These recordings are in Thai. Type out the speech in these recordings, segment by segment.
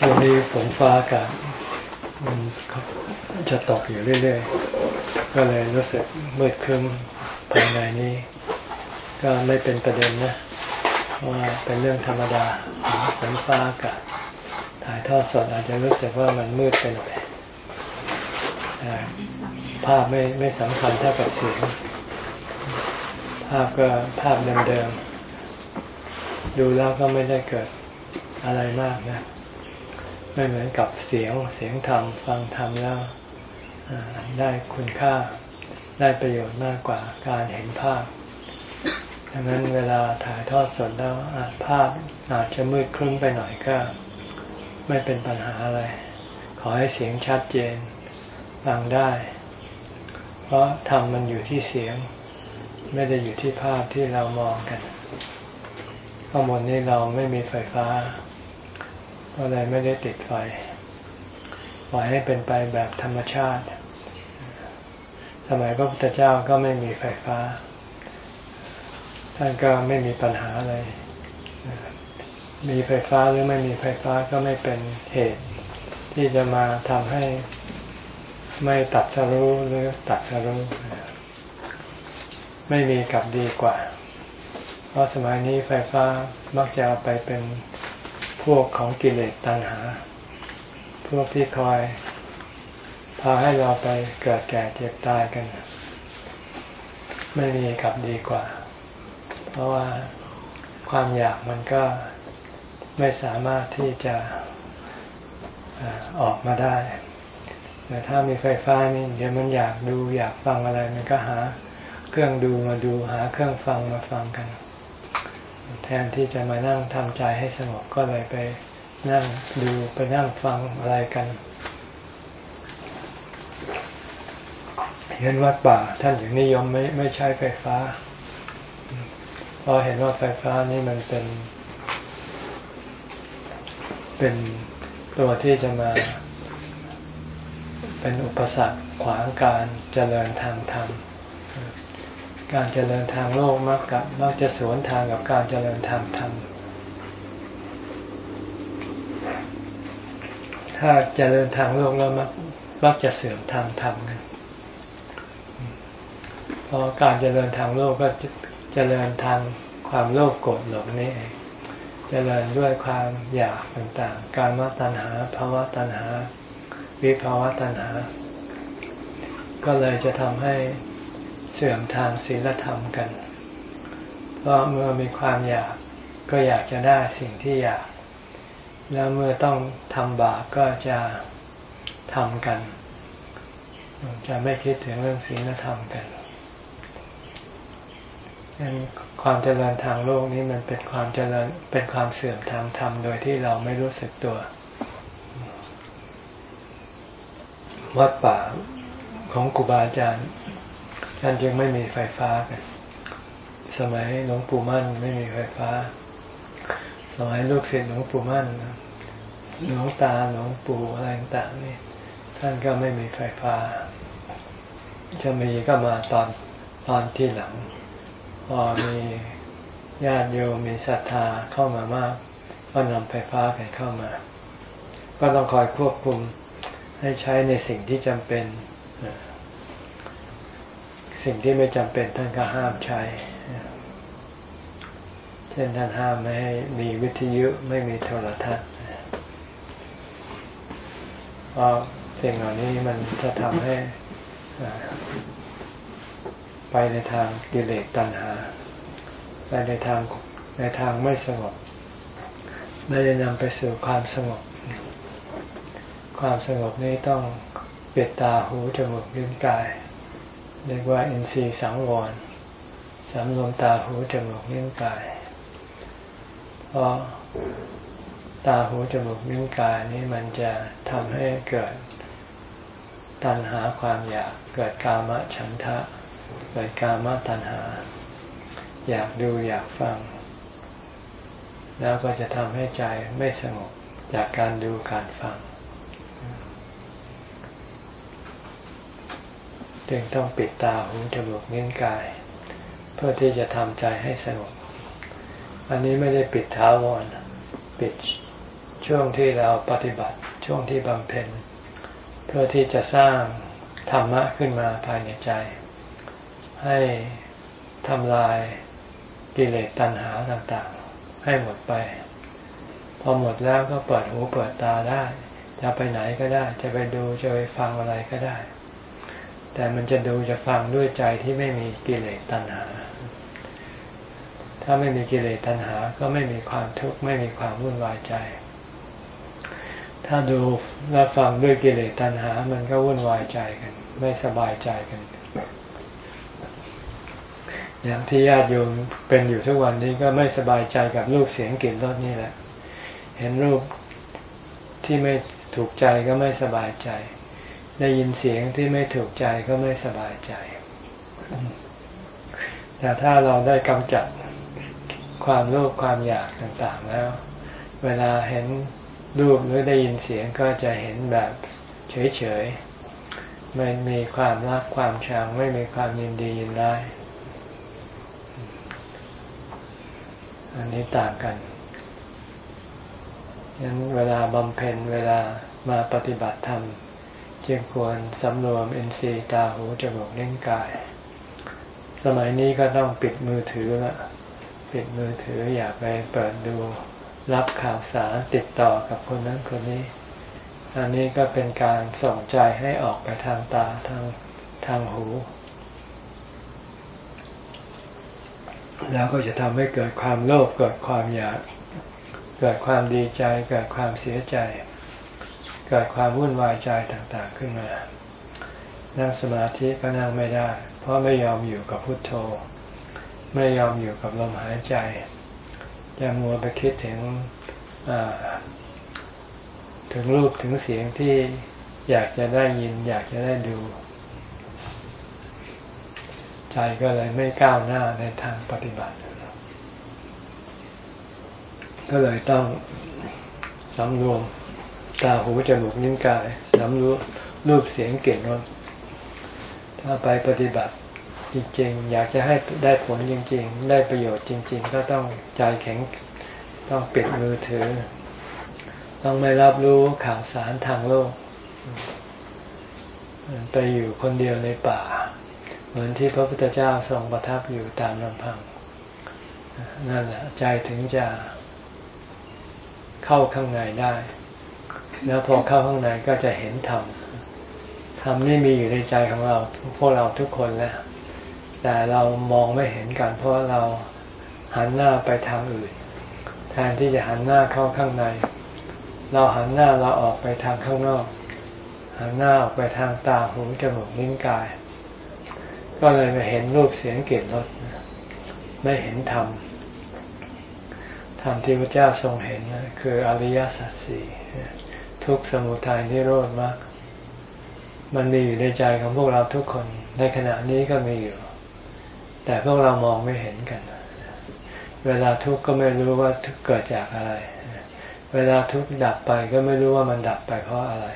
ช่วงนี้ฝนฟ้าอากาศมันจะตกอยู่เรื่อยๆ ก็เลยรู้สึกมืดครึ้มภายในนี้ ก็ไม่เป็นประเด็นนะว่าเป็นเรื่องธรรมดาฝนฟ้าอากาศถ่ายทอดสดอาจจะรู้สึกว่ามันมืดไปหน่อยภาพไม่ไม่สำคัญเท่ากับเสียงภาพก็ภาพเดิมๆดูแล้วก็ไม่ได้เกิดอะไรมากนะ ไม่เหมือนกับเสียงเสียงธรรมฟังธรรมแล้วได้คุณค่าได้ประโยชน์มากกว่าการเห็นภาพดังนั้นเวลาถ่ายทอดสดแล้วภาพอาจจะมืดครึ้มไปหน่อยก็ ไม่เป็นปัญหาอะไร ขอให้เสียงชัดเจนฟังได้ เพราะธรรมมันอยู่ที่เสียง ไม่ได้อยู่ที่ภาพที่เรามองกันข้างบนนี้เราไม่มีไฟฟ้า ก็เลยไม่ได้ติดไฟปล่อยให้เป็นไปแบบธรรมชาติ สมัยพระพุทธเจ้าก็ไม่มีไฟฟ้า ท่านก็ไม่มีปัญหาอะไร มีไฟฟ้าหรือไม่มีไฟฟ้าก็ไม่เป็นเหตุ ที่จะมาทำให้ไม่ตัดสรู้หรือตัดสรู้ไม่มีกับดีกว่า เพราะสมัยนี้ไฟฟ้ามักจะเอาไปเป็น วกของกิเลสตัณหา พวกที่คอยพาให้เราไปเกิดแก่เจ็บตายกัน ไม่มีกับดีกว่า เพราะว่าความอยากมันก็ไม่สามารถที่จะออกมาได้ แต่ถ้ามีไฟฟ้านี่เดี๋ยวมันอยากดูอยากฟังอะไร มันก็หาเครื่องดูมาดูหาเครื่องฟังมาฟังกัน แทนที่จะมานั่งทำใจให้สงบก็เลยไปนั่งดูไปนั่งฟังอะไรกัน เห็นวัดป่าท่านอย่างนิยมไม่ไม่ใช้ไฟฟ้าเพราะเห็นว่าไฟฟ้านี่มันเป็น เป็นตัวที่จะมา เป็นอุปสรรคขวางการเจริญทางธรรม การเจริญทางโลกมักกับมักจะสวนทางกับการเจริญทางธรรมถ้าเจริญทางโลกแล้วมักมักจะเสื่อมทางธรรมกันเพราะการเจริญทางโลกก็เจริญทางความโลภโกรธหลงนี่เองเจริญด้วยความอยากต่างๆ การมตัณหาภาวะตัณหา วิภาวะตัณหา ก็เลยจะทำให้ เสื่อมทางศีลธรรมกัน เพราะเมื่อมีความอยากก็อยากจะได้สิ่งที่อยาก แล้วเมื่อต้องทำบาปก็จะทำกัน จะไม่คิดถึงเรื่องศีลธรรมกันนั้นความเจริญทางโลกนี้มันเป็นความเจริญเป็นความเสื่อมทางธรรมโดยที่เราไม่รู้สึกตัว วัดป่าของครูบาอาจารย์ ท่านจึงไม่มีไฟฟ้ากัน สมัยหลวงปู่มั่นไม่มีไฟฟ้า สมัยลูกศิษย์หลวงปู่มั่นหลวงตาหลวงปู่อะไรต่างๆนี่ท่านก็ไม่มีไฟฟ้า จะมีก็มาตอนตอนที่หลัง พอมีญาติโยมมีศรัทธาเข้ามามาก ก็นำไฟฟ้ากันเข้ามา ก็ต้องคอยควบคุมให้ใช้ในสิ่งที่จำเป็น สิ่งที่ไม่จำเป็นท่านก็ห้ามใช้ เช่นท่านห้ามไม่ให้มีวิทยุไม่มีโทรทัศน์เพราะสิ่งเหล่านี้มันจะทำให้ไปในทางกิเลสตัณหา ไปในทางในทางไม่สงบ ไม่ได้นำไปสู่ความสงบ ความสงบนี้ต้องเปิดตาหูจมูกลิ้นกาย เรียกว่าอินทรีย์สังวรสำรวมตาหูจมูกนิ้วกายเพราะตาหูจมูกนิ้วกายนี้มันจะทำให้เกิดตัณหาความอยากเกิดกามฉันทะ เกิดกามตัณหา อยากดูอยากฟัง แล้วก็จะทำให้ใจไม่สงบจากการดูการฟัง จึงต้องปิดตาหูจมูกนิ้วกาย เพื่อที่จะทำใจให้สงบ อันนี้ไม่ได้ปิดท้าวรปิดชช่วงที่เราปฏิบัติช่วงที่บำเพ็ญเพื่อที่จะสร้างธรรมะขึ้นมาภายในใจ ให้ทำลายกิเลสตัณหาต่างๆ ให้หมดไป พอหมดแล้วก็เปิดหูเปิดตาได้ จะไปไหนก็ได้ จะไปดูจะไปฟังอะไรก็ได้ แต่มันจะดูจะฟังด้วยใจที่ไม่มีกิเลสตัณหา ถ้าไม่มีกิเลสตัณหา ก็ไม่มีความทุกข์ไม่มีความวุ่นวายใจ ถ้าดูและฟังด้วยกิเลสตัณหา มันก็วุ่นวายใจกัน ไม่สบายใจกัน อย่างที่ญาติโยมเป็นอยู่ทุกวันนี้ก็ไม่สบายใจกับรูปเสียงกลิ่นรสนี่แหละ เห็นรูปที่ไม่ถูกใจก็ไม่สบายใจ ได้ยินเสียงที่ไม่ถูกใจก็ไม่สบายใจ แต่ถ้าเราได้กำจัดความโลภความอยากต่างๆแล้ว เวลาเห็นรูปหรือได้ยินเสียงก็จะเห็นแบบเฉยๆ ไม่มีความรักความชังไม่มีความยินดียินร้ายอันนี้ต่างกันยังเวลาบำเพ็ญเวลามาปฏิบัติธรรม จึงควรสำรวมอินทรีย์ตาหูจมูกเล่นกาย สมัยนี้ก็ต้องปิดมือถือละปิดมือถืออย่าไปเปิดดูรับข่าวสารติดต่อกับคนนั้นคนนี้ อันนี้ก็เป็นการส่งใจให้ออกไปทางตาทางทางหู แล้วก็จะทำให้เกิดความโลภเกิดความอยาก เกิดความดีใจเกิดความเสียใจ เกิดความวุ่นวายใจต่างๆขึ้นมา นั่งสมาธิก็นั่งไม่ได้ เพราะไม่ยอมอยู่กับพุทโธ ไม่ยอมอยู่กับลมหายใจจะมัวไปคิดถึงถึงรูปถึงเสียงที่อยากจะได้ยิน อยากจะได้ดู ใจก็เลยไม่ก้าวหน้าในทางปฏิบัติ ก็เลยต้องสำรวม ตาหูจมูกนิ้วกายสำรู้รูปเสียงเก่งว่าถ้าไปปฏิบัติจริงๆ อยากจะให้ได้ผลจริง ๆ ได้ประโยชน์จริง ๆ ก็ต้องใจแข็งต้องปิดมือถือ ต้องไม่รับรู้ข่าวสารทางโลก ไปอยู่คนเดียวในป่า เหมือนที่พระพุทธเจ้าทรงประทับอยู่ตามลำพัง นั่นแหละใจถึงจะเข้าข้างในได้ แล้วพอเข้าข้างในก็จะเห็นธรรมธรรมนี่มีอยู่ในใจของเราพวกเราทุกคนแล้วแต่เรามองไม่เห็นกัน เพราะเราหันหน้าไปทางอื่น แทนที่จะหันหน้าเข้าข้างใน เราหันหน้าเราออกไปทางข้างนอก หันหน้าออกไปทางตาหูจมูกลิ้นกาย ก็เลยมาเห็นรูปเสียงกลิ่นรสไม่เห็นธรรมธรรมที่พระเจ้าทรงเห็นคืออริยสัจสี่ ทุกสมุทัยนิโรธมากมันมีอยู่ในใจของพวกเราทุกคน ในขณะนี้ก็มีอยู่ แต่พวกเรามองไม่เห็นกัน เวลาทุกข์ก็ไม่รู้ว่าเกิดจากอะไร เวลาทุกข์ดับไปก็ไม่รู้ว่ามันดับไปเพราะอะไร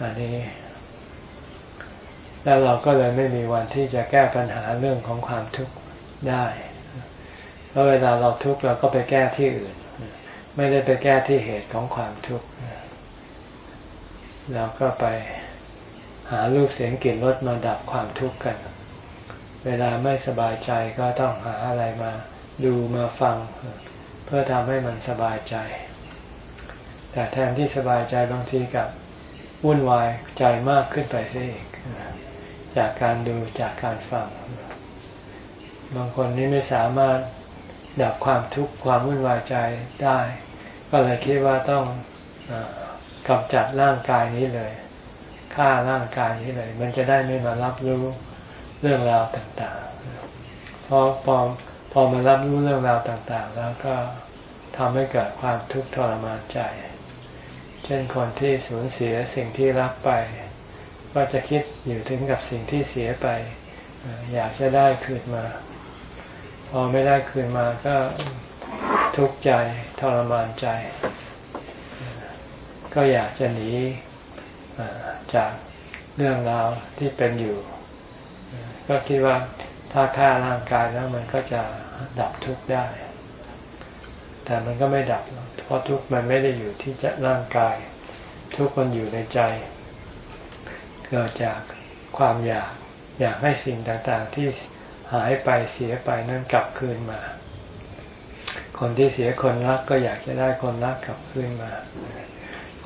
อันนี้ แล้วเราก็เลยไม่มีวันที่จะแก้ปัญหาเรื่องของความทุกข์ได้ เพราะเวลาเราทุกข์เราก็ไปแก้ที่อื่น ไม่ได้ไปแก้ที่เหตุของความทุกข์เราก็ไปหารูปเสียงกลิ่นรสมาดับความทุกข์กัน เวลาไม่สบายใจก็ต้องหาอะไรมาดูมาฟัง เพื่อทำให้มันสบายใจ แต่แทนที่สบายใจบางทีกับวุ่นวายใจมากขึ้นไปซะอีกจากการดูจากการฟัง บางคนนี่ไม่สามารถ ดับความทุกข์ความวุ่นวายใจได้ ก็เลยคิดว่าต้องกำจัดร่างกายนี้เลยฆ่าร่างกายนี้เลย มันจะได้ไม่มารับรู้เรื่องราวต่างๆพอพอพอมารับรู้เรื่องราวต่างๆ แล้วก็ทำให้เกิดความทุกข์ทรมานใจ เช่นคนที่สูญเสียสิ่งที่รักไป ก็จะคิดอยู่ถึงกับสิ่งที่เสียไป อยากจะได้คืนมา พอไม่ได้คืนมาก็ทุกข์ใจทรมานใจ ก็อยากจะหนีจากเรื่องราวที่เป็นอยู่ ก็คิดว่าถ้าฆ่าร่างกายแล้วมันก็จะดับทุกข์ได้ แต่มันก็ไม่ดับ เพราะทุกข์มันไม่ได้อยู่ที่จะร่างกาย ทุกข์มันอยู่ในใจ เกิดจากความอยากอยากให้สิ่งต่างๆที่ หายไปเสียไปนั้นกลับคืนมา คนที่เสียคนรักก็อยากจะได้คนรักกลับคืนมา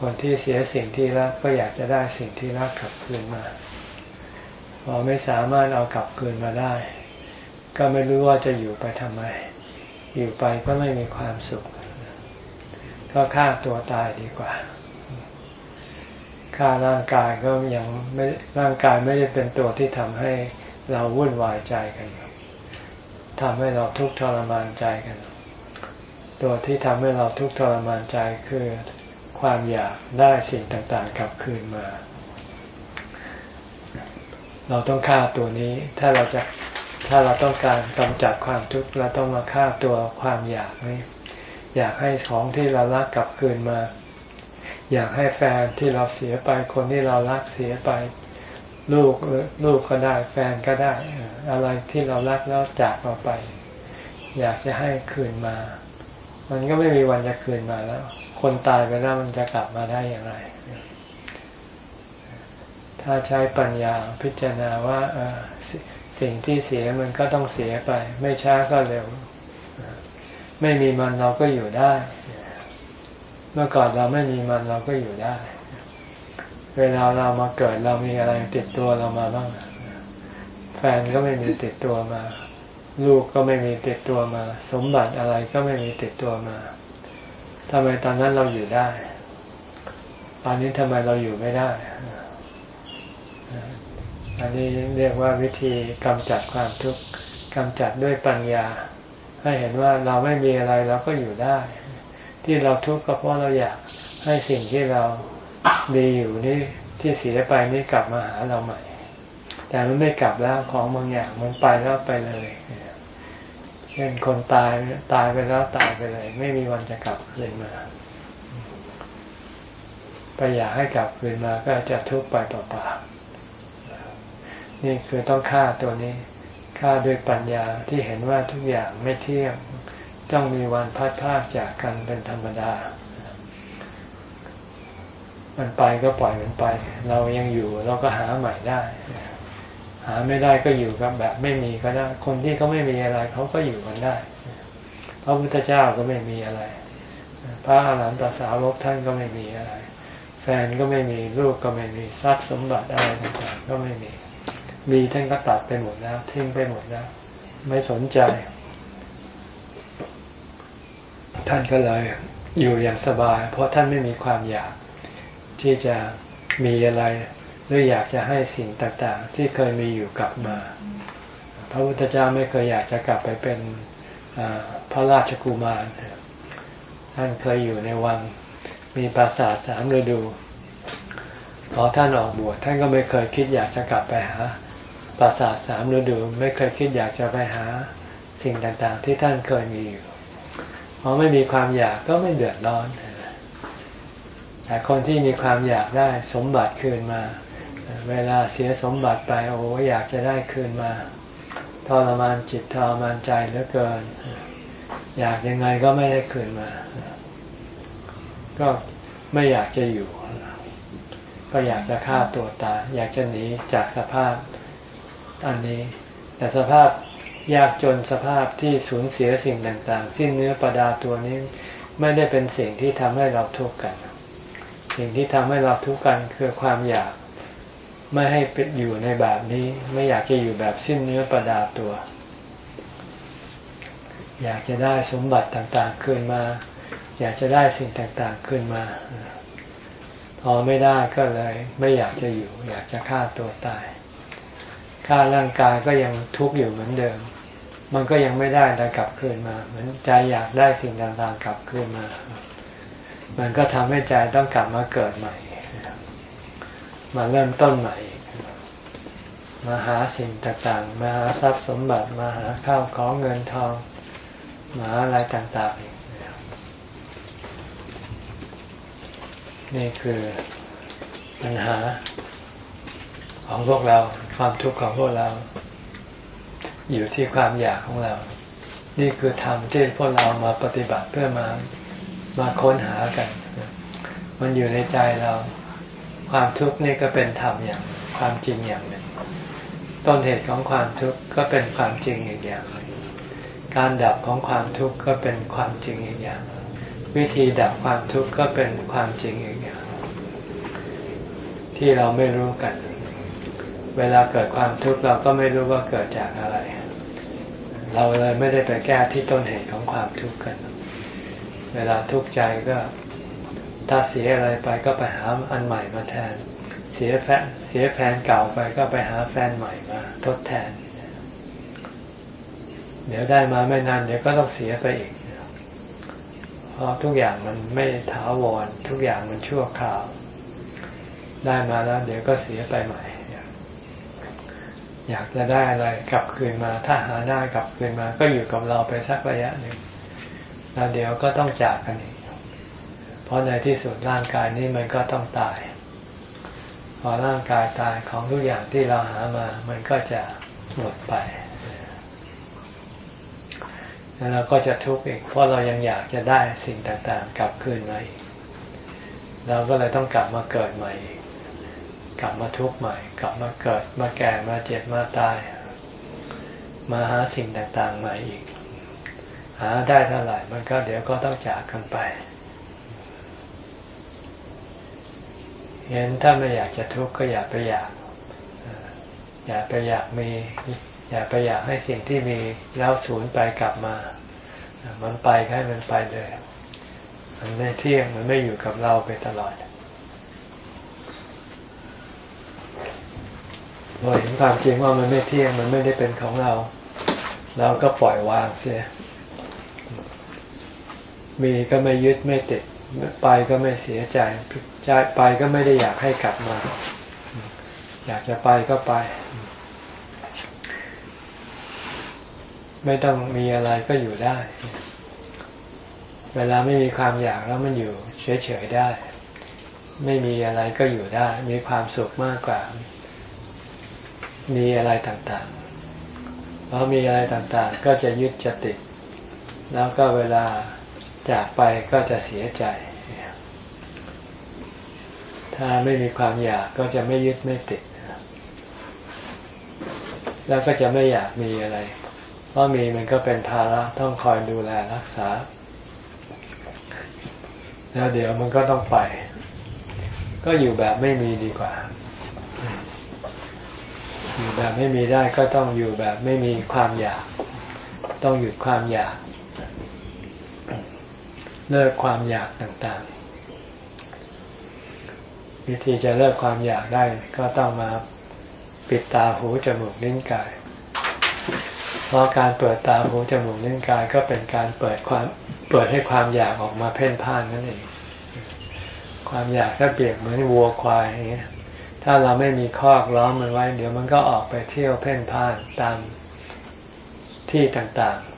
คนที่เสียสิ่งที่รักก็อยากจะได้สิ่งที่รักกลับคืนมา พอไม่สามารถเอากลับคืนมาได้ ก็ไม่รู้ว่าจะอยู่ไปทำไม อยู่ไปก็ไม่มีความสุข ก็ฆ่าตัวตายดีกว่าฆ่าร่างกายก็ยังไม่ร่างกายไม่ได้เป็นตัวที่ทำให้ เราวุ่นวายใจกันทำให้เราทุกข์ทรมานใจกัน ตัวที่ทำให้เราทุกข์ทรมานใจคือความอยากได้สิ่งต่างๆกลับคืนมา เราต้องฆ่าตัวนี้ ถ้าเราจะถ้าเราต้องการกำจัดความทุกข์เราต้องมาฆ่าตัวความอยากนี้ อยากให้ของที่เรารักกลับคืนมา อยากให้แฟนที่เราเสียไปคนที่เรารักเสียไป ลูกลูกก็ได้แฟนก็ได้ อะไรที่เรารักแล้วจากเราไป อยากจะให้คืนมา มันก็ไม่มีวันจะคืนมาแล้ว คนตายไปแล้วมันจะกลับมาได้อย่างไร ถ้าใช้ปัญญาพิจารณาว่าสิ่งที่เสียมันก็ต้องเสียไป ไม่ช้าก็เร็ว ไม่มีมันเราก็อยู่ได้ เมื่อก่อนเราไม่มีมันเราก็อยู่ได้ เวลาเรามาเกิดเรามีอะไรติดตัวเรามาบ้างแฟนก็ไม่มีติดตัวมา ลูกก็ไม่มีติดตัวมา สมบัติอะไรก็ไม่มีติดตัวมาทำไมตอนนั้นเราอยู่ได้ ตอนนี้ทำไมเราอยู่ไม่ได้ อันนี้เรียกว่าวิธีกำจัดความทุกข์กำจัดด้วยปัญญา ให้เห็นว่าเราไม่มีอะไรเราก็อยู่ได้ ที่เราทุกข์ก็เพราะเราอยากให้สิ่งที่เรา ดีอยู่นี่ที่เสียไปนี่กลับมาหาเราใหม่ แต่มันไม่กลับแล้วของบางอย่างมันไปแล้วไปเลยเช่นคนตายตายไปแล้วตายไปเลย ไม่มีวันจะกลับคืนมาไปอยากให้กลับคืนมาก็จะทุกข์ไปเปล่าๆนี่คือต้องฆ่าตัวนี้ฆ่าด้วยปัญญาที่เห็นว่าทุกอย่างไม่เที่ยงต้องมีวันพัดพากจากกันเป็นธรรมดา มันไปก็ปล่อยมันไป เรายังอยู่เราก็หาใหม่ได้ หาไม่ได้ก็อยู่กับแบบไม่มีก็ได้ คนที่เขาไม่มีอะไรเขาก็อยู่กันได้ พระพุทธเจ้าก็ไม่มีอะไร พระอรหันตสาวกท่านก็ไม่มีอะไร แฟนก็ไม่มีลูกก็ไม่มีทรัพย์สมบัติอะไรต่างๆก็ไม่มี มีท่านก็ตัดไปหมดแล้วทิ้งไปหมดแล้วไม่สนใจ ท่านก็เลยอยู่อย่างสบาย เพราะท่านไม่มีความอยาก ที่จะมีอะไร หรืออยากจะให้สิ่งต่างๆ ที่เคยมีอยู่กลับมา พระพุทธเจ้าไม่เคยอยากจะกลับไปเป็นพระราชกุมารท่านเคยอยู่ในวังมีปราสาทสามฤดูพอท่านออกบวชท่านก็ไม่เคยคิดอยากจะกลับไปหาปราสาทสามฤดู ไม่เคยคิดอยากจะไปหาสิ่งต่างๆ ที่ท่านเคยมีอยู่พอไม่มีความอยากก็ไม่เดือดร้อน แต่คนที่มีความอยากได้สมบัติคืนมา เวลาเสียสมบัติไปโอ้อยากจะได้คืนมาทรมานจิตทรมานใจเหลือเกิน อยากยังไงก็ไม่ได้คืนมา ก็ไม่อยากจะอยู่ ก็อยากจะฆ่าตัวตายอยากจะหนีจากสภาพอันนี้ แต่สภาพยากจนสภาพที่สูญเสียสิ่งต่าง ๆ สิ้นเนื้อประดาตัวนี้ไม่ได้เป็นสิ่งที่ทำให้เราทุกข์กัน สิ่งที่ทำให้เราทุกข์กันคือความอยากไม่ให้เป็นอยู่ในแบบนี้ ไม่อยากจะอยู่แบบสิ้นเนื้อประดาตัว อยากจะได้สมบัติต่างๆคืนมา อยากจะได้สิ่งต่างๆคืนมา พอไม่ได้ก็เลย ไม่อยากจะอยู่ อยากจะฆ่าตัวตายฆ่าร่างกายก็ยังทุกข์อยู่เหมือนเดิม มันก็ยังไม่ได้แต่กลับคืนมา เหมือนใจอยากได้สิ่งต่างๆกลับคืนมา มันก็ทำให้ใจต้องกลับมาเกิดใหม่ มาเริ่มต้นใหม่ มาหาสิ่งต่างๆ มาหาทรัพย์สมบัติ มาหาข้าวของเงินทอง มาอะไรต่างๆ นี่คือปัญหาของพวกเราความทุกข์ของพวกเรา อยู่ที่ความอยากของเรา นี่คือธรรมที่พวกเรามาปฏิบัติเพื่อมา มาค้นหากัน มันอยู่ในใจเรา ความทุกข์นี่ก็เป็นธรรมอย่าง ความจริงอย่างหนึ่ง ต้นเหตุของความทุกข์ก็เป็นความจริงอีกอย่าง การดับของความทุกข์ก็เป็นความจริงอีกอย่าง วิธีดับความทุกข์ก็เป็นความจริงอีกอย่าง ที่เราไม่รู้กัน เวลาเกิดความทุกข์เราก็ไม่รู้ว่าเกิดจากอะไร เราเลยไม่ได้ไปแก้ที่ต้นเหตุของความทุกข์กัน เวลาทุกข์ใจก็ถ้าเสียอะไรไปก็ไปหาอันใหม่มาแทน เสียแฟนเสียแฟนเก่าไปก็ไปหาแฟนใหม่มาทดแทน เดี๋ยวได้มาไม่นานเดี๋ยวก็ต้องเสียไปอีก เพราะทุกอย่างมันไม่ถาวรทุกอย่างมันชั่วคราว ได้มาแล้ว เดี๋ยวก็เสียไปใหม่ อยากจะได้อะไรกลับคืนมา ถ้าหาได้กลับคืนมา ก็อยู่กับเราไปสักระยะหนึ่ง แล้วเดี๋ยวก็ต้องจากกันอีก เพราะในที่สุดร่างกายนี้มันก็ต้องตาย พอร่างกายตายของทุกอย่างที่เราหามา มันก็จะหมดไป แล้วเราก็จะทุกข์อีก เพราะเรายังอยากจะได้สิ่งต่างๆ กลับคืนมาอีก เราก็เลยต้องกลับมาเกิดใหม่กลับมาทุกข์ใหม่ กลับมาเกิด มาแก่ มาเจ็บ มาตาย มาหาสิ่งต่างๆใหม่อีก หาได้เท่าไหร่มันก็เดี๋ยวก็ต้องจากกันไปเห็นถ้าไม่อยากจะทุกข์ก็อย่าไปอยาก อย่าไปอยากมี อย่าไปอยากให้สิ่งที่มีแล้วสูญไปกลับมา มันไปให้มันไปเลย มันไม่เที่ยงมันไม่อยู่กับเราไปตลอดเราเห็นความจริงว่ามันไม่เที่ยงมันไม่ได้เป็นของเรา เราก็ปล่อยวางเสีย มีก็ไม่ยึดไม่ติดไปก็ไม่เสียใจใจไปก็ไม่ได้อยากให้กลับมา อยากจะไปก็ไป ไม่ต้องมีอะไรก็อยู่ได้ เวลาไม่มีความอยากแล้วมันอยู่เฉยๆได้ ไม่มีอะไรก็อยู่ได้ มีความสุขมากกว่า มีอะไรต่างๆเพราะมีอะไรต่างๆ ก็จะยึดจะติด แล้วก็เวลา จากไปก็จะเสียใจ ถ้าไม่มีความอยากก็จะไม่ยึดไม่ติด แล้วก็จะไม่อยากมีอะไร เพราะมีมันก็เป็นภาระต้องคอยดูแลรักษา แล้วเดี๋ยวมันก็ต้องไป ก็อยู่แบบไม่มีดีกว่า อยู่แบบไม่มีได้ก็ต้องอยู่แบบไม่มีความอยาก ต้องหยุดความอยาก เลิกความอยากต่างๆ วิธีจะเลิกความอยากได้ก็ต้องมาปิดตาหูจมูกลิ้นกาย เพราะการเปิดตาหูจมูกลิ้นกายก็เป็นการเปิดความเปิดให้ความอยากออกมาเพ่นพ่านนั่นเอง ความอยากถ้าเปรียบเหมือนวัวควายอย่างเงี้ยถ้าเราไม่มีคอกล้อมมันไว้ เดี๋ยวมันก็ออกไปเที่ยวเพ่นพ่านตามที่ต่างๆ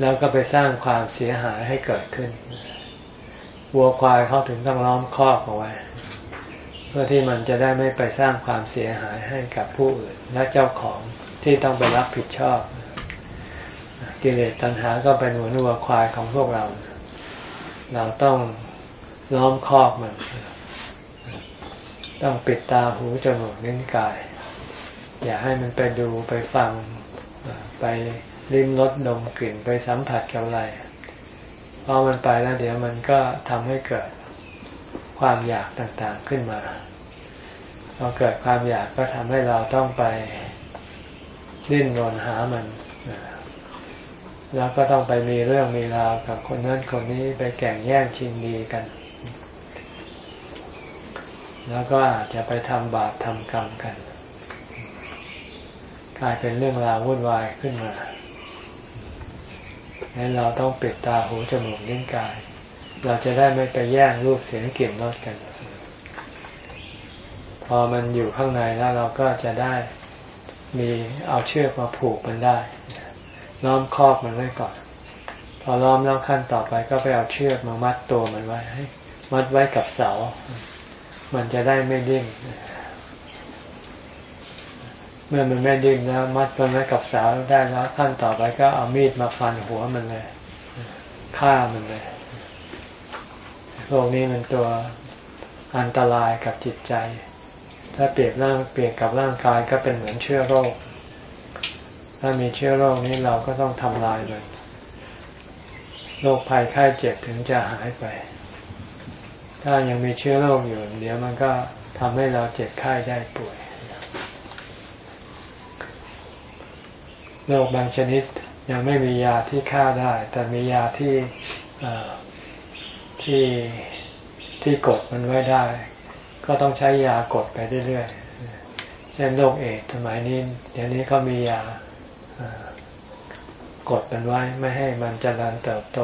แล้วก็ไปสร้างความเสียหายให้เกิดขึ้น วัวควายเขาถึงต้องล้อมคอกเอาไว้ เพื่อที่มันจะได้ไม่ไปสร้างความเสียหายให้กับผู้อื่น และเจ้าของที่ต้องไปรับผิดชอบ กิเลสตัณหาก็เป็นหัววัวควายของพวกเรา เราต้องล้อมคอกมัน ต้องปิดตาหูจมูกนิ้นกาย อย่าให้มันไปดูไปฟังไป ลิ้มรสดมกลิ่นไปสัมผัสกับอะไรพอมันไปแล้วเดี๋ยวมันก็ทำให้เกิดความอยากต่างๆขึ้นมาพอเกิดความอยากก็ทำให้เราต้องไปดิ้นรนหามัน แล้วก็ต้องไปมีเรื่องมีราวกับคนนั้นคนนี้ไปแข่งแย่งชิงดีกัน แล้วก็อาจจะไปทำบาปทำกรรมกัน กลายเป็นเรื่องราววุ่นวายขึ้นมา งั้นเราต้องปิดตาหูจมูกลิ้นกาย เราจะได้ไม่ไปแย่งรูปเสียงกลิ่นรสกัน พอมันอยู่ข้างในแล้วเราก็จะได้มีเอาเชือกมาผูกมันได้ล้อมคอกมันไว้ก่อน พอล้อมแล้วขั้นต่อไปก็ไปเอาเชือกมามัดตัวมันไว้ มัดไว้กับเสา มันจะได้ไม่ดิ้น เมื่อมันไม่ดิ้นแล้ว มัดมันไว้กับสาวได้แล้วขั้นต่อไปก็เอามีดมาฟันหัวมันเลยฆ่ามันเลยโรคนี้มันตัวอันตรายกับจิตใจ ถ้าเปรียบร่างเปรียบกับร่างกายก็เป็นเหมือนเชื้อโรค ถ้ามีเชื้อโรคนี้เราก็ต้องทำลายมันโรคภัยไข้เจ็บถึงจะหายไป ถ้ายังมีเชื้อโรคอยู่ เดี๋ยวมันก็ทำให้เราเจ็บไข้ได้ป่วย โรคบางชนิดยังไม่มียาที่ฆ่าได้ แต่มียาที่ที่ที่กดมันไว้ได้ ก็ต้องใช้ยากดไปเรื่อยๆ เช่นโรคเอดสมัยนี้เดี๋ยวนี้เขามียากดมันไว้ไม่ให้มันเจริญเติบโต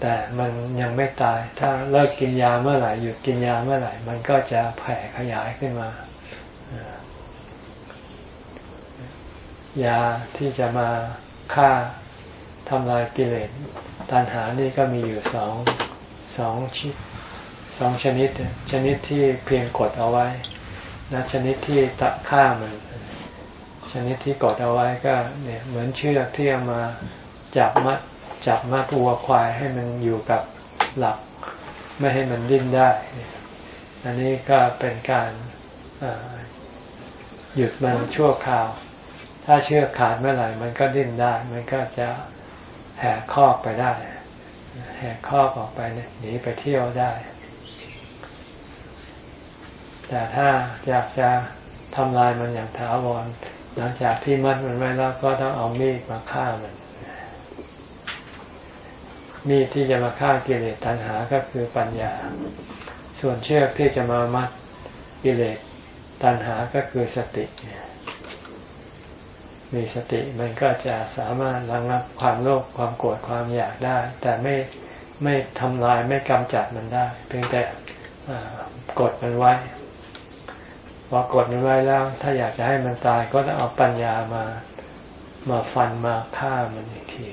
แต่มันยังไม่ตาย ถ้าเลิกกินยาเมื่อไหร่หยุดกินยาเมื่อไหร่ มันก็จะแผ่ขยายขึ้นมา ยาที่จะมาฆ่าทำลายกิเลสตัณหานี่ก็มีอยู่สองสองชิสองชนิด ชนิดที่เพียงกดเอาไว้และชนิดที่ตะฆ่ามัน ชนิดที่กดเอาไว้ก็เนี่ยเหมือนเชือกที่เอามาจับมัดจับมัดวัวควายให้มันอยู่กับหลัก ไม่ให้มันดิ้นได้ อันนี้ก็เป็นการหยุดมันชั่วคราว ถ้าเชือกขาดเมื่อไหร่มันก็ดิ้นได้ มันก็จะแหกคอกไปได้ แหกคอกออกไปหนีไปเที่ยวได้ แต่ถ้าอยากจะทำลายมันอย่างถาวรหลังจากที่มัดมันไว้แล้วก็ต้องเอามีดมาฆ่ามัน มีดที่จะมาฆ่ากิเลสตัณหาก็คือปัญญา ส่วนเชือกที่จะมามัดกิเลสตัณหาก็คือสติเนี่ย มีสติมันก็จะสามารถระงับความโลภความโกรธความอยากได้ แต่ไม่ไม่ทำลายไม่กำจัดมันได้ เพียงแต่กดมันไว้พอกดมันไว้แล้ว ถ้าอยากจะให้มันตายก็ต้องเอาปัญญามามาฟันมาฆ่ามันอีกที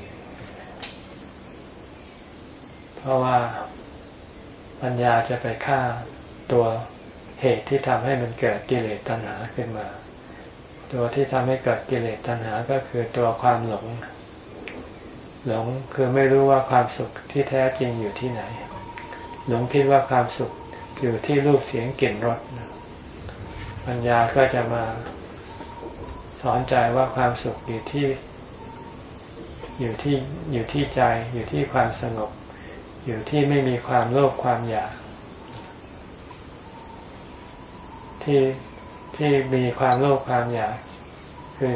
เพราะว่าปัญญาจะไปฆ่าตัวเหตุที่ทำให้มันเกิดกิเลสตัณหาขึ้นมา ตัวที่ทำให้เกิดกิเลสตัณหาก็คือตัวความหลง หลงคือไม่รู้ว่าความสุขที่แท้จริงอยู่ที่ไหน หลงคิดว่าความสุขอยู่ที่รูปเสียงกลิ่นรสปัญญาก็จะมาสอนใจว่าความสุขอยู่ที่ อยู่ที่อยู่ที่ใจ อยู่ที่ความสงบ อยู่ที่ไม่มีความโลภความอยาก ที่ ที่มีความโลภความอยาก คือ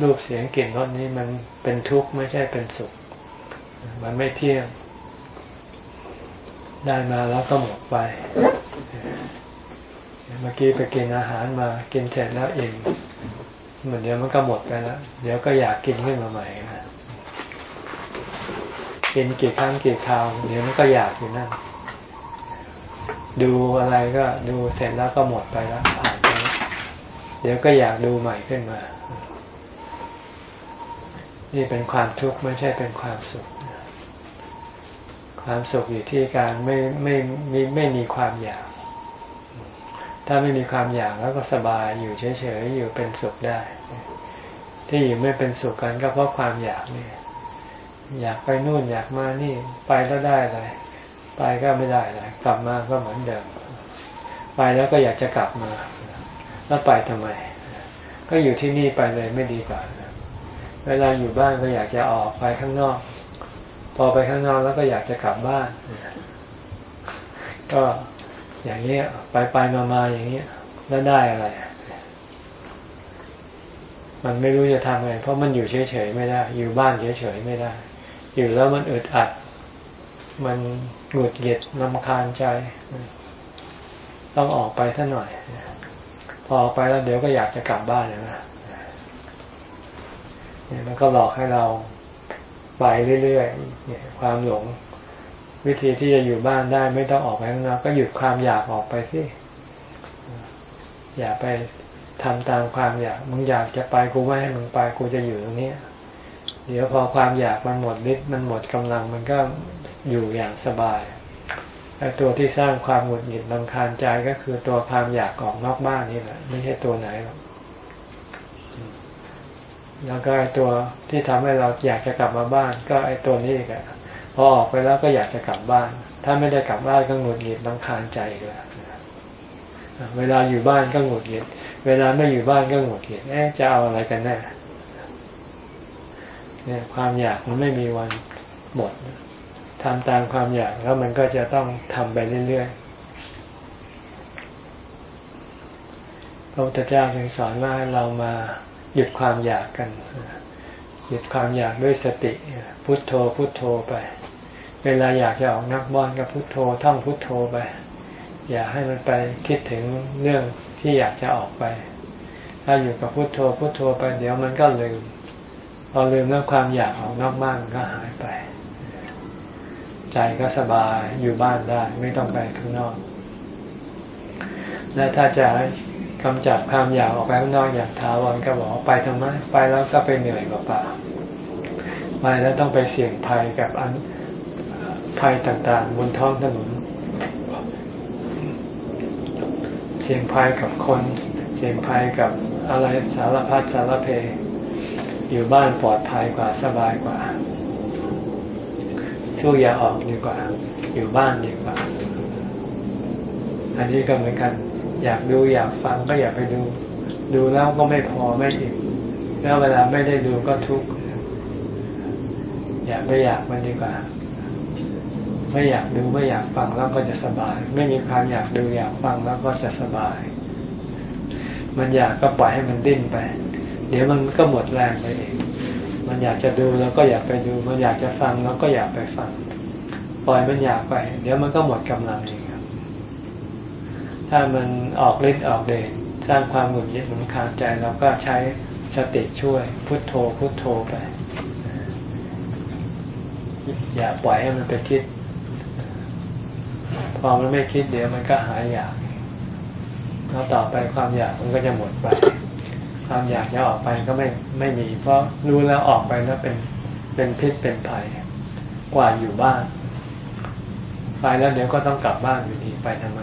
รูปเสียงกลิ่นรสนี้มันเป็นทุกข์ไม่ใช่เป็นสุข มันไม่เที่ยง ได้มาแล้วก็หมดไป เมื่อกี้ไปกินอาหารมากินเสร็จแล้วอิ่มเหมือนเดี๋ยวมันก็หมดไปแล้ว เดี๋ยวก็อยากกินขึ้นมาใหม่นะกินกี่ครั้งกี่คราวเดี๋ยวมันก็อยากอยู่นั่นดูอะไรก็ดูเสร็จแล้วก็หมดไปแล้วผ่าน เดี๋ยวก็อยากดูใหม่ขึ้นมา นี่เป็นความทุกข์ไม่ใช่เป็นความสุข ความสุขอยู่ที่การไม่ไม่ไม่ไม่มีความอยาก ถ้าไม่มีความอยากแล้วก็สบายอยู่เฉยๆอยู่เป็นสุขได้ ที่อยู่ไม่เป็นสุขกันก็เพราะความอยากนี่อยากไปนู่นอยากมานี่ไปแล้วได้อะไรไปก็ไม่ได้อะไรกลับมาก็เหมือนเดิม ไปแล้วก็อยากจะกลับมา แล้วไปทำไม ก็อยู่ที่นี่ไปเลยไม่ดีกว่าเวลาอยู่บ้านก็อยากจะออกไปข้างนอก พอไปข้างนอกแล้วก็อยากจะกลับบ้าน ก็อย่างเงี้ไปไปมามาอย่างเงี้แล้วได้อะไร มันไม่รู้จะทำไง เพราะมันอยู่เฉยๆไม่ได้ อยู่บ้านเฉยๆไม่ได้ อยู่แล้วมันอึดอัด มันหงุดหงิดลำคาญใจ ต้องออกไปท่าหน่อย อไปแล้วเดี๋ยวก็อยากจะกลับบ้านเลยนะเนี่ยมันก็หลอกให้เราไปเรื่อยๆเนี่ยความหลง วิธีที่จะอยู่บ้านได้ไม่ต้องออกไปข้างนอกก็หยุดความอยากออกไปสิอย่าไปทำตามความอยาก มึงอยากจะไปกูไม่ให้มึงไปกูจะอยู่ตรงนี้เดี๋ยวพอความอยากมันหมดฤทธิ์มันหมดกำลังมันก็อยู่อย่างสบาย แต่ตัวที่สร้างความหงุดหงิดลำคาญใจก็คือตัวความอยากออกนอกบ้านนี่แหละไม่ใช่ตัวไหนหรอกแล้วก็ไอ้ตัวที่ทำให้เราอยากจะกลับมาบ้าน ก็ไอ้ตัวนี้อีกอะพอออกไปแล้วก็อยากจะกลับบ้าน ถ้าไม่ได้กลับบ้านก็หงุดหงิดลังคาญใจเลยเวลาอยู่บ้านก็หงุดหงิด เวลาไม่อยู่บ้านก็หงุดหงิดเอ๊ะจะเอาอะไรกันแน่เนี่ยความอยากมันไม่มีวันหมด ทำตามความอยากแล้วมันก็จะต้องทำไปเรื่อยๆพระพุทธเจ้าจึงสอนว่าเรามาหยุดความอยากกัน หยุดความอยากด้วยสติพุทโธพุทโธไป เวลาอยากจะออกนักบอลก็พุทโธท่องพุทโธไป อย่าให้มันไปคิดถึงเรื่องที่อยากจะออกไป ถ้าอยู่กับพุทโธพุทโธไป เดี๋ยวมันก็ลืม พอลืมแล้วความอยากออกนอกบ้านก็หายไป ใจก็สบายอยู่บ้านได้ ไม่ต้องไปข้างนอก และถ้าจะกำจัดความอยากออกไปข้างนอกอยางท้าวันก็บอกไปทำไมไปแล้วก็ไปเหนื่อยกว่าป่าไปแล้วต้องไปเสี่ยงภัยกับอันภัยต่างๆ บนท้องถนนเสี่ยงภัยกับคนเสี่ยงภัยกับอะไรสารพัดสารเพอยู่บ้านปลอดภัยกว่าสบายกว่า สู้อย่าออกดีกว่า อยู่บ้านดีกว่า อันนี้ก็เหมือนกัน อยากดูอยากฟังก็อยากไปดู ดูแล้วก็ไม่พอไม่อิ่มแล้วเวลาไม่ได้ดูก็ทุกข์อยากไม่อยากมันดีกว่า ไม่อยากดูไม่อยากฟังแล้วก็จะสบาย ไม่มีความอยากดูอยากฟังแล้วก็จะสบาย มันอยากก็ปล่อยให้มันดิ้นไป เดี๋ยวมันก็หมดแรงไปเอง มันอยากจะดูแล้วก็อยากไปดู มันอยากจะฟังแล้วก็อยากไปฟัง ปล่อยมันอยากไป เดี๋ยวมันก็หมดกำลังเองครับ ถ้ามันออกฤทธิ์ออกเดชสร้างความหงุดหงิดหนุนคางใจเราก็ใช้สติช่วย พุทโธพุทโธไป อย่าปล่อยให้มันไปคิด พอมันไม่คิดเดี๋ยวมันก็หายอยากแล้วต่อไปความอยากมันก็จะหมดไป ความอยากจะออกไปก็ไม่ไม่มี เพราะรู้แล้วออกไปแล้วเป็นเป็นพิษเป็นภัยกว่าอยู่บ้าน ไปแล้วเดี๋ยวก็ต้องกลับบ้านอยู่ดีไปทำไม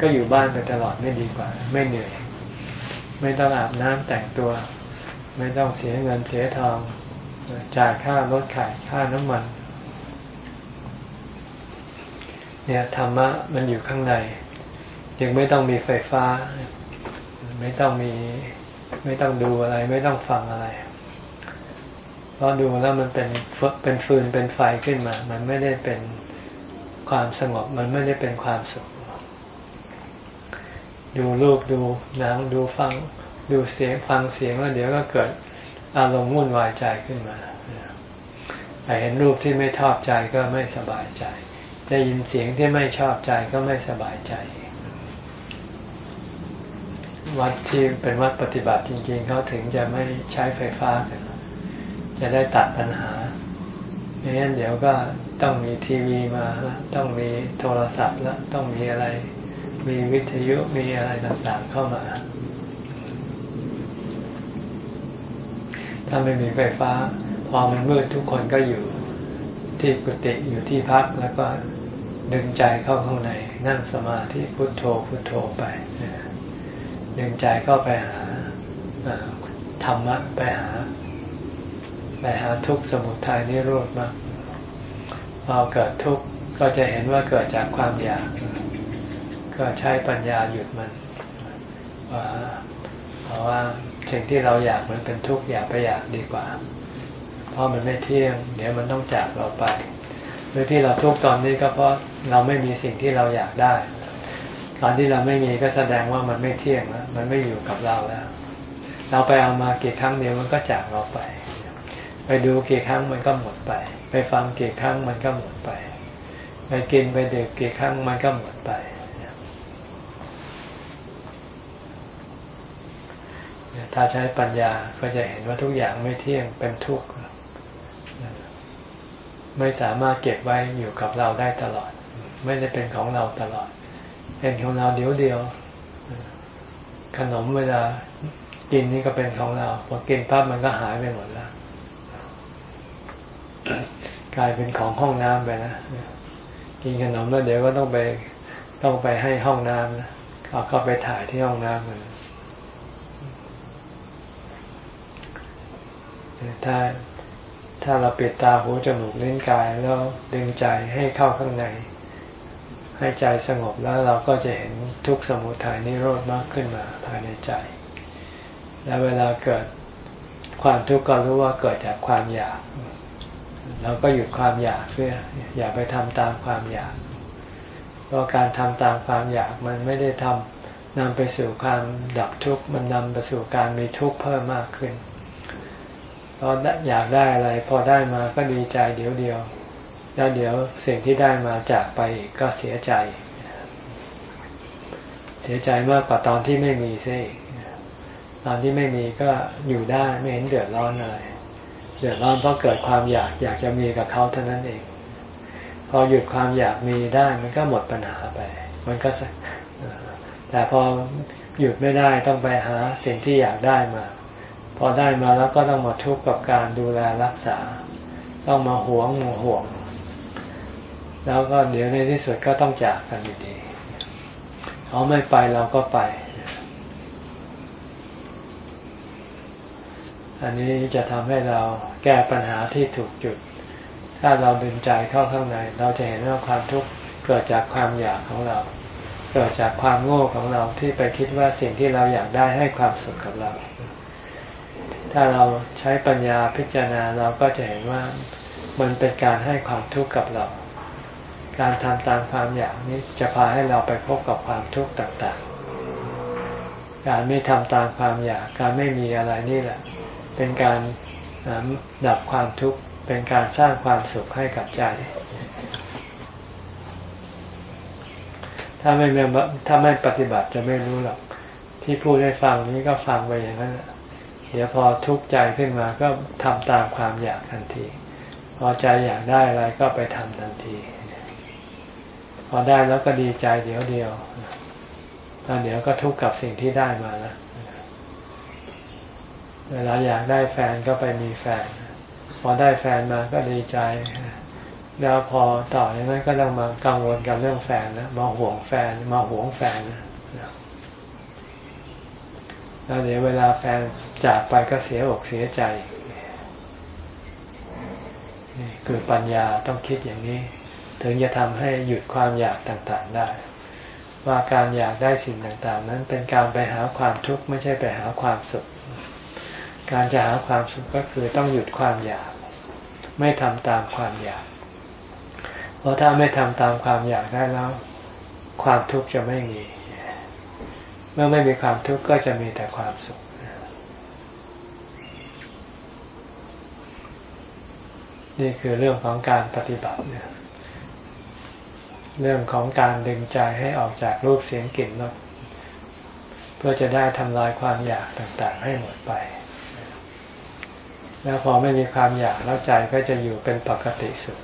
ก็อยู่บ้านไปตลอดไม่ดีกว่า ไม่เหนื่อย ไม่ต้องอาบน้ำแต่งตัว ไม่ต้องเสียเงินเสียทองจ่ายค่ารถขายค่าน้ำมัน เนี่ยธรรมะมันอยู่ข้างในยังไม่ต้องมีไฟฟ้า ไม่ต้องมี ไม่ต้องดูอะไร ไม่ต้องฟังอะไร เพราะดูแล้วมันเป็นเป็นฟืนเป็นไฟขึ้นมา มันไม่ได้เป็นความสงบ มันไม่ได้เป็นความสุข ดูรูปดูหนังดูฟัง ดูเสียงฟังเสียงแล้วเดี๋ยวก็เกิดอารมณ์วุ่นวายใจขึ้นมาไปเห็นรูปที่ไม่ชอบใจก็ไม่สบายใจ ได้ยินเสียงที่ไม่ชอบใจก็ไม่สบายใจ วัดที่เป็นวัดปฏิบัติจริง ๆ เขาถึงจะไม่ใช้ไฟฟ้ากันจะได้ตัดปัญหาไม่งั้นเดี๋ยวก็ต้องมีทีวีมาต้องมีโทรศัพท์แล้วต้องมีอะไร มีวิทยุมีอะไรต่างๆเข้ามา ถ้าไม่มีไฟฟ้า พอมันมืดทุกคนก็อยู่ที่กุฏิอยู่ที่พักแล้วก็ดึงใจเข้าข้างในนั่งสมาธิพุโทโธพุโทโธไป ดึงใจเข้าไปหาธรรมะไปหา ไปหาทุกสมุทัยนิโรธมากพอเกิดทุกข์ก็จะเห็นว่าเกิดจากความอยาก ก็ใช้ปัญญาหยุดมันว่าเพราะว่าสิ่งที่เราอยากมันเป็นทุกข์อยากไปอยากดีกว่า เพราะมันไม่เที่ยง เดี๋ยวมันต้องจากเราไป หรือที่เราทุกข์ตอนนี้ก็เพราะเราไม่มีสิ่งที่เราอยากได้ ตอนที่เราไม่มีก็แสดงว่ามันไม่เที่ยงแล้วมันไม่อยู่กับเราแล้ว เราไปเอามากี่ครั้งเดียวมันก็จากเราไป ไปดูกี่ครั้งมันก็หมดไป ไปฟังกี่ครั้งมันก็หมดไป ไปกินไปดื่มกี่ครั้งมันก็หมดไปถ้าใช้ปัญญาก็จะเห็นว่าทุกอย่างไม่เที่ยงเป็นทุกข์ไม่สามารถเก็บไว้อยู่กับเราได้ตลอด ไม่ได้เป็นของเราตลอด เป็นของเราเดียวเดียว ขนมเวลากินนี่ก็เป็นของเราพอกินปั๊บมันก็หายไปหมดแล้วกลายเป็นของห้องน้ำไปนะกินขนมแล้วเดี๋ยวก็ต้องไปต้องไปให้ห้องน้ำนะเอาเข้าไปถ่ายที่ห้องน้ำเลยถ้าถ้าเราปิดตาหูจมูกเลิ้นกายแล้วดึงใจให้เข้าข้างใน ให้ใจสงบแล้วเราก็จะเห็นทุกสมุทัยนิโรธมากขึ้นมาภายในใจ แล้วเวลาเกิดความทุกข์ก็รู้ว่าเกิดจากความอยาก เราก็หยุดความอยากเสียอย่าไปทำตามความอยาก เพราะการทำตามความอยากมันไม่ได้ทำนำไปสู่ความดับทุกข์มันนำไปสู่การมีทุกข์เพิ่มมากขึ้นพออยากได้อะไรพอได้มาก็ดีใจเดี๋ยวเดียว แล้วเดี๋ยวสิ่งที่ได้มาจากไปก็เสียใจ เสียใจมากกว่าตอนที่ไม่มีซิตอนที่ไม่มีก็อยู่ได้ไม่เห็นเดือดร้อนอะไรเดือดร้อนเพราะเกิดความอยากอยากจะมีกับเขาเท่านั้นเอง พอหยุดความอยากมีได้มันก็หมดปัญหาไป มันก็แต่พอหยุดไม่ได้ต้องไปหาสิ่งที่อยากได้มา พอได้มาแล้วก็ต้องมาทุกข์กับการดูแลรักษา ต้องมาหวงมาห่วง แล้วก็เดี๋ยวในที่สุดก็ต้องจากกันอยู่ดีเขาไม่ไปเราก็ไป อันนี้จะทำให้เราแก้ปัญหาที่ถูกจุด ถ้าเราดึงใจเข้าข้างใน เราจะเห็นว่าความทุกข์เกิดจากความอยากของเรา เกิดจากความโง่ของเราที่ไปคิดว่าสิ่งที่เราอยากได้ให้ความสุขกับเรา ถ้าเราใช้ปัญญาพิจารณาเราก็จะเห็นว่ามันเป็นการให้ความทุกข์กับเรา การทำตามความอยากนี้จะพาให้เราไปพบกับความทุกข์ต่างๆ การไม่ทำตามความอยาก การไม่มีอะไรนี่แหละ เป็นการดับความทุกข์เป็นการสร้างความสุขให้กับใจ ถ้าไม่ถ้าไม่ปฏิบัติจะไม่รู้หรอก ที่พูดให้ฟังนี้ก็ฟังไปอย่างนั้นแหละเดี๋ยวพอทุกข์ใจขึ้นมาก็ทำตามความอยากทันที พอใจอยากได้อะไรก็ไปทำทันที พอได้แล้วก็ดีใจเดี๋ยวเดียวแล้วเดี๋ยวก็ทุกข์กับสิ่งที่ได้มาแล้วเวลาอยากได้แฟนก็ไปมีแฟน พอได้แฟนมาก็ดีใจ แล้วพอต่อจากนั้นก็ต้องมากังวลกับเรื่องแฟนนะมาห่วงแฟนมาห่วงแฟนนะแล้วเดี๋ยวเวลาแฟนจากไปก็เสียอกเสียใจนี่คือปัญญาต้องคิดอย่างนี้ ถึงจะทำให้หยุดความอยากต่างๆได้ ว่าการอยากได้สิ่งต่างๆ นั้นเป็นการไปหาความทุกข์ไม่ใช่ไปหาความสุข การจะหาความสุขก็คือต้องหยุดความอยาก ไม่ทำตามความอยาก เพราะถ้าไม่ทำตามความอยากได้แล้วความทุกข์จะไม่มี เมื่อไม่มีความทุกข์ก็จะมีแต่ความสุขนี่คือเรื่องของการปฏิบัติเนี่ย เรื่องของการดึงใจให้ออกจากรูปเสียงกลิ่นรสเพื่อจะได้ทำลายความอยากต่างๆ ให้หมดไป แล้วพอไม่มีความอยากแล้วใจก็จะอยู่เป็นปกติสุด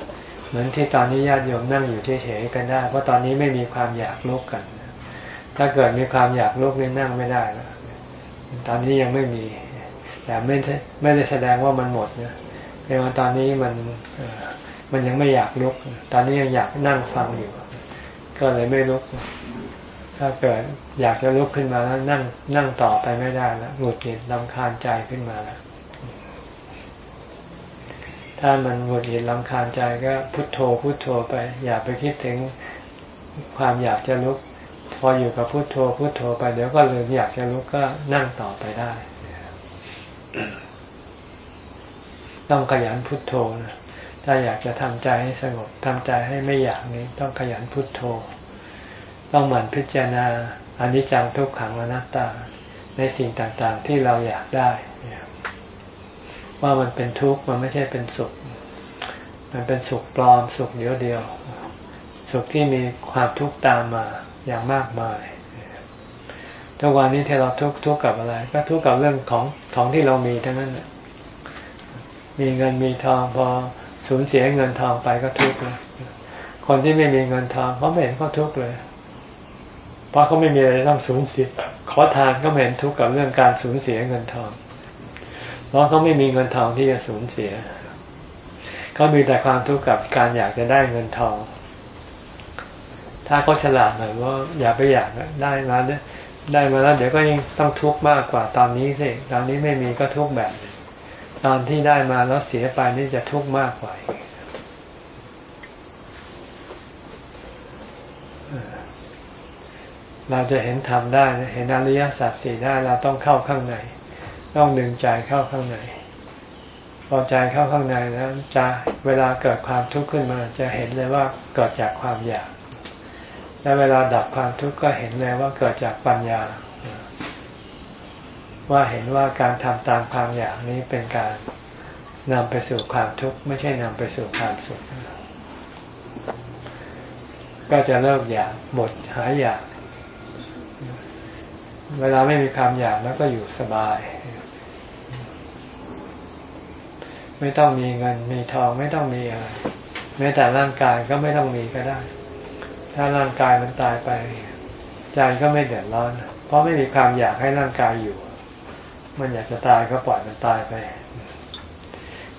เหมือนที่ตอนนี้ญาติโยมนั่งอยู่เฉยๆกันได้ เพราะตอนนี้ไม่มีความอยากลุกกัน ถ้าเกิดมีความอยากลุกนี่นั่งไม่ได้แล้วตอนนี้ยังไม่มี แต่ไม่ไม่ได้แสดงว่ามันหมดนะเพียงว่าตอนนี้มันมันยังไม่อยากลุก ตอนนี้ยังอยากนั่งฟังอยู่ ก็เลยไม่ลุก ถ้าเกิดอยากจะลุกขึ้นมาแล้วนั่งนั่งต่อไปไม่ได้แล้วหงุดหงิดลำคาญใจขึ้นมาแล้ว ถ้ามันหงุดหงิดลำคาญใจก็พุโทโธพุโทโธไป อย่าไปคิดถึงความอยากจะลุก พออยู่กับพุโทโธพุโทโธไปเดี๋ยวก็ลืมอยากจะลุกก็นั่งต่อไปได้ ต้องขยันพุทโธนะ ถ้าอยากจะทำใจให้สงบทำใจให้ไม่อยากนี้ต้องขยันพุทโธ ต้องหมั่นพิจารณาอนิจจังทุกขังอนัตตา ในสิ่งต่างๆที่เราอยากได้ ว่ามันเป็นทุกข์มันไม่ใช่เป็นสุข มันเป็นสุขปลอมสุขเดียวเดียว สุขที่มีความทุกข์ตามมาอย่างมากมายทุกวันนี้ที่เราทุกข์ทุกข์กับอะไร ก็ทุกข์กับเรื่องของของที่เรามีเท่านั้นมีเงินมีทองพอ สูญเสียเงินทองไปก็ทุกข์เลยคนที่ไม่มีเงินทองเขาไม่เห็นเขาทุกข์เลย เพราะเขาไม่มีอะไรต้องสูญเสียขอทานก็ไม่เห็นทุกข์กับเรื่องการสูญเสียเงินทอง เพราะเขาไม่มีเงินทองที่จะสูญเสียเขามีแต่ความทุกข์กับการอยากจะได้เงินทอง ถ้าเขาฉลาดหน่อยว่าอย่าไปอยากได้มาได้มาแล้วเดี๋ยวก็ยังต้องทุกข์มากกว่าตอนนี้สิตอนนี้ไม่มีก็ทุกข์แบบ ตอนที่ได้มาแล้วเสียไปนี่จะทุกข์มากกว่าเราจะเห็นธรรมได้ เห็นอริยสัจสี่ได้เราต้องเข้าข้างใน ต้องดึงใจเข้าข้างใน พอใจเข้าข้างในแล้วจะเวลาเกิดความทุกข์ขึ้นมา จะเห็นเลยว่าเกิดจากความอยาก และเวลาดับความทุกข์ก็เห็นเลยว่าเกิดจากปัญญา ว่าเห็นว่าการทำตามความอยากนี้เป็นการนำไปสู่ความทุกข์ไม่ใช่นำไปสู่ความสุข ก็จะเลิกอยากหมดหายอยาก เวลาไม่มีความอยากแล้วก็อยู่สบาย ไม่ต้องมีเงินมีทองไม่ต้องมีอะไรแม้แต่ร่างกายก็ไม่ต้องมีก็ได้ ถ้าร่างกายมันตายไปใจก็ไม่เดือดร้อน เพราะไม่มีความอยากให้ร่างกายอยู่ มันอยากจะตายก็ปล่อยมันตายไป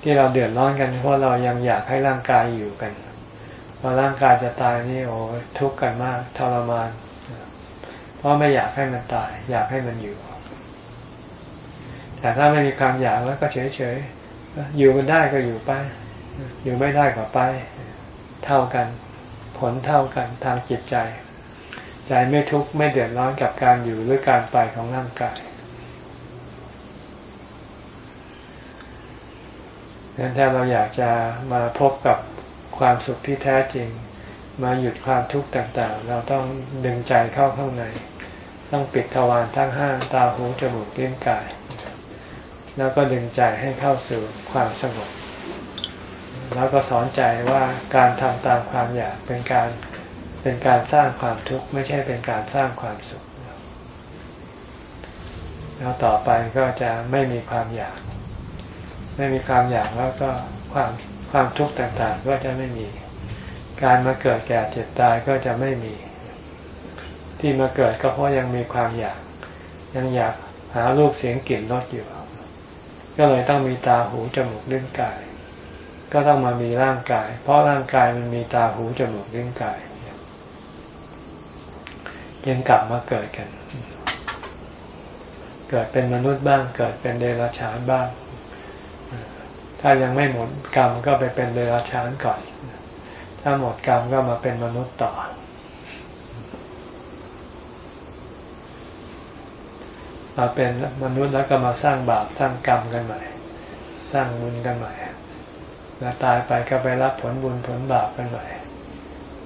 ที่เราเดือดร้อนกัน เพราะเรายังอยากให้ร่างกายอยู่กันพอร่างกายจะตายนี่โอ้ทุกข์กันมากทรมาน เพราะไม่อยากให้มันตาย อยากให้มันอยู่ แต่ถ้าไม่มีความอยากแล้วก็เฉยเฉยอยู่กันได้ก็อยู่ไป อยู่ไม่ได้ก็ไป เท่ากัน ผลเท่ากันทางจิตใจ ใจไม่ทุกข์ไม่เดือดร้อนกับการอยู่หรือการไปของร่างกาย ดังนั้นถ้าเราอยากจะมาพบกับความสุขที่แท้จริง มาหยุดความทุกข์ต่างๆ เราต้องดึงใจเข้าข้างใน ต้องปิดทวารทั้งห้าตาหูจมูกลิ้นกาย แล้วก็ดึงใจให้เข้าสู่ความสงบแล้วก็สอนใจว่าการทำตามความอยากเป็นการเป็นการสร้างความทุกข์ไม่ใช่เป็นการสร้างความสุข แล้วต่อไปก็จะไม่มีความอยาก ไม่มีความอยากแล้วก็ความความทุกข์ต่างๆ ก็จะไม่มี การมาเกิดแก่เจ็บตายก็จะไม่มี ที่มาเกิดก็เพราะยังมีความอยาก ยังอยากหารูปเสียงกลิ่นรสอยู่ ก็เลยต้องมีตาหูจมูกลิ้นกาย ก็ต้องมามีร่างกาย เพราะร่างกายมันมีตาหูจมูกลิ้นกายยังกลับมาเกิดกัน เกิดเป็นมนุษย์บ้าง เกิดเป็นเดรัจฉานบ้าง ถ้ายังไม่หมดกรรมก็ไปเป็นเดรัจฉานก่อน ถ้าหมดกรรมก็มาเป็นมนุษย์ต่อ มาเป็นมนุษย์แล้วก็มาสร้างบาปสร้างกรรมกันใหม่ สร้างบุญกันใหม่ แล้วตายไปก็ไปรับผลบุญผลบาปกันใหม่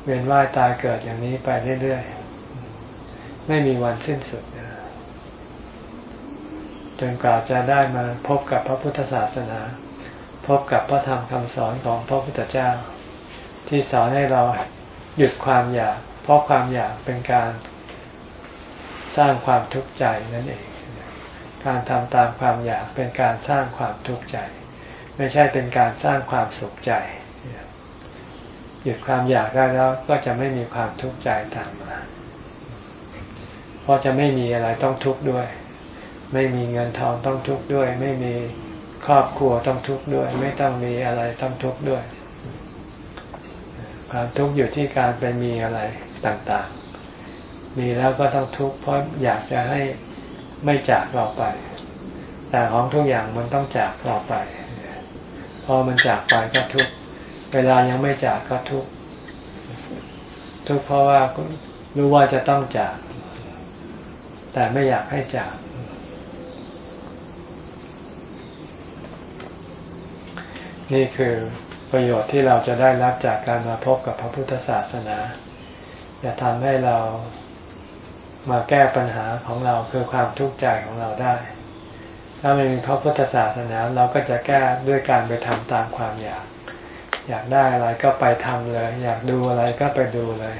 เวียนว่ายตายเกิดอย่างนี้ไปเรื่อยๆ ไม่มีวันสิ้นสุดจนกว่าจะได้มาพบกับพระพุทธศาสนา พบกับพระธรรมคำสอนของพระพุทธเจ้า ที่สอนให้เราหยุดความอยาก เพราะความอยากเป็นการสร้างความทุกข์ใจนั่นเอง การทำตามความอยากเป็นการสร้างความทุกข์ใจ ไม่ใช่เป็นการสร้างความสุขใจ หยุดความอยากได้แล้วก็จะไม่มีความทุกข์ใจตามมา เพราะจะไม่มีอะไรต้องทุกข์ด้วย ไม่มีเงินทองต้องทุกข์ด้วย ไม่มี ครอบครัวต้องทุกข์ด้วย ไม่ต้องมีอะไรต้องทุกข์ด้วย ความทุกข์อยู่ที่การไปมีอะไรต่างๆ มีแล้วก็ต้องทุกข์เพราะอยากจะให้ไม่จากเราไป แต่ของทุกอย่างมันต้องจากเราไป พอมันจากไปก็ทุกข์เวลายังไม่จากก็ทุกข์ทุกข์เพราะว่ารู้ว่าจะต้องจาก แต่ไม่อยากให้จาก นี่คือประโยชน์ที่เราจะได้รับจากการมาพบกับพระพุทธศาสนา จะทำให้เรามาแก้ปัญหาของเราคือความทุกข์ใจของเราได้ ถ้าไม่มีพระพุทธศาสนาเราก็จะแก้ด้วยการไปทำตามความอยาก อยากได้อะไรก็ไปทำเลย อยากดูอะไรก็ไปดูเลย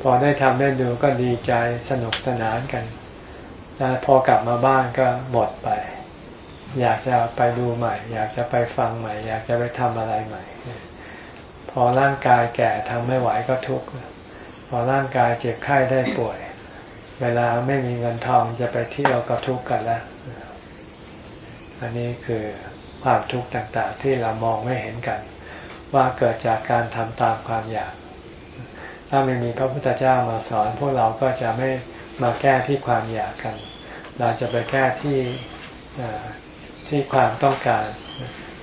พอได้ทำได้ดูก็ดีใจสนุกสนานกันแล้วพอกลับมาบ้านก็หมดไป อยากจะไปดูใหม่ อยากจะไปฟังใหม่ อยากจะไปทำอะไรใหม่ พอร่างกายแก่ทำไม่ไหวก็ทุกข์พอร่างกายเจ็บไข้ได้ป่วย เวลาไม่มีเงินทองจะไปเที่ยวก็ทุกข์กันแล้วอันนี้คือความทุกข์ต่างๆ ที่เรามองไม่เห็นกัน ว่าเกิดจากการทำตามความอยาก ถ้าไม่มีพระพุทธเจ้ามาสอน พวกเราก็จะไม่มาแก้ที่ความอยากกัน เราจะไปแก้ที่ ที่ความต้องการ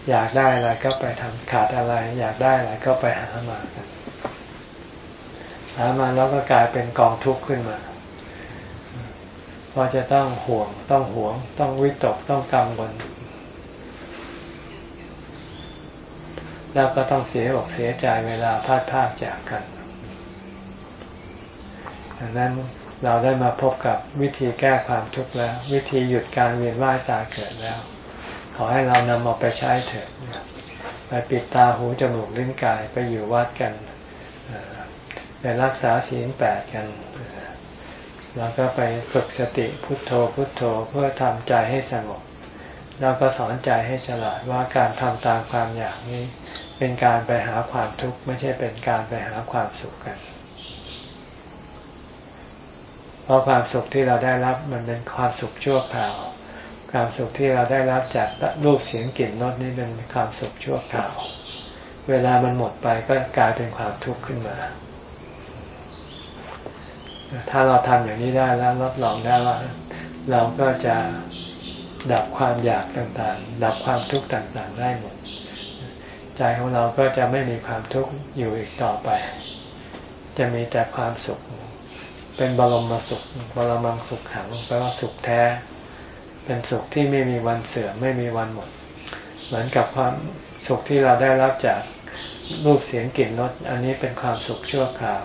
อยากได้อะไรก็ไปทำขาดอะไร อยากได้อะไรก็ไปหามากันหามาแล้วก็กลายเป็นกองทุกข์ขึ้นมาพอจะต้องห่วงต้องห่วง ต้องวิตกต้องกังวลแล้วก็ต้องเสียอกเสียใจเวลาพลาดพลาดจากกันดังนั้นเราได้มาพบกับวิธีแก้ความทุกข์แล้ว วิธีหยุดการเวียนว่ายตายเกิดแล้ว อให้เรานำเอาไปใช้เถิดไปปิดตาหูจมูกลิ้นกายไปอยู่วัดกันไปรักษาศีลแปดกัน แล้วก็ไปฝึกสติพุทโธพุทโธเพื่อทำใจให้สงบ แล้วก็สอนใจให้ฉลาดว่าการทำตามความอยากนี้ เป็นการไปหาความทุกข์ไม่ใช่เป็นการไปหาความสุขกัน เพราะความสุขที่เราได้รับมันเป็นความสุขชั่วคราว ความสุขที่เราได้รับจากรูปเสียงกลิ่นรสนี่เป็นความสุขชั่วคราว เวลามันหมดไปก็กลายเป็นความทุกข์ขึ้นมา ถ้าเราทำอย่างนี้ได้แล้วรับรองได้ว่าเราก็จะดับความอยากต่างๆ ดับความทุกข์ต่างๆ ได้หมด ใจของเราก็จะไม่มีความทุกข์อยู่อีกต่อไป จะมีแต่ความสุข เป็นบรมสุข บรมังสุขขังแปลว่าสุขแท้ เป็นสุขที่ไม่มีวันเสื่อมไม่มีวันหมด เหมือนกับความสุขที่เราได้รับจากรูปเสียงกลิ่นรสอันนี้เป็นความสุขชั่วคราว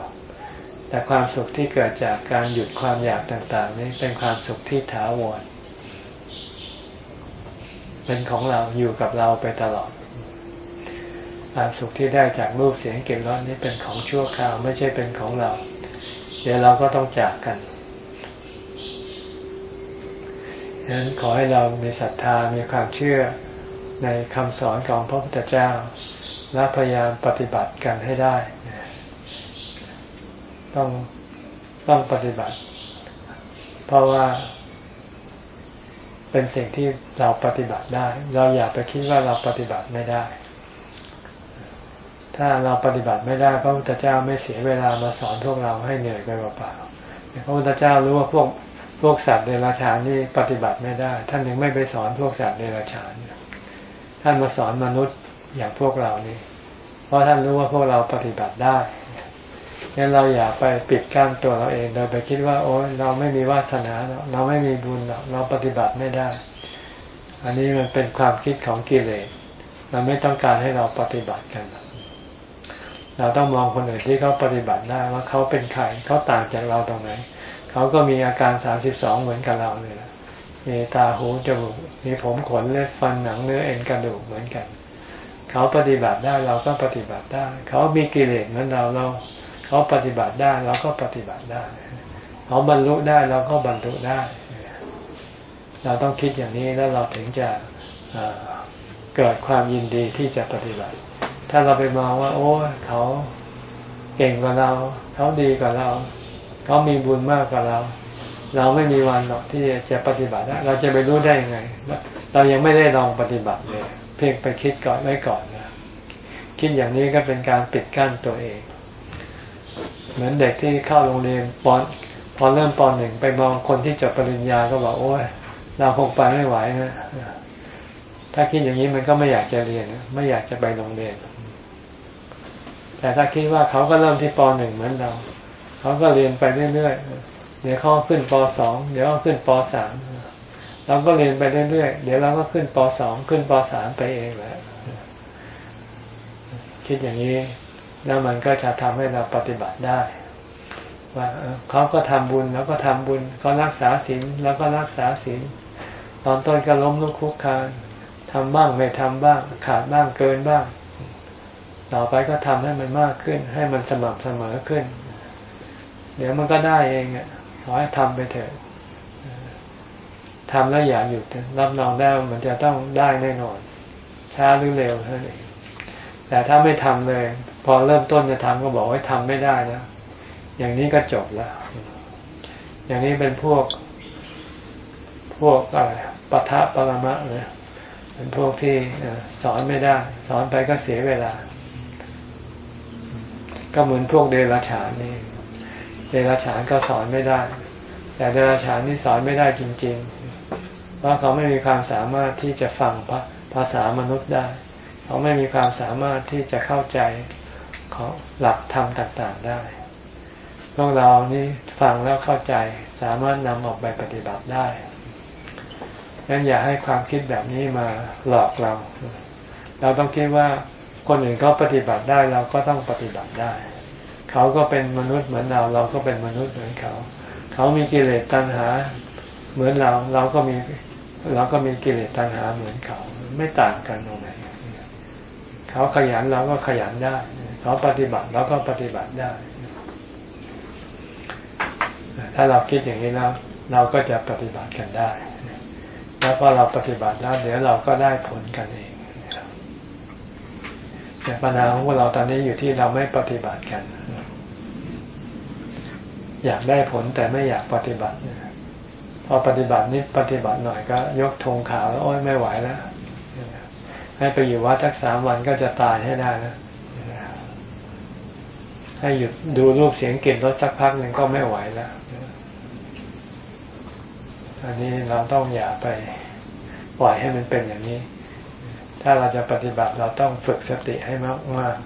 แต่ความสุขที่เกิดจากการหยุดความอยากต่างๆ นี้เป็นความสุขที่ถาวรเป็นของเราอยู่กับเราไปตลอด ความสุขที่ได้จากรูปเสียงกลิ่นรสนี้เป็นของชั่วคราว ไม่ใช่เป็นของเรา เดี๋ยวเราก็ต้องจากกัน ฉะนั้นขอให้เรามีศรัทธามีความเชื่อในคำสอนของพระพุทธเจ้า และพยายามปฏิบัติกันให้ได้ ต้องต้องปฏิบัติ เพราะว่า เป็นสิ่งที่เราปฏิบัติได้ เราอย่าไปคิดว่าเราปฏิบัติไม่ได้ ถ้าเราปฏิบัติไม่ได้พระพุทธเจ้าไม่เสียเวลามาสอนพวกเราให้เหนื่อยไปเปล่าๆพระพุทธเจ้ารู้ว่าพวก พวกสัตว์เดรัจฉานนี่ปฏิบัติไม่ได้ ท่านยังไม่ไปสอนพวกสัตว์เดรัจฉาน ท่านมาสอนมนุษย์อย่างพวกเรานี่ เพราะท่านรู้ว่าพวกเราปฏิบัติได้งั้นเราอย่าไปปิดกั้นตัวเราเองโดยไปคิดว่าโอ้เราไม่มีวาสนาเราไม่มีบุญเราปฏิบัติไม่ได้ อันนี้มันเป็นความคิดของกิเลสเราไม่ต้องการให้เราปฏิบัติกัน เราต้องมองคนอื่นที่เขาปฏิบัติได้ว่าเขาเป็นใครเขาต่างจากเราตรงไหน เขาก็มีอาการสามสิบสองเหมือนกับเราเลยนะมีตาหูจมูกมีผมขนเล็บฟันหนังเนื้อเอ็นกระดูกเหมือนกัน เขาปฏิบัติได้เราก็ปฏิบัติได้ เขามีกิเลสเหมือนเราเรา เขาปฏิบัติได้เราก็ปฏิบัติได้ เขาบรรลุได้เราก็บรรลุได้ เราต้องคิดอย่างนี้แล้วเราถึงจะเกิดความยินดีที่จะปฏิบัติ ถ้าเราไปมองว่า โอ้เขาเก่งกว่าเรา เขาดีกว่าเรา เขามีบุญมากกว่าเรา เราไม่มีวันหรอกที่จะปฏิบัติเราจะไปรู้ได้ยังไง เรายังไม่ได้ลองปฏิบัติเลย เพียงไปคิดก่อนไว้ก่อนนะคิดอย่างนี้ก็เป็นการปิดกั้นตัวเอง เหมือนเด็กที่เข้าโรงเรียนปอนพอเริ่มปอนหนึ่งไปมองคนที่จบปริญญาก็บอกโอ้ยเราคงไปไม่ไหวนะถ้าคิดอย่างนี้มันก็ไม่อยากจะเรียนไม่อยากจะไปโรงเรียน แต่ถ้าคิดว่าเขาก็เริ่มที่ปหนึ่งเหมือนเรา เขาก็เรียนไปเรื่อยๆ เดี๋ยวเขาขึ้นปสองเดี๋ยวเขาขึ้นปสามเราก็เรียนไปเรื่อยๆ เดี๋ยวเราก็ขึ้นปสองขึ้นปสามไปเองแหละคิดอย่างนี้แล้วมันก็จะทำให้เราปฏิบัติได้ ว่าเขาก็ทำบุญแล้วก็ทำบุญเขารักษาศีลแล้วก็รักษาศีลตอนต้นก็ล้มลุกคุกคานทำบ้างไม่ทำบ้าง ขาดบ้างเกินบ้าง ต่อไปก็ทำให้มันมากขึ้น ให้มันสม่ำเสมอขึ้น เดี๋ยวมันก็ได้เองอะขอให้ทำไปเถอะทำแล้วอย่าหยุดรับรองได้มันจะต้องได้แน่นอนช้าหรือเร็วเท่านั้นแต่ถ้าไม่ทำเลย พอเริ่มต้นจะทำก็บอกว่าทำไม่ได้นะอย่างนี้ก็จบแล้ว อย่างนี้เป็นพวก พวกอะไรปะทะปรมะเลยเป็นพวกที่สอนไม่ได้ สอนไปก็เสียเวลา ก็เหมือนพวกเดรัจฉานนี่ เดรัจฉานก็สอนไม่ได้ แต่เดรัจฉานนี่สอนไม่ได้จริง ๆ เพราะเขาไม่มีความสามารถที่จะฟังภาษามนุษย์ได้ เขาไม่มีความสามารถที่จะเข้าใจของหลักธรรมต่าง ๆ ได้ พวกเรานี่ฟังแล้วเข้าใจสามารถนำออกไปปฏิบัติได้งั้นอย่าให้ความคิดแบบนี้มาหลอกเรา เราต้องคิดว่าคนอื่นเขาปฏิบัติได้เราก็ต้องปฏิบัติได้ เขาก็เป็นมนุษย์เหมือนเรา เราก็เป็นมนุษย์เหมือนเขา เขามีกิเลสตัณหา เหมือนเรา เราก็มีเราก็มีกิเลสตัณหาเหมือนเขา ไม่ต่างกันตรงไหนเขาขยันเราก็ขยันได้ เขาปฏิบัติเราก็ปฏิบัติได้ ถ้าเราคิดอย่างนี้แล้วเราก็จะปฏิบัติกันได้ แล้วพอเราปฏิบัติแล้วเดี๋ยวเราก็ได้ผลกันเองแต่ปัญหาของเราตอนนี้อยู่ที่เราไม่ปฏิบัติกัน อยากได้ผลแต่ไม่อยากปฏิบัติพอปฏิบัตินิดปฏิบัติหน่อยก็ยกธงขาวแล้วโอ้ยไม่ไหวแล้วให้ไปอยู่วัดสักสามวันก็จะตายให้ได้นะให้หยุดดูรูปเสียงกลิ่นรสสักพักหนึ่งก็ไม่ไหวแล้วอันนี้เราต้องอย่าไปปล่อยให้มันเป็นอย่างนี้ ถ้าเราจะปฏิบัติเราต้องฝึกสติให้มากมาก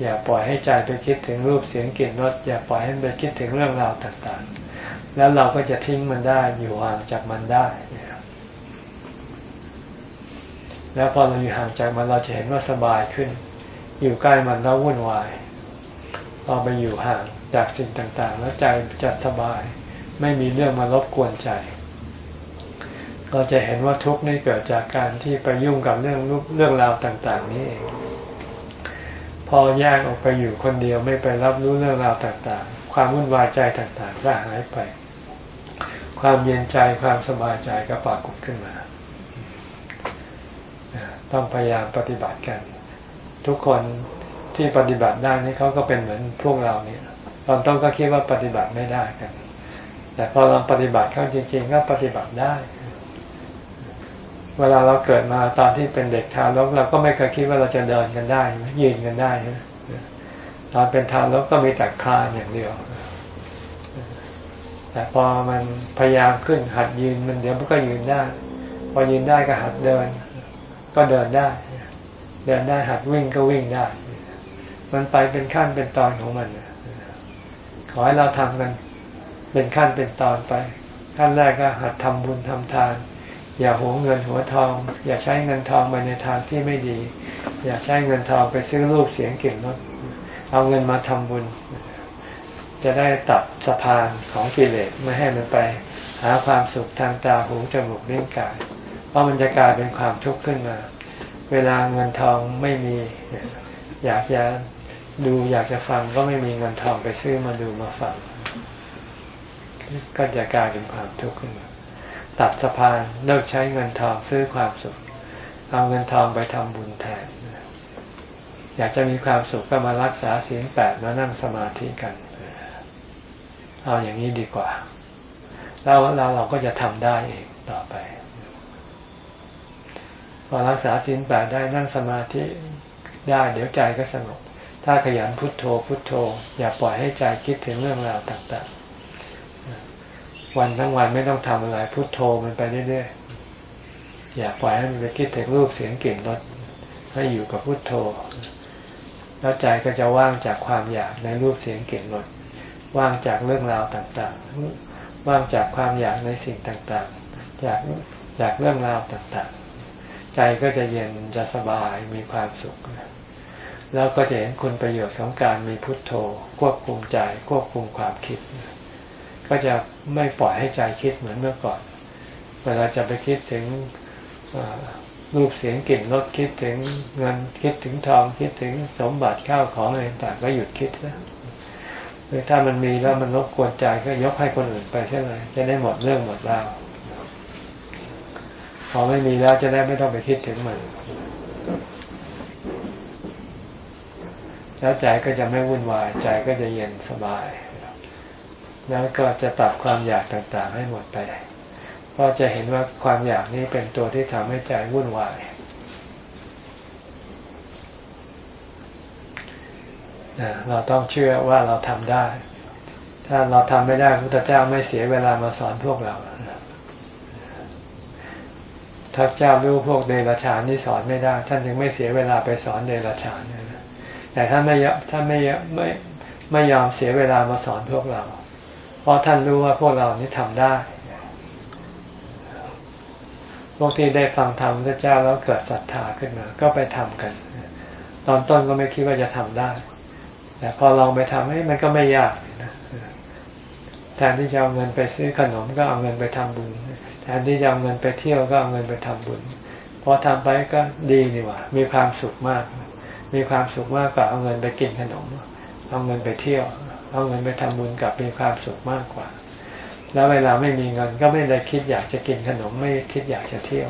อย่าปล่อยให้ใจไปคิดถึงรูปเสียงกลิ่นรสอย่าปล่อยให้ไปคิดถึงเรื่องราวต่างๆ แล้วเราก็จะทิ้งมันได้อยู่ห่างจากมันได้แล้วพอเราอยู่ห่างจากมันเราจะเห็นว่าสบายขึ้น อยู่ใกล้มันแล้ววุ่นวายพอไปอยู่ห่างจากสิ่งต่างๆ แล้วใจจะสบาย ไม่มีเรื่องมารบกวนใจ เราจะเห็นว่าทุกข์นี่เกิดจากการที่ไปยุ่งกับเรื่องเรื่องราวต่าง ๆ นี้เอง พอแยกออกไปอยู่คนเดียวไม่ไปรับรู้เรื่องราวต่างๆ ความวุ่นวายใจต่างๆก็หายไป ความเย็นใจความสบายใจก็ปรากฏขึ้นมา ต้องพยายามปฏิบัติกัน ทุกคนที่ปฏิบัติได้นี่เขาก็เป็นเหมือนพวกเราเนี่ยตอนต้นก็คิดว่าปฏิบัติไม่ได้กัน แต่พอเราปฏิบัติเข้าจริง ๆ ก็ปฏิบัติได้ เวลาเราเกิดมาตอนที่เป็นเด็กทารกเราก็ไม่เคยคิดว่าเราจะเดินกันได้ยืนกันได้ตอนเป็นทารกก็มีแต่คลานอย่างเดียว แต่พอมันพยายามขึ้นหัดยืนมันเดี๋ยวมันก็ยืนได้ พอยืนได้ก็หัดเดิน ก็เดินได้ เดินได้หัดวิ่งก็วิ่งได้ มันไปเป็นขั้นเป็นตอนของมันขอให้เราทำกัน เป็นขั้นเป็นตอนไป ขั้นแรกก็หัดทำบุญทำทาน อย่าหัวเงินหัวทอง อย่าใช้เงินทองไปในทางที่ไม่ดี อย่าใช้เงินทองไปซื้อรูปเสียงเก่งรถเอาเงินมาทำบุญ จะได้ตัดสะพานของกิเลสไม่ให้มันไป หาความสุขทางตาหูจมูกลิ้นกายพราะมันจะกลายเป็นความทุกข์ขึ้นมา เวลาเงินทองไม่มี อยากจะดูอยากจะฟังก็ไม่มีเงินทองไปซื้อมาดูมาฟัง ก็จะกลายเป็นความทุกข์ขึ้นมา ตัดสะพานเลิกใช้เงินทองซื้อความสุข เอาเงินทองไปทำบุญแทน อยากจะมีความสุขก็มารักษาศีลแปดมานั่งสมาธิกัน เอาอย่างนี้ดีกว่า แล้วเราเราก็จะทำได้เองต่อไป พอรักษาศีลแปดได้นั่งสมาธิได้ เดี๋ยวใจก็สงบถ้าขยันพุทโธพุทโธ อย่าปล่อยให้ใจคิดถึงเรื่องราวต่างๆ วันทั้งวันไม่ต้องทำอะไรพุทโธมันไปเรื่อยๆอย่าปล่อยให้มันไปคิดถึงรูปเสียงกลิ่นรสให้อยู่กับพุทโธ แล้วใจก็จะว่างจากความอยากในรูปเสียงกลิ่นรสว่างจากเรื่องราวต่างๆ ว่างจากความอยากในสิ่งต่างๆ จากจากเรื่องราวต่างๆ ใจก็จะเย็นจะสบายมีความสุข แล้วก็จะเห็นคุณประโยชน์ของการมีพุทโธ ควบคุมใจควบคุมความคิด ก็จะไม่ปล่อยให้ใจคิดเหมือนเมื่อก่อน เวลาจะไปคิดถึงรูปเสียงกลิ่นรสคิดถึงเงินคิดถึงทองคิดถึงสมบัติข้าวของอะไรต่างก็หยุดคิดแล้วหรือถ้ามันมีแล้วมันรบกวนใจก็ยกให้คนอื่นไปใช่ไหมจะได้หมดเรื่องหมดราวพอไม่มีแล้วจะได้ไม่ต้องไปคิดถึงมันแล้วใจก็จะไม่วุ่นวายใจก็จะเย็นสบาย แล้วก็จะตัดความอยากต่างๆ ให้หมดไปเพราะจะเห็นว่าความอยากนี้เป็นตัวที่ทำให้ใจวุ่นวายเราต้องเชื่อว่าเราทำได้ ถ้าเราทำไม่ได้พระพุทธเจ้าไม่เสียเวลามาสอนพวกเราถ้าเจ้ารู้พวกเดรัจฉานนี่สอนไม่ได้ ท่านยังไม่เสียเวลาไปสอนเดรัจฉานนะแต่ท่านไม่ท่านไม่ไม่ไม่ยอมเสียเวลามาสอนพวกเรา เพราะท่านรู้ว่าพวกเรานี่ทำได้ พวกที่ได้ฟังธรรมพระเจ้าแล้วเกิดศรัทธาขึ้นมา ก็ไปทำกัน ตอนต้นก็ไม่คิดว่าจะทำได้ แต่พอลองไปทำให้มันก็ไม่ยากนะแทนที่จะเอาเงินไปซื้อขนมก็เอาเงินไปทำบุญ แทนที่จะเอาเงินไปเที่ยวก็เอาเงินไปทำบุญพอทำไปก็ดีนี่ว่า มีความสุขมาก มีความสุขมากกว่าเอาเงินไปกินขนม เอาเงินไปเที่ยว เอาเงินไปทำบุญกับมีความสุขมากกว่า แล้วเวลาไม่มีเงินก็ไม่ได้คิดอยากจะกินขนมไม่คิดอยากจะเที่ยว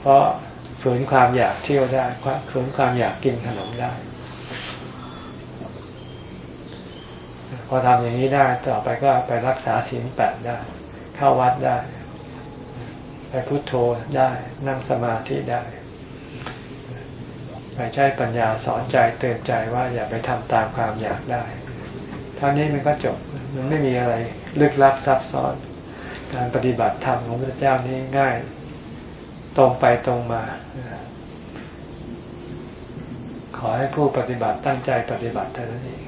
เพราะฝืนความอยากเที่ยวได้ฝืนความอยากกินขนมได้ พอทำอย่างนี้ได้ต่อไปก็ไปรักษาศีลแปดได้ เข้าวัดได้ ไปพุโทโธได้นั่งสมาธิได้ไปใช้ปัญญาสอนใจเตือนใจว่าอย่าไปทำตามความอยากได้ ท่านี้มันก็จบ มันไม่มีอะไรลึกลับซับซ้อน การปฏิบัติธรรมของพระเจ้านี้ง่าย ตรงไปตรงมา ขอให้ผู้ปฏิบัติตั้งใจปฏิบัติเท่านั้นเอง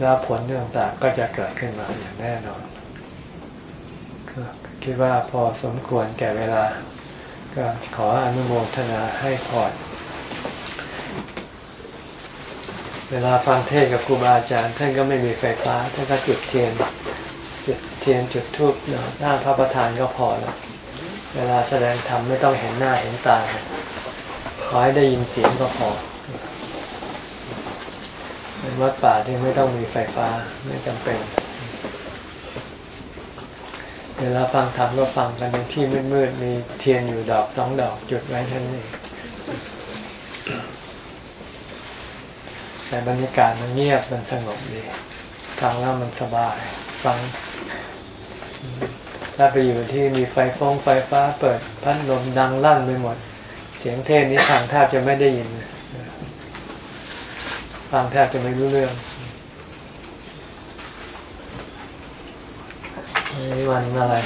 แล้วผลเรื่องต่างก็จะเกิดขึ้นมาอย่างแน่นอนคิดว่าพอสมควรแก่เวลา ก็ขออนุโมทนาให้พร เวลาฟังเทศกับครูบาอาจารย์ ท่านก็ไม่มีไฟฟ้าท่านก็จุดเทียนจุดเทียนจุดทูบหน้าพระประธานก็พอแล้วเวลาแสดงธรรมไม่ต้องเห็นหน้าเห็นตาขอให้ได้ยินเสียงก็พอเป็นวัดป่าที่ไม่ต้องมีไฟฟ้าไม่จำเป็น เวลาฟังธรรมก็ฟังกันในที่มืดๆมีเทียนอยู่ดอกสองดอกจุดไว้ท่านนี้ แต่บรรยากาศมันเงียบมันสงบดีฟังแล้วมันสบายฟังถ้าไปอยู่ที่มีไฟฟงไฟฟ้าเปิดพัดลมดังลั่นไปหมด เสียงเทศนี้ทางแทบจะไม่ได้ยินฟังแทบจะไม่รู้เรื่องนี่วันอะไร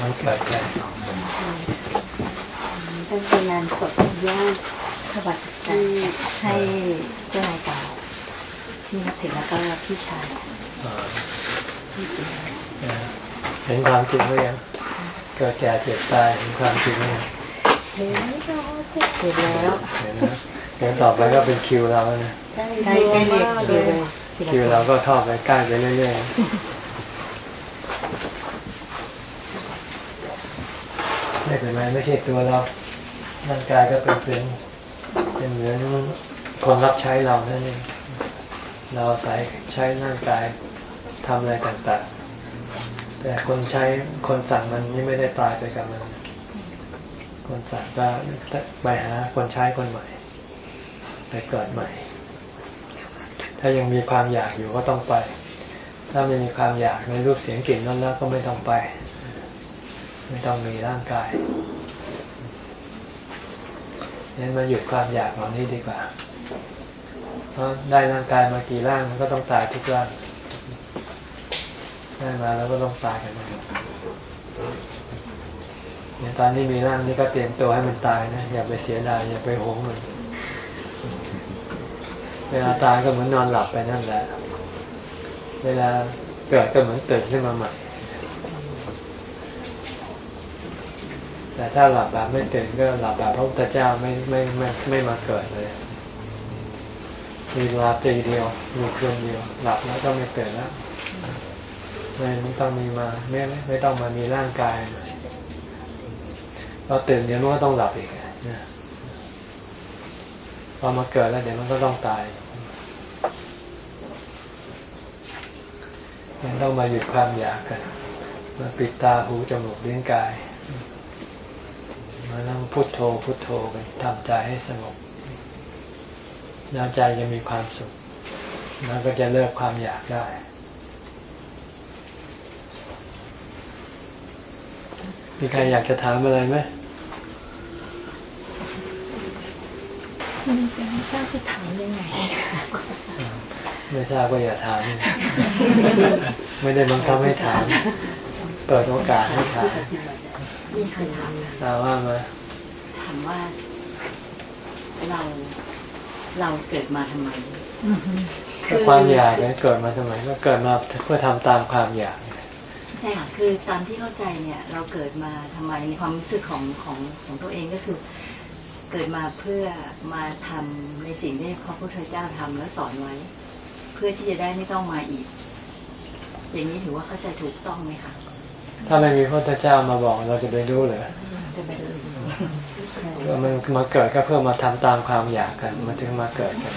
วันเกิดแก่สองวันเป็นงานศพญาติถวายใจให้เจ้านายเก่า ที่นับถือแล้วก็พี่ชายพี่จริงเห็นความจริงหรือยังเกิดแก่เจ็บตายเห็นความจริงหรือยังเห็นแล้วเห็นแล้วเห็นแล้วเดี๋ยวต่อไปก็เป็นคิวเราแล้วนะใกล้ใกล้เรียกคิวคิวเราก็เข้าไปใกล้ไปเรื่อยๆไม่เป็นไรไม่ใช่ตัวเราร่างกายก็เป็นเป็นเป็นเหมือนคนรับใช้เรานั่นเอง เราใส่ใช้ร่างกายทำอะไรต่างๆ แต่คนใช้คนสั่งมันนี่ไม่ได้ตายไปกับมัน คนสั่งก็ไปหาคนใช้คนใหม่ ไปเกิดใหม่ ถ้ายังมีความอยากอยู่ก็ต้องไป ถ้าไม่มีความอยากในรูปเสียงกลิ่นนั้นแล้วก็ไม่ต้องไป ไม่ต้องมีร่างกายงั้นมาหยุดความอยากเหล่านี้ดีกว่า ได้ร่างกายมากี่ร่างมันก็ต้องตายทุกร่างได้มาแล้วก็ต้องตายกันมาเนี่ยตอนนี้มีร่างนี้ก็เตรียมตัวให้มันตายนะอย่าไปเสียดายอย่าไปหงมันเวลาตายก็เหมือนนอนหลับไปนั่นแหละ เวลาเกิดก็เหมือนตื่นขึ้นมาใหม่ แต่ถ้าหลับแบบไม่ตื่นก็หลับแบบพระพุทธเจ้าไม่ไม่ไม่ไม่มาเกิดเลย มีเวลาตีเดียวมีคืนเดียวหลับแล้วก็ไม่ตื่นแล้วไม่ต้องมีมาไม่ไม่ต้องมามีร่างกายเราตื่นเดี๋ยวมันก็ต้องหลับอีกนะพอมาเกิดแล้วเดี๋ยวมันก็ต้องตายยังต้องมาหยุดความอยากกันมาปิดตาหูจมูกเลี้ยงกาย มานั่งพุโทโธพุโทโธไปทำใจให้สงบ แล้วใจจะมีความสุข แล้วก็จะเลิกความอยากได้ มีใครอยากจะถามอะไรไหมไม่ทราบจะถามยังไง ไม่ทราบก็อย่าถาม ไม่ได้บังคับให้ถาม เปิดโอกาสให้ถามมีใครถามถามว่ามาถามว่าเรา เราเกิดมาทำไมก็ความอยากเนี่ยเกิดมาทำไมก็เกิดมาเพื่อทำตามความอยากใช่ค่ะคือตามที่เข้าใจเนี่ย เราเกิดมาทำไมในความรู้สึกของของของตัวเองก็คือ เกิดมาเพื่อมาทำในสิ่งที่พระพุทธเจ้าทำและสอนไว้ เพื่อที่จะได้ไม่ต้องมาอีก อย่างนี้ถือว่าเข้าใจถูกต้องไหมคะ ถ้าไม่มีพระพุทธเจ้ามาบอกเราจะไปรู้เลยจะไปเลยมันมาเกิดก็เพื่อมาทำตามความอยากกันมาถึงมาเกิดกัน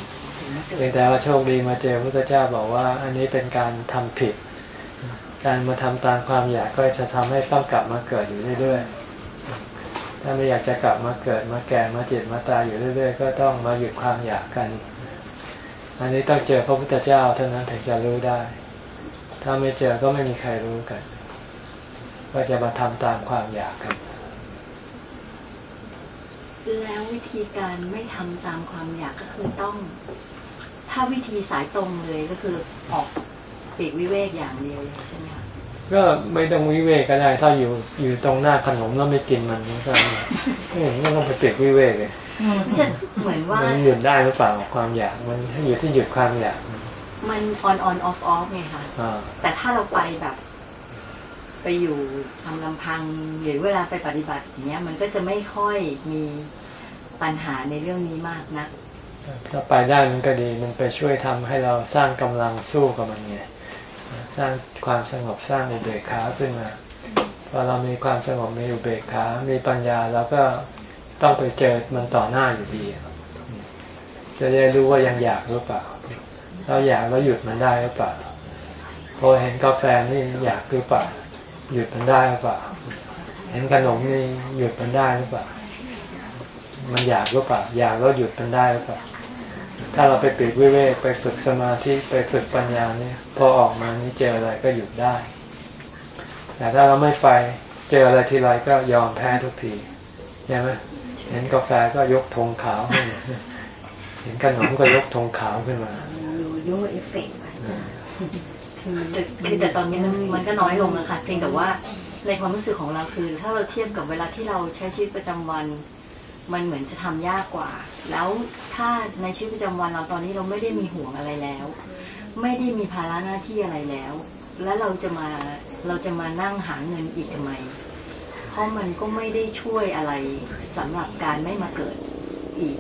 เพียงแต่ว่าโชคดีมาเจอพระพุทธเจ้าบอกว่า อันนี้เป็นการทำผิด การมาทำตามความอยากก็จะทำให้ต้องกลับมาเกิดอยู่เรื่อยๆ ถ้าไม่อยากจะกลับมาเกิดมาแก่มาเจ็บมาตายอยู่เรื่อย ๆ ก็ต้องมาหยุดความอยากกัน อันนี้ต้องเจอพระพุทธเจ้าเท่านั้นถึงจะรู้ได้ ถ้าไม่เจอก็ไม่มีใครรู้กัน ก็จะมาทำตามความอยากกัน แล้ววิธีการไม่ทำตามความอยากก็คือต้อง ถ้าวิธีสายตรงเลยก็คือออกปีกวิเวกอย่างเดียวเลยใช่ไหมคะก็ไม่ต้องวิเวกก็ได้ ถ้าอยู่อยู่ตรงหน้าขนมแล้วไม่กินมันก็ไม่เห็นไม่ต้องไปเปลีกวิเวกเลยจะเหมือนว่ามันหยุดได้หรือเปล่าความอยาก มันอยู่ที่หยุดความอยาก มันออนออนออฟออฟไงคะอ่าแต่ถ้าเราไปแบบ ไปอยู่ทำลำพังหรือเวลาไปปฏิบัติอย่างเงี้ย มันก็จะไม่ค่อยมีปัญหาในเรื่องนี้มากนักถ้าไปได้มันก็ดีมันไปช่วยทำให้เราสร้างกำลังสู้กับมันไงสร้างความสงบสร้างอุเบกขาขึ้นมาพอเรามีความสงบมีอุเบกขา มีปัญญาเราก็ต้องไปเจอมันต่อหน้าอยู่ดี จะได้รู้ว่ายังอยากหรือเปล่า เราอยากแล้วหยุดมันได้หรือเปล่าพอเห็นกาแฟนี่อยากหรือเปล่า หยุดมันได้หรือเปล่า เห็นขนมนี่หยุดมันได้หรือเปล่า มันอยากหรือเปล่า อยากแล้วหยุดมันได้หรือเปล่า ถ้าเราไปปลีกวิเวกไปฝึกสมาธิไปฝึกปัญญาเนี่ยพอออกมานี่เจออะไรก็หยุดได้ แต่ถ้าเราไม่ไปเจออะไรทีไรก็ยอมแพ้ทุกทีใช่ไหมเห็นกาแฟก็ยกธงขาวขึ้นมาเห็นขนมก็ยกธงขาวขึ้นมาโยเอฟเฟกต์อาจารย์ คือแต่คือแต่ตอนนี้มันมันก็น้อยลงนะค่ะ เพียงแต่ว่าในความรู้สึกของเราคือ ถ้าเราเทียบกับเวลาที่เราใช้ชีวิตประจำวัน มันเหมือนจะทำยากกว่า แล้วถ้าในชีวิตประจำวันเราตอนนี้เราไม่ได้มีห่วงอะไรแล้ว ไม่ได้มีภาระหน้าที่อะไรแล้ว แล้วเราจะมาเราจะมานั่งหาเงินอีกทำไม เพราะมันก็ไม่ได้ช่วยอะไรสำหรับการไม่มาเกิดอีก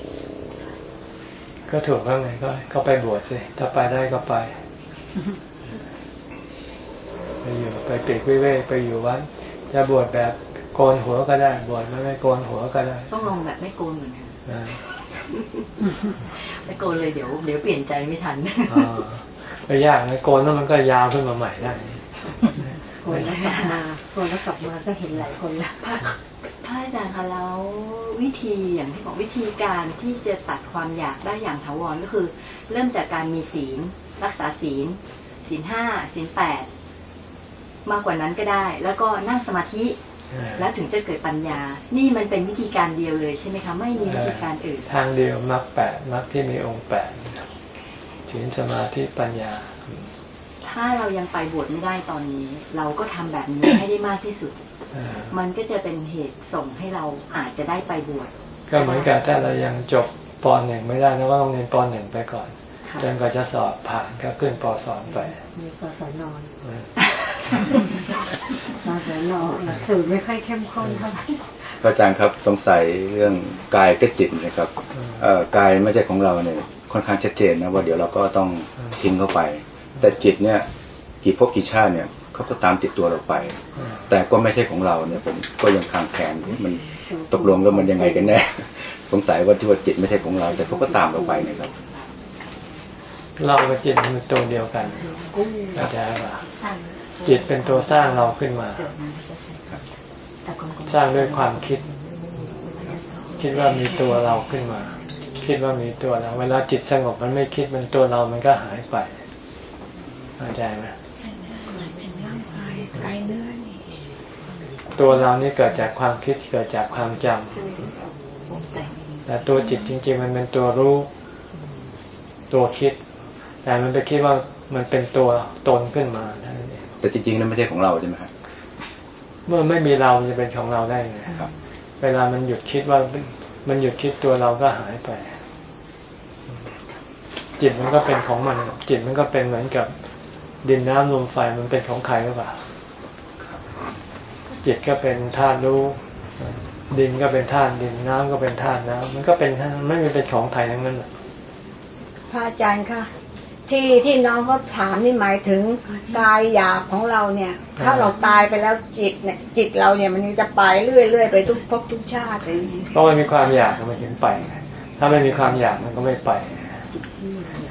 ก็ถูกแล้วไงก็ ก็ไปบวชสิ ถ้าไปได้ก็ไป อยู่ไปปลีกวิเวกไปอยู่วัดจะบวชแบบโกนหัวก็ได้ บวชไม่ไม่โกนหัวก็ได้ ต้องลงแบบไม่โกนเหมือนกันนะไม่โกนเลยเดี๋ยวเดี๋ยวเปลี่ยนใจไม่ทันอ่าไม่ยากนะโกนแล้วมันก็ยาวขึ้นมาใหม่ได้โคนแล้วกลับมาโคนแล้วกลับมาก็เห็นหลายคนแล้วพระพระอาจารย์คะแล้ววิธีอย่างที่บอกวิธีการที่จะตัดความอยากได้อย่างถาวรก็คือ เริ่มจากการมีศีล รักษาศีลศีลห้าศีลแปด มากกว่านั้นก็ได้ แล้วก็นั่งสมาธิ แล้วถึงจะเกิดปัญญา นี่มันเป็นวิธีการเดียวเลยใช่ไหมคะ ไม่มีวิธีการอื่น ทางเดียวมรรคแปดมรรคที่มีองค์แปดศีลสมาธิปัญญา ถ้าเรายังไปบวชไม่ได้ตอนนี้ เราก็ทำแบบนี้ให้ได้มากที่สุดอ่ามันก็จะเป็นเหตุส่งให้เราอาจจะได้ไปบวช ก็เหมือนกับถ้าเรายังจบปหนึ่งไม่ได้นะว่าต้องเรียนปหนึ่งไปก่อนค่ะ จนกว่าจะสอบผ่านก็ขึ้นปสองไปมีกศนอืมกศนหลักสูตรไม่ค่อยเข้มข้นเท่าไหร่พระอาจารย์ครับสงสัยเรื่องกายกับจิตนะครับเอ่อกายไม่ใช่ของเราเนี่ยค่อนข้างชัดเจนนะว่าเดี๋ยวเราก็ต้องทิ้งเข้าไป แต่จิตเนี่ยกี่ภพกี่ชาติเนี่ยเขาก็ตามติดตัวเราไปอืมแต่ก็ไม่ใช่ของเราเนี่ยผมก็ยังคลางแคลงอยู่มันตกลงแล้วมันยังไงกันแน่สงสัยว่าที่ว่าจิตไม่ใช่ของเรา แต่เขาก็ตามเราไปนะครับ เรากับจิตมันตัวเดียวกันเข้าใจป่ะจิตเป็นตัวสร้างเราขึ้นมา สร้างด้วยความคิด คิดว่ามีตัวเราขึ้นมา คิดว่ามีตัวเรา เวลาจิตสงบมันไม่คิดมันตัวเรามันก็หายไปเข้าใจไหมตัวเรานี่เกิดจากความคิดเกิดจากความจำแต่ตัวจิตจริง ๆ มันเป็นตัวรู้ ตัวคิด แต่มันไปคิดว่ามันเป็นตัวตนขึ้นมาเท่านั้นเองแต่จริงๆนั้นไม่ใช่ของเราใช่ไหมครับเมื่อไม่มีเรามันจะเป็นของเราได้ไงครับ เวลามันหยุดคิดว่ามันหยุดคิดตัวเราก็หายไป จิตมันก็เป็นของมัน จิตมันก็เป็นเหมือนกับดินน้ำลมไฟมันเป็นของใครหรือเปล่าจิตก็เป็นธาตุรู้ดินก็เป็นธาตุดินน้ำก็เป็นธาตุน้ำมันก็เป็นไม่มีเป็นของใครทั้งนั้นหรอกพระอาจารย์คะ ที่ที่น้องเขาถามนี่หมายถึงกายหยาบของเราเนี่ย ถ้าเราตายไปแล้วจิตเนี่ยจิตเราเนี่ยมันจะไปเรื่อยเรื่อยๆไปทุกภพทุกชาติเลยเพราะมันมีความอยากมันถึงไป ถ้าไม่มีความอยากมันก็ไม่ไป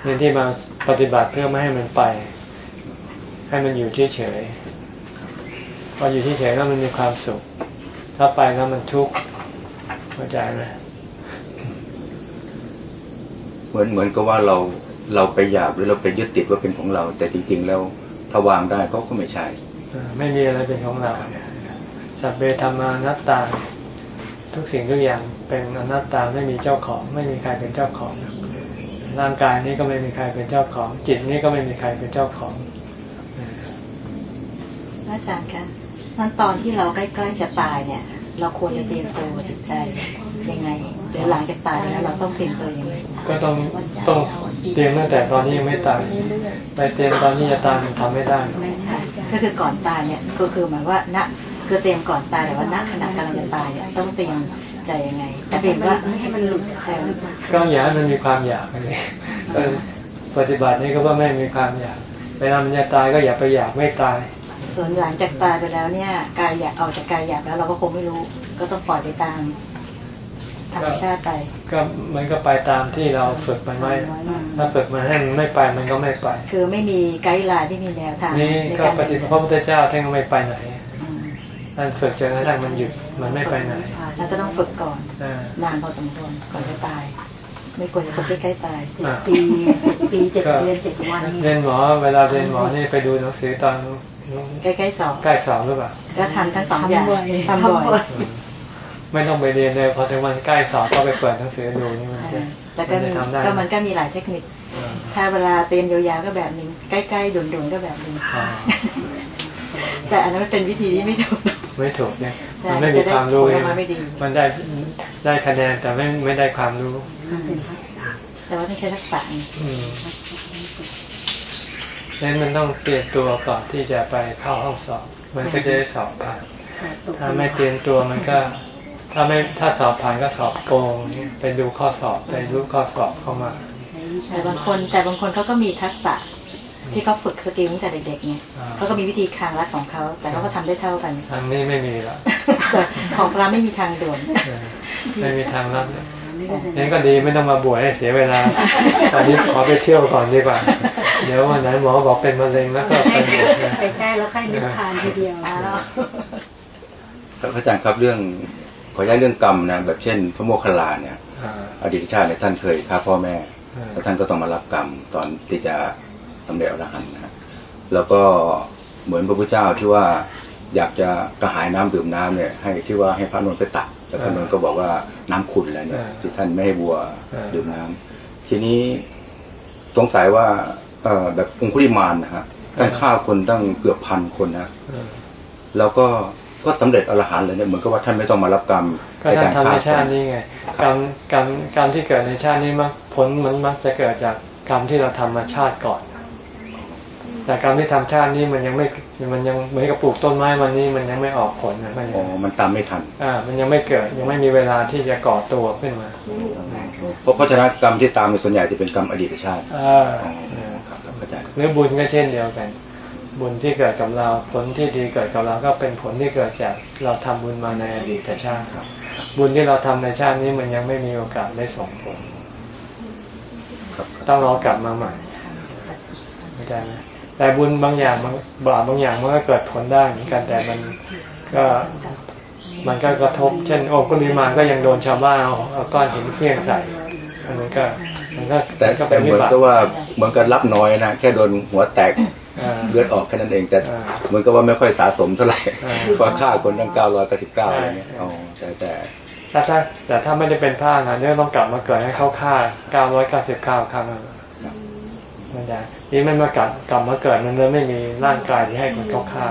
นี่ที่มาปฏิบัติเพื่อไม่ให้มันไป ให้มันอยู่เฉยๆพออยู่เฉยๆแล้วมันมีความสุข ถ้าไปแล้วมันทุกข์เข้าใจไหมเหมือนเหมือนกับว่าเรา เราไปอยากหรือเราไปยึดติดว่าเป็นของเรา แต่จริง ๆ แล้วถ้าวางได้ก็ก็ไม่ใช่เออไม่มีอะไรเป็นของเราสัพเพธรรมานัตตา ทุกสิ่งทุกอย่างเป็นอนัตตาไม่มีเจ้าของ ไม่มีใครเป็นเจ้าของ ร่างกายนี้ก็ไม่มีใครเป็นเจ้าของ จิตนี้ก็ไม่มีใครเป็นเจ้าของอาจารย์คะนั้นตอนที่เราใกล้ๆจะตายเนี่ย เราควรจะเตรียมตัวจิตใจ ยังไงหรือหลังจากตายแล้วเราต้องเตรียมตัวยังไงก็ต้องต้องเตรียมตั้งแต่ตอนนี้ยังไม่ตายไปเตรียมตอนนี้จะตายมันทำไม่ได้หรอกก็คือก่อนตายเนี่ยก็คือหมายว่าณคือเตรียมก่อนตายแต่ว่าณขณะกำลังจะตายเนี่ยต้องเตรียมใจยังไงแต่เป็นว่าให้มันหลุดเออก็อย่าให้มันมีความอยากเลยก็ปฏิบัตินี้ก็ว่าไม่มีความอยากเวลามันจะตายก็อย่าไปอยากไม่ตาย ส่วนหลังจากตายไปแล้วเนี่ย กายอยากออกจากกายอยากแล้วเราก็คงไม่รู้ ก็ต้องปล่อยไปตาม ธรรมชาติไป ก็มันก็ไปตามที่เราฝึกมันไว้ ถ้าฝึกมันให้มันไม่ไปมันก็ไม่ไป คือไม่มีไกด์ไลน์ที่มีแนวทางนี่ในก็การปฏิบัติพระพุทธเจ้าท่านก็ไม่ไปไหนอืมท่านฝึกจนกระทั่งมันหยุดมันไม่ไปไหนฉันก็ต้องฝึกก่อนอ่านานพอสมควรก่อนจะตาย ไม่ควรจะฝึกใกล้ๆตายอ่าปีเจ็ดปีเจ็ดเดือนเจ็ดวันเรียนหมอเวลาเรียนหมอนี่ไปดูหนังสือตอนใกล้ๆสอบใกล้สอบหรือเปล่าก็ทำทั้งสองอย่างทำบ่อยอืม ไม่ต้องไปเรียนเลยพอถึงวันใกล้สอบก็ไปเปิดหนังสือดูนี่มันจะแล้วก็มันมีจะทำได้ก็มันก็มีหลายเทคนิคอ่าถ้าเวลาเตรียมยาวๆก็แบบหนึงใกล้ๆด่วนๆก็แบบหนึงอ่าแต่อันนั้นมันเป็นวิธีที่ไม่ถูกไม่ถูกเนี่ยใช่มันไม่มีความรู้จะได้ผลออกมาไม่ดีมันได้ได้คะแนนแต่ไม่ไม่ได้ความรู้แต่ว่าต้องใช้ทักษะไงอืมนั้นมันต้องเตรียมตัวก่อนที่จะไปเข้าห้องสอบ มันก็จะได้สอบผ่านถ้าไม่เตรียมตัวมันก็ ถ้าไม่ถ้าสอบผ่านก็สอบโกงไปดูข้อสอบไปรู้ข้อสอบเข้ามาแต่บางคนแต่บางคนเขาก็มีทักษะที่เขาฝึกสกิลตั้งแต่เด็กๆไงอ่าเขาก็มีวิธีคางรัดของเขา แต่เขาก็ทำได้เท่ากันทางนี้ไม่มีหรอกแต่ของเราไม่มีทางด่วนเออไม่มีทางลัดนี่ก็ดีไม่ต้องมาบวชให้เสียเวลา ตอนนี้ขอไปเที่ยวก่อนดีกว่า เดี๋ยววันไหนหมอบอกเป็นมะเร็งแล้วก็ไปบวชนะไปใกล้แล้วค่อยนิพพานทีเดียวครับอาจารย์ครับเรื่อง ขออนุญาตเรื่องกรรมนะแบบเช่น พระโมคคัลลาเนี่ยอ่าอดีตชาติเนี่ยท่านเคยฆ่าพ่อแม่อ่าแล้วท่านก็ต้องมารับกรรมตอนที่จะสำเร็จอรหันต์นะฮะแล้วก็เหมือนพระพุทธเจ้าที่ว่าอยากจะกระหายน้ำดื่มน้ำเนี่ย ให้ที่ว่าให้พระนนท์ไปตักแล้วพระนนท์ก็บอกว่าน้ำขุ่นแล้วเนี่ยที่ท่านไม่ให้บัวดื่มน้ำทีนี้สงสัยว่าเอ่อแบบองคุลิมานนะฮะท่านฆ่าคนตั้งเกือบพันคนนะอ่าแล้วก็ ก็สำเร็จอรหันต์เลยเนี่ยเหมือนกับว่าท่านไม่ต้องมารับกรรมก็ท่านทำในชาตินี้ไงกรรมกรรมกรรมที่เกิดในชาตินี้มักผลมันมักจะเกิดจากกรรมที่เราทำมาชาติก่อน แต่กรรมที่ทำชาตินี้มันยังไม่มันยังเหมือนกับปลูกต้นไม้วันนี้มันยังไม่ออกผลนะมันอ๋ยัองมันตามไม่ทันอ่ามันยังไม่เกิดยังไม่มีเวลาที่จะก่อตัวขึ้นมาเพราะเพราะฉะนั้นกรรมที่ตามในส่วนใหญ่จะเป็นกรรมอดีตชาติอ่าอ๋อครับครับเข้าใจหรือบุญก็เช่นเดียวกัน บุญที่เกิดกับเราผลที่ดีเกิดกับเราก็เป็นผลที่เกิดจากเราทำบุญมาในอดีตชาติครับ บุญที่เราทำในชาตินี้มันยังไม่มีโอกาสได้ส่งผลครับครับต้องรอกลับมาใหม่เข้าใจไหมแต่บุญบางอย่างมันบาปบางอย่างมันก็เกิดผลได้เหมือนกันแต่มันก็มันก็กระทบ เช่นโอ้กุลิมานก็ยังโดนชาวบ้านเอาเอาก้อนหินเพี้ยงใส่อันนั้นก็มันก็แต่ก็แต่เป็นเหวิมือนบากกับว่าเหมือนกับรับน้อยนะแค่โดนหัวแตกอ่า เลือดออกแค่นั้นเอง แต่เหมือนก็ว่าไม่ค่อยสะสมเท่าไหร่กว่าฆ่าคนตั้งเก้าร้อยแปดสิบเก้าอะไรเงี้ยอ๋อแต่แต่ถ้าแต่ถ้าไม่ได้เป็นผ้านะเนี่ยต้องกลับมาเกิดให้เขาฆ่าเก้าร้อยเก้าสิบเก้าครั้งมันจะนี่มันมากลับกลับมาเกิดมันเลยไม่มีร่างกายที่ให้คนเขาฆ่า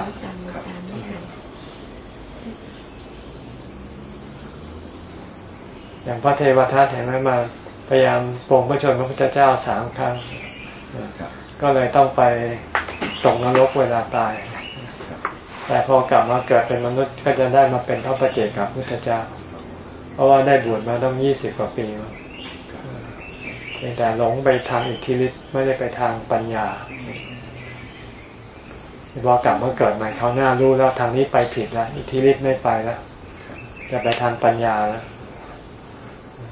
อย่างพระเทวทัตเห็นไหมมาพยายามปรงพระชนพระพุทธเจ้าสามครั้งก็เลยต้องไป ตกนรกเวลาตาย แต่พอกลับมาเกิดเป็นมนุษย์ก็จะได้มาเป็นพระประเจกับพุทธเจ้า เพราะว่าได้บวชมาตั้งยี่สิบกว่าปีแล้วแต่หลงไปทางอิทธิฤทธิ์ไม่ได้ไปทางปัญญาพอกลับมาเกิดใหม่เขาวหน้ารู้แล้วทางนี้ไปผิดแล้วอิทธิฤทธิ์ไม่ไปแล้วจะไปทางปัญญาแล้ว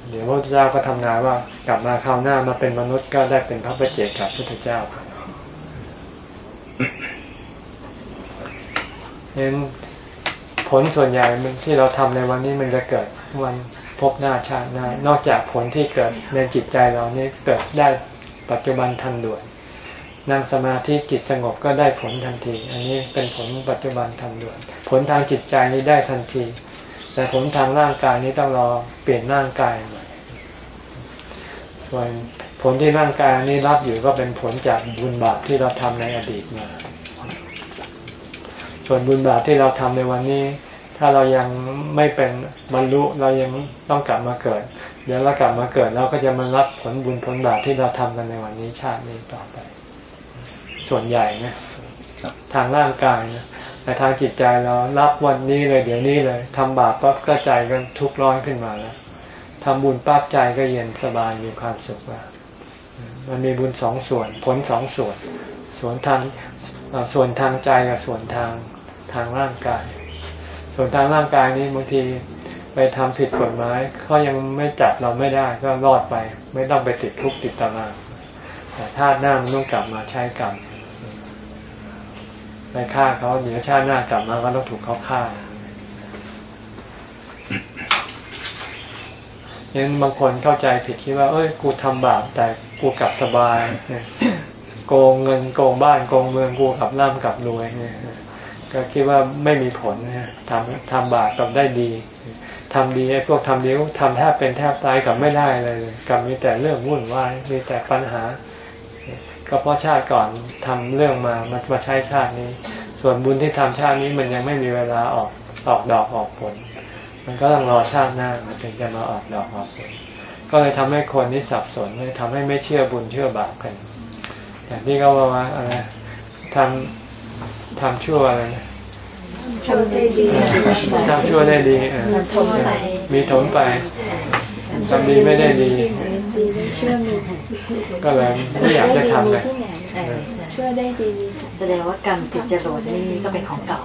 เดี๋ยวพระพุทธเจ้าก็ทำนายว่ากลับมาคราวหน้ามาเป็นมนุษย์ก็ได้เป็นพระประเจกับพุทธเจ้า เห็นผลส่วนใหญ่ที่เราทำในวันนี้มันจะเกิดวันพบหน้าชาติหน้านอกจากผลที่เกิดในจิตใจเรานี่เกิดได้ปัจจุบันทันด่วนนั่งสมาธิจิตสงบก็ได้ผลทันที อันนี้เป็นผลปัจจุบันทันด่วน ผลทางจิตใจนี้ได้ทันที แต่ผลทางร่างกายนี้ต้องรอเปลี่ยนร่างกายใหม่ส่วนผลที่ร่างกายนี้รับอยู่ก็เป็นผลจากบุญบาปที่เราทำในอดีตมา ส่วนบุญบาปที่เราทำในวันนี้ ถ้าเรายังไม่เป็นบรรลุเรายังต้องกลับมาเกิด เดี๋ยวเรากลับมาเกิดเราก็จะมารับผลบุญผลบาปที่เราทำกันในวันนี้ชาตินี้ต่อไป ส่วนใหญ่นะทางร่างกายนะแต่ทางจิตใจเรารับวันนี้เลย เดี๋ยวนี้เลยทำบาปปั๊บก็ใจก็ทุกข์ร้อนขึ้นมาแล้วทำบุญปั๊บใจก็เย็นสบายมีความสุขแล้วมันมีบุญสองส่วน ผลสองส่วน ส่วนทางเอ่อส่วนทางใจกับส่วนทาง ทางร่างกาย ส่วนทางร่างกายนี้บางทีไปทำผิดกฎหมายเขายังไม่จับเราไม่ได้ก็รอดไป ไม่ต้องไปติดคุกติดตารางแต่ชาติหน้ามันต้องกลับมาใช้กรรมไปฆ่าเขาเดี๋ยวชาติหน้ากลับมาก็ต้องถูกเขาฆ่าฉะนั้นบางคนเข้าใจผิดคิดว่า เอ้ย กูทำบาปแต่กูกลับสบายเนี่ยโกงเงินโกงบ้านโกงเมืองกูกลับร่ำกลับรวยเนี่ย ก็คิดว่าไม่มีผลนะทำทำบาปกับได้ดีทำดีไอ้พวกทำดีทำแทบเป็นแทบตายกับไม่ได้เลยกับมีแต่เรื่องวุ่นวายมีแต่ปัญหา ก็เพราะชาติก่อนทำเรื่องมามามาใช้ชาตินี้ ส่วนบุญที่ทำชาตินี้มันยังไม่มีเวลาออกออกดอกออกผล มันก็ต้องรอชาติหน้ามันถึงจะมาออกดอกออกผลก็เลยทำให้คนที่สับสนเลยทำให้ไม่เชื่อบุญเชื่อบาปกัน อย่างที่เขาบอกว่าอะไรทำ ทำชั่วอะไรนะทำได้ดีทำชั่วได้ดีเออชมไปมีถมไปทำดีไม่ได้ดี ก็เลยไม่อยากจะทำเลยเออใช่ช่วยได้ดี แสดงว่ากรรมติดจรวดนี่ก็เป็นของเก่า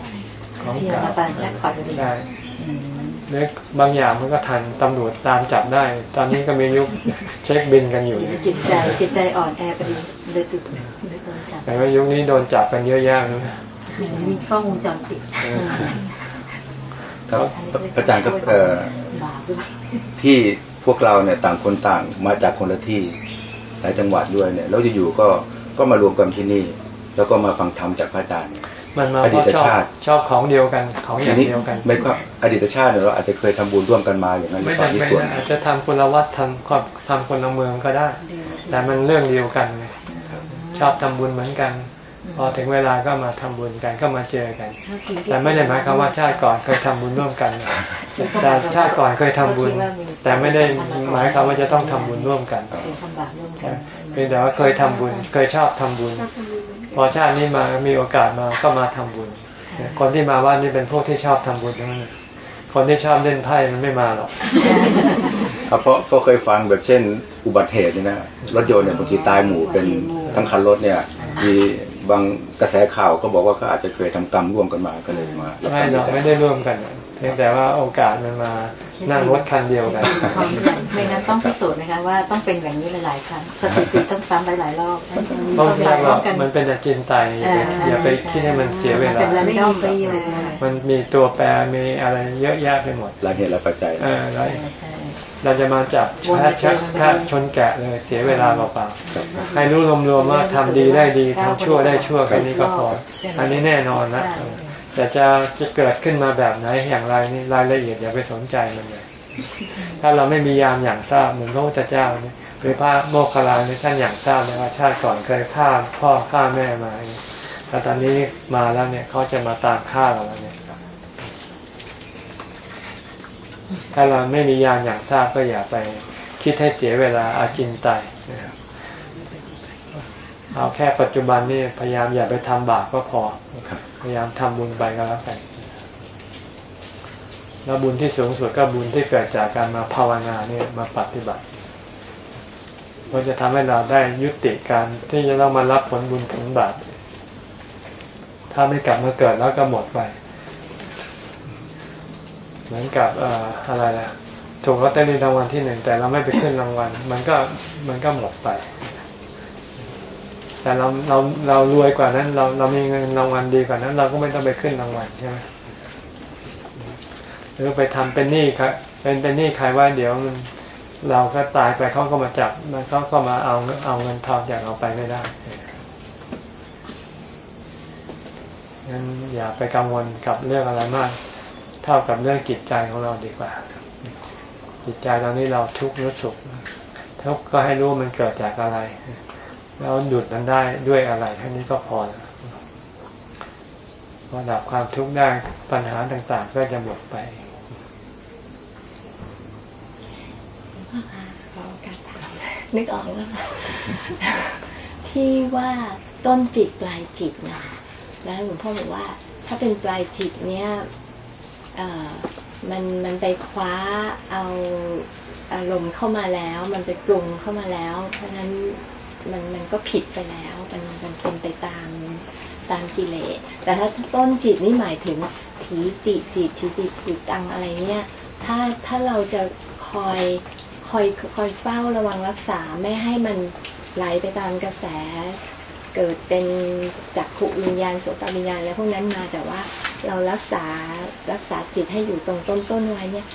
ของที่เก่าเราตาแจ็คพอตพอดีได้อืมเล็กบางอย่างมันก็ทันตำรวจตามจับได้ ตอนนี้ก็มียุคเช็คบินกันอยู่จิตใจจิตใจอ่อนแอพอดีเลยติดเลยโดนจับแต่ว่ายุคนี้โดนจับกันเยอะแยะนะ มีกล้องวงจรปิดเออครับอาจารย์ครับเอ่อบาปด้วยที่พวกเราเนี่ยต่างคนต่างมาจากคนละที่หลายจังหวัดด้วยเนี่ยแล้วอยู่ๆก็ก็มารวมกันที่นี่ แล้วก็มาฟังธรรมจากพระอาจารย์เนี่ยมันมาอเพดีตราะชอบชาติชอบของเดียวกันของอทีย่างนี้เดียวกันไม่ก็อดีตชาติเนี่ยเราอาจจะเคยทำบุญร่วมกันมาอย่างนั้นหรืไม่อเปล่าจำที่เป็นส่วนนะอาจจะทำคนละวัดทำความทำคนละเมืองก็ได้ แต่มันเรื่องเดียวกันไงชอบทำบุญเหมือนกัน พอถึงเวลาก็มาทำบุญกันก็มาเจอกัน แต่ไม่ได้หมายความว่าชาติก่อนเคยทำบุญร่วมกันแต่ชาติก่อนเคยทำบุญ แต่ไม่ได้หมายความว่าจะต้องทำบุญร่วมกันเป็นทำบาปร่วมกันเพียงแต่ว่าเคยทำบุญ เคยชอบทำบุญ พอชาตินี้มามีโอกาสมาก็มาทำบุญ คนที่มาว่านี่เป็นพวกที่ชอบทำบุญทั้งนั้นคนที่ชอบเล่นไพ่มันไม่มาหรอกครับเพราะเพราะเคยฟังแบบเช่น อุบัติเหตุเนี่ยนะรถยนต์เนี่ยบางทีตายหมู่เป็นทั้งคันรถเนี่ยมี บางกระแสข่าวก็บอกว่าก็อาจจะเคยทำกรรมร่วมกันมาก็เลยมารับไม่กรรหรอกจากไม่ได้ร่วมกัน เพียงแต่ว่าโอกาสมันมานั่งรถคันเดียวกันไม่งั้นต้องพิสูจน์นะคะว่าต้องเป็นแบบนี้หลายๆครั้งสถิติต้องซ้ำหลายๆรอบบางทีหลายรเราอบกันมันเป็นอาจินไตยอย่าไปคิดให้มันเสียเวลาเป็นแรนดอมประโยชน์มันมีตัวแปรมีอะไรเยอะแยะไปหมดหลายเหตุหลายปัจจัยเออแล้วใช่เราจะมาจับแพะชักแพะชนแกะเลยเสียเวลาเปล่าๆให้รู้รวมๆว่าทำดีได้ดีทำชั่วได้ชั่วแค่นี้ก็พออันนี้แน่นอนนะ แต่จะจะเกิดขึ้นมาแบบไหนอย่างไรนี่รายละเอียดอย่าไปสนใจมันเลยถ้าเราไม่มียามอย่างทราบเหมือนพระพุทธเจ้าเนี่ยหรือพระโมคคัลลาเนี่ยท่านอย่างทราบเลยว่าชาติก่อนเคยฆ่าพ่อฆ่าแม่มาเนี่ยแต่ตอนนี้มาแล้วเนี่ยเขาจะมาตามฆ่าเราแล้วเนี่ยถ้าเราไม่มียานอย่างทราบก็อย่าไปคิดให้เสียเวลาอาจินไตย เอาแค่ปัจจุบันนี่พยายามอย่าไปทำบาปก็พอ พยายามทำบุญไปก็แล้วกันแล้วบุญที่สูงสุดก็บุญที่เกิดจากการมาภาวนาเนี่ยมาปฏิบัติมันจะทำให้เราได้ยุติการที่จะต้องมารับผลบุญผลบาปถ้าไม่กลับมาเกิดแล้วก็หมดไป เหมือนกับเอ่ออะไรนะถูกลอตเตอรี่รางวัลที่หนึ่งแต่เราไม่ไปขึ้นรางวัลมันก็มันก็หมดไป แต่เราเราเรารวยกว่านั้น เราเรามีเงินรางวัลดีกว่านั้น เราก็ไม่ต้องไปขึ้นรางวัลใช่ไหมหรือไปทำเป็นหนี้ครับเป็นเป็นหนี้ใครว่าเดี๋ยวมันเราก็ตายไปเขาก็มาจับมันเขาก็มาเอาเอาเงินทองจากเราไปไม่ได้งั้นอย่าไปกังวลกับเรื่องอะไรมาก เท่ากับเรื่องจิตใจของเราดีกว่า จิตใจตอนนี้เราทุกข์หรือสุขทุกข์ก็ให้รู้มันเกิดจากอะไร แล้วหยุดมันได้ด้วยอะไรแค่นี้ก็พอพอดับความทุกข์ได้ปัญหาต่างๆ ก็จะหมดไปนึกออกแล้วค่ะที่ว่าต้นจิตปลายจิตนะแล้วหลวงพ่อบอกว่า ถ้าเป็นปลายจิตเนี้ยมันมันไปคว้าเอาอารมณ์เข้ามาแล้ว มันไปปรุงเข้ามาแล้ว เพราะนั้น มันมันก็ผิดไปแล้วมันมันเป็นไปตามตามกิเลสแต่ถ้าต้นจิตนี่หมายถึงถีจิตจิตถีจิตจิตตังอะไรเนี่ยถ้าถ้าเราจะคอยคอยคอยเฝ้าระวังรักษาไม่ให้มันไหลไปตามกระแส เกิดเป็นจักขุวิญญาณโสตวิญญาณแล้วพวกนั้นมาแต่ว่าเรารักษารักษาจิตให้อยู่ตรงต้นต้นไว้เนี่ย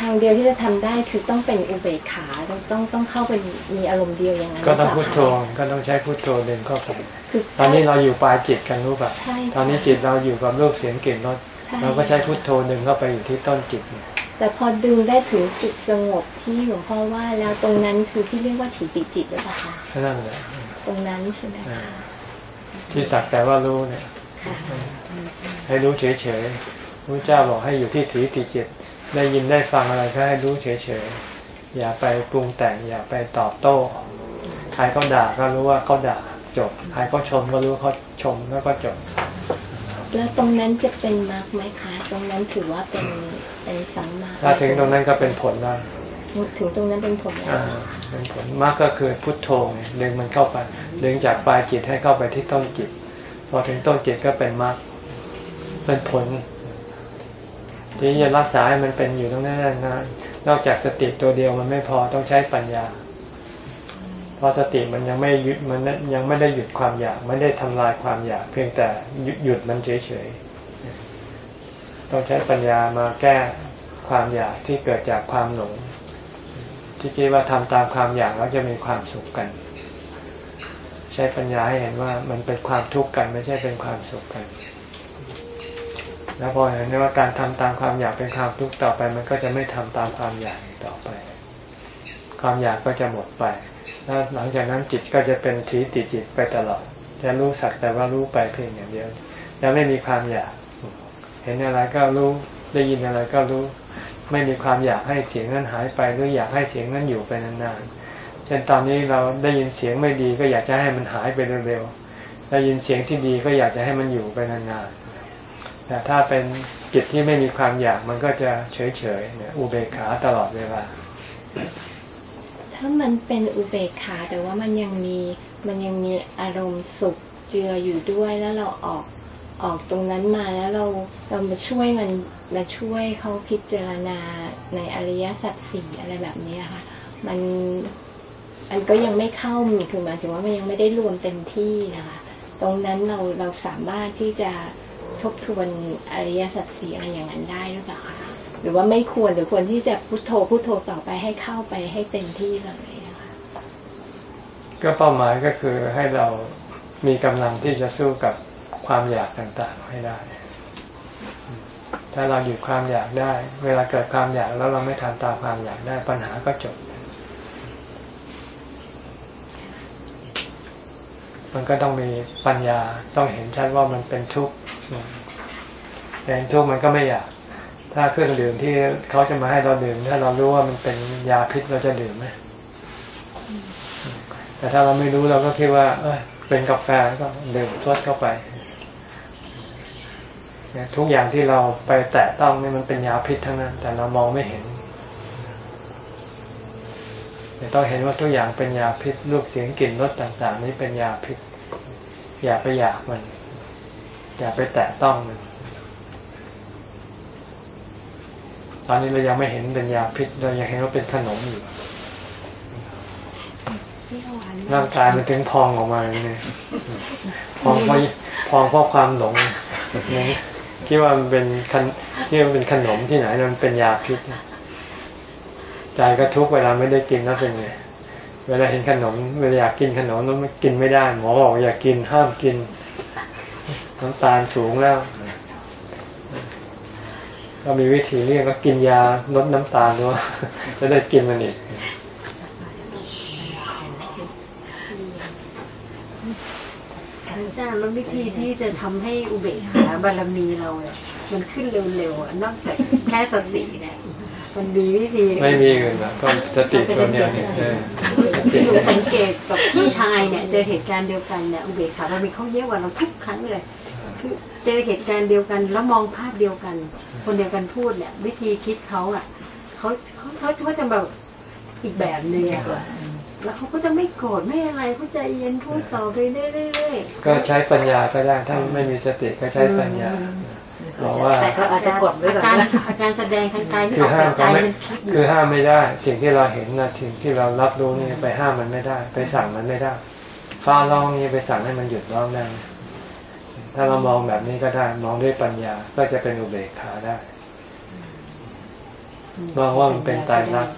ทางเดียวที่จะทำได้คือต้องเป็นอุเบกขาต้องต้องต้องเข้าไปมีอารมณ์เดียวอย่างนั้นก็ต้องหรืพุเปทล่าโธคะก็ต้องใช้พุทโธเดินเข้าไปคือตอนนี้เราอยู่ปลายจิตกันรู้ป่ะใช่ค่ะตอนนี้จิตเราอยู่กับรูปเสียงกลิ่นรสใช่เราก็ใช้พุทโธดึงเข้าไปอยู่ที่ต้นจิตเนี่ยแต่พอดึงได้ถึงจุดสงบที่หลวงพ่อว่าแล้วตรงนั้นคือที่เรียกว่าถีติจิตหรือเปล่าคะนั่นแหละตรงนั้นใช่ไหมคะที่สักแต่ว่ารู้เนี่ยค่ะให้รู้เฉยๆพระเจ้าบอกให้อยู่ที่ถีติจิต ได้ยินได้ฟังอะไรก็ให้รู้เฉยๆ อย่าไปปรุงแต่ง อย่าไปตอบโต้ ใครเขาด่าก็รู้ว่าเขาด่าจบ ใครเขาชมก็รู้เขาชมแล้วก็จบ แล้วตรงนั้นจะเป็นมรรคไหมคะ ตรงนั้นถือว่าเป็นเป็นสัมมาถ้าถึงตรงนั้นก็เป็นผลแล้วถึงตรงนั้นเป็นผลแล้วอ่าเป็นผลมากก็คือพุทโธไงดึงมันเข้าไปดึงจากปลายจิตให้เข้าไปที่ต้นจิต พอถึงต้นจิตก็เป็นมรรคเป็นผล ทีนี้จะรักษาให้มันเป็นอยู่ตรงนั้นนานนอกจากสติตัวเดียวมันไม่พอต้องใช้ปัญญา เพราะสติมันยังไม่ยุดมันยังไม่ได้หยุดความอยาก ไม่ได้ทำลายความอยาก เพียงแต่หยุดมันเฉยๆต้องใช้ปัญญามาแก้ความอยากที่เกิดจากความหลงที่คิดว่าทำตามความอยากแล้วจะมีความสุขกัน ใช้ปัญญาให้เห็นว่ามันเป็นความทุกข์กันไม่ใช่เป็นความสุขกัน แล้วพอเห็นว่าการทำตามความอยากเป็นความทุกข์ต่อไป มันก็จะไม่ทำตามความอยากอีกต่อไป ความอยากก็จะหมดไปแล้วหลังจากนั้นจิตก็จะเป็นทีติจิตไปตลอด จะรู้สักแต่ว่ารู้ไปเพียงอย่างเดียวจะไม่มีความอยาก เห็นอะไรก็รู้ได้ยินอะไรก็รู้ ไม่มีความอยากให้เสียงนั้นหายไปหรืออยากให้เสียงนั้นอยู่ไปนานๆเช่นตอนนี้เราได้ยินเสียงไม่ดีก็อยากจะให้มันหายไปเร็วๆได้ยินเสียงที่ดีก็อยากจะให้มันอยู่ไปนานๆ แต่ถ้าเป็นจิตที่ไม่มีความอยากมันก็จะเฉยๆเนี่ยอุเบกขาตลอดเวลา ถ้ามันเป็นอุเบกขาแต่ว่ามันยังมีมันยังมีอารมณ์สุขเจืออยู่ด้วยแล้วเราออกออกตรงนั้นมาแล้วเราเรามาช่วยมันมาช่วยเขาพิจารณาในอริยสัจสี่อะไรแบบนี้ค่ะมันมันก็ยังไม่เข้าถึงหมายถึงว่ามันยังไม่ได้รวมเต็มที่นะคะ ตรงนั้นเราเราสามารถที่จะ ทบทวนอริยสัจสี่อะไรอย่างนั้นได้หรือเปล่าคะหรือว่าไม่ควรหรือควรที่จะพุโทโธพุโทโธต่อไปให้เข้าไปให้เต็มที่เลยนะคะก็เป้าหมายก็คือให้เรามีกำลังที่จะสู้กับความอยากต่างๆให้ได้ ถ้าเราหยุดความอยากได้ เวลาเกิดความอยากแล้วเราไม่ทำตามความอยากได้ปัญหาก็จบ มันก็ต้องมีปัญญาต้องเห็นชัดว่ามันเป็นทุกข์เห็นทุกข์มันก็ไม่อยาก ถ้าเครื่องดื่มที่เขาจะมาให้เราดื่ม ถ้าเรารู้ว่ามันเป็นยาพิษเราจะดื่มไหมแต่ถ้าเราไม่รู้เราก็คิดว่า เอยเป็นกาแฟก็ดื่มซดเข้าไปทุกอย่างที่เราไปแตะต้องนี่มันเป็นยาพิษทั้งนั้น แต่เรามองไม่เห็น ต้องเห็นว่าทุกอย่างเป็นยาพิษรูปเสียงกลิ่นรสต่าง ๆ นี้เป็นยาพิษ อย่าไปอยากมัน อย่าไปแตะต้องมันตอนนี้เรายังไม่เห็นเป็นยาพิษเรายังเห็นว่าเป็นขนมอยู่ร่างกายมันถึงพองออกมาเนี่ยพองเพราะพองเพราะความหลงนี่คิดว่ามันเป็นขนคิดว่าเป็นขนมที่ไหนมันเป็นยาพิษ ใจก็ทุกเวลาไม่ได้กินแล้วเป็นไงเวลาเห็นขนม เวลาอยากกินขนมแล้วมันกินไม่ได้ หมอบอกอยากกินห้ามกินน้ำตาลสูงแล้วก็มีวิธีเรียกก็กินยาลดน้ำตาลด้วยจะได้กินมันอีกอาจารย์แล้ววิธีที่จะทำให้อุเบกขาบารมีเราเนี่ยมันขึ้นเร็วๆนอกจากแค่สติเนี่ย มันมีวิธี ไม่มีอื่นนะก็สติตัวเนี้ยเออหนูสังเกตกับพี่ชายเนี่ยเจอเหตุการณ์เดียวกันเนี่ยอุเบกขาบารมีเขาเยอะกว่าเราทุกครั้งเลยคือเจอเหตุการณ์เดียวกันแล้วมองภาพเดียวกัน คนเดียวกันพูดเนี่ย วิธีคิดเขาอะเขาเขาเขาเขาจะแบบอีกแบบหนึงอะแล้วเขาก็จะไม่โกรธไม่อะไรเขาใจเย็นพูดต่อไปเรื่อยๆก็ใช้ปัญญาก็ได้ถ้าไม่มีสติก็ใช้ปัญญา บอกว่าแต่เขาอาจจะกดไว้อาก่อนการนะอาการแสดงทางกายที่คือออกห้ามจากใจก็ไม่มันคิดอยู่คือห้ามไม่ได้ สิ่งที่เราเห็นนะสิ่งที่เรารับรู้นี่ไปห้ามมันไม่ได้ ไปสั่งมันไม่ได้ ฟ้าร้องนี่ไปสั่งให้มันหยุดร้องได้ไหมถ้าเรามองแบบนี้ก็ได้ มองด้วยปัญญาก็จะเป็นอุเบกขาได้มองว่ามันเป็นตายรักษณ์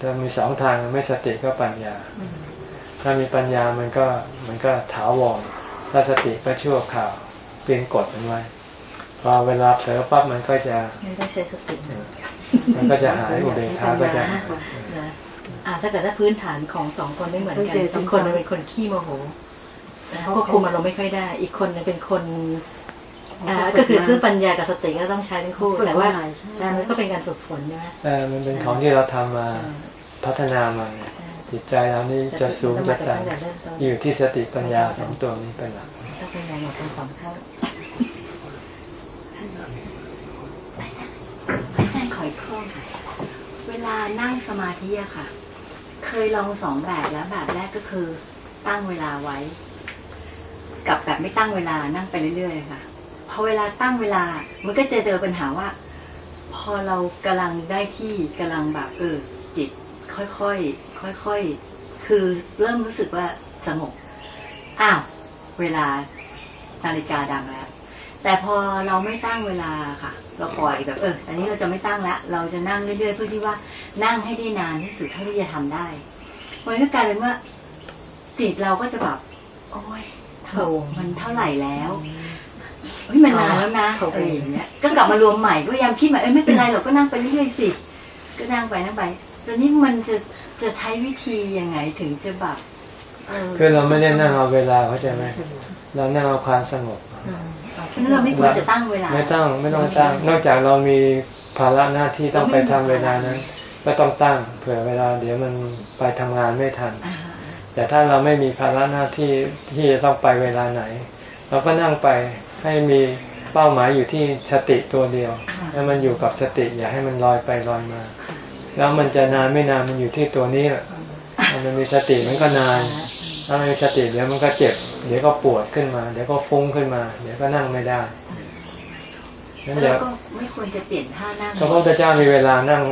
ถ้ามีสองทางไม่สติก็ปัญญา ถ้ามีปัญญามันก็มันก็ถาวรถ้าสติก็ชั่วข่าวเปลี่ยนกฎมันไว้ พอเวลาเผลอปั๊บมันก็จะไม่ต้องใช้สติมันก็จะหายอุเบกขาก็จะหายนะอ่าถ้าเกิดถ้าพื้นฐานของสองคนไม่เหมือนกันบางคนเป็นคนขี้โมโหควบคุมอารมณ์ไม่ค่อยได้ อีกคนนึงเป็นคนอ่าก็คือซึ่งปัญญากับสติก็ต้องใช้ทั้งคู่แต่ว่าใช่มันก็เป็นการฝึกฝนใช่ไหมแต่มันเป็นของที่เราทำมาพัฒนามาไงจิตใจเรานี่จะสูงจะต่ำอยู่ที่สติปัญญาสองตัวนี้เป็นหลักถ้าเป็นอย่างหมดเป็นสองเท่า อาจารย์ขออีกข้อค่ะ เวลานั่งสมาธิอะค่ะ เคยลองสองแบบแล้วแบบแรกก็คือ ตั้งเวลาไว้ กับแบบไม่ตั้งเวลานั่งไปเรื่อยๆค่ะ พอเวลาตั้งเวลา มันก็จะเจอปัญหาว่า พอเรากำลังได้ที่กำลังแบบเออจิตค่อยๆค่อยๆคือเริ่มรู้สึกว่าสงบอ้าวเวลานาฬิกาดังแล้ว แต่พอเราไม่ตั้งเวลาค่ะ เราปล่อยแบบเอออันนี้เราจะไม่ตั้งละเราจะนั่งเรื่อยๆเพื่อที่ว่านั่งให้ได้นานที่สุดเท่าที่จะทำได้มันก็กลายเป็นว่าจิตเราก็จะแบบโอ้ยเท่ามันเท่าไหร่แล้วเฮ้ยมันนานแล้วนะเอออย่างเงี้ยก็กลับมารวมใหม่ก็พยายามคิดใหม่เอ้ยไม่เป็นไรเราก็นั่งไปเรื่อยๆสิก็นั่งไปนั่งไปตอนนี้มันจะจะใช้วิธียังไงถึงจะแบบเออคือเราไม่ได้นั่งเอาเวลาเข้าใจไหมเรานั่งเอาความสงบ นั้นเราไม่ควรจะตั้งเวลา ไม่ต้องไม่ต้องตั้ง นอกจากเรามีภาระหน้าที่ต้องไปทำเวลานั้น ก็ต้องตั้งเผื่อเวลา เดี๋ยวมันไปทำงานไม่ทันอ่าแต่ถ้าเราไม่มีภาระหน้าที่ที่จะต้องไปเวลาไหน เราก็นั่งไปให้มีเป้าหมายอยู่ที่สติตัวเดียว ให้มันอยู่กับสติอย่าให้มันลอยไปลอยมา แล้วมันจะนานไม่นานมันอยู่ที่ตัวนี้แหละถ้ามันมีสติมันก็นาน ถ้าไม่มีสติเดี๋ยวมันก็เจ็บ เดี๋ยวก็ปวดขึ้นมา เดี๋ยวก็ฟุ้งขึ้นมา เดี๋ยวก็นั่งไม่ได้งั้นแล้เดี๋ยววก็ไม่ควรจะเปลี่ยนท่านั่งพระพุทธเจ้ามีเวลานั่ง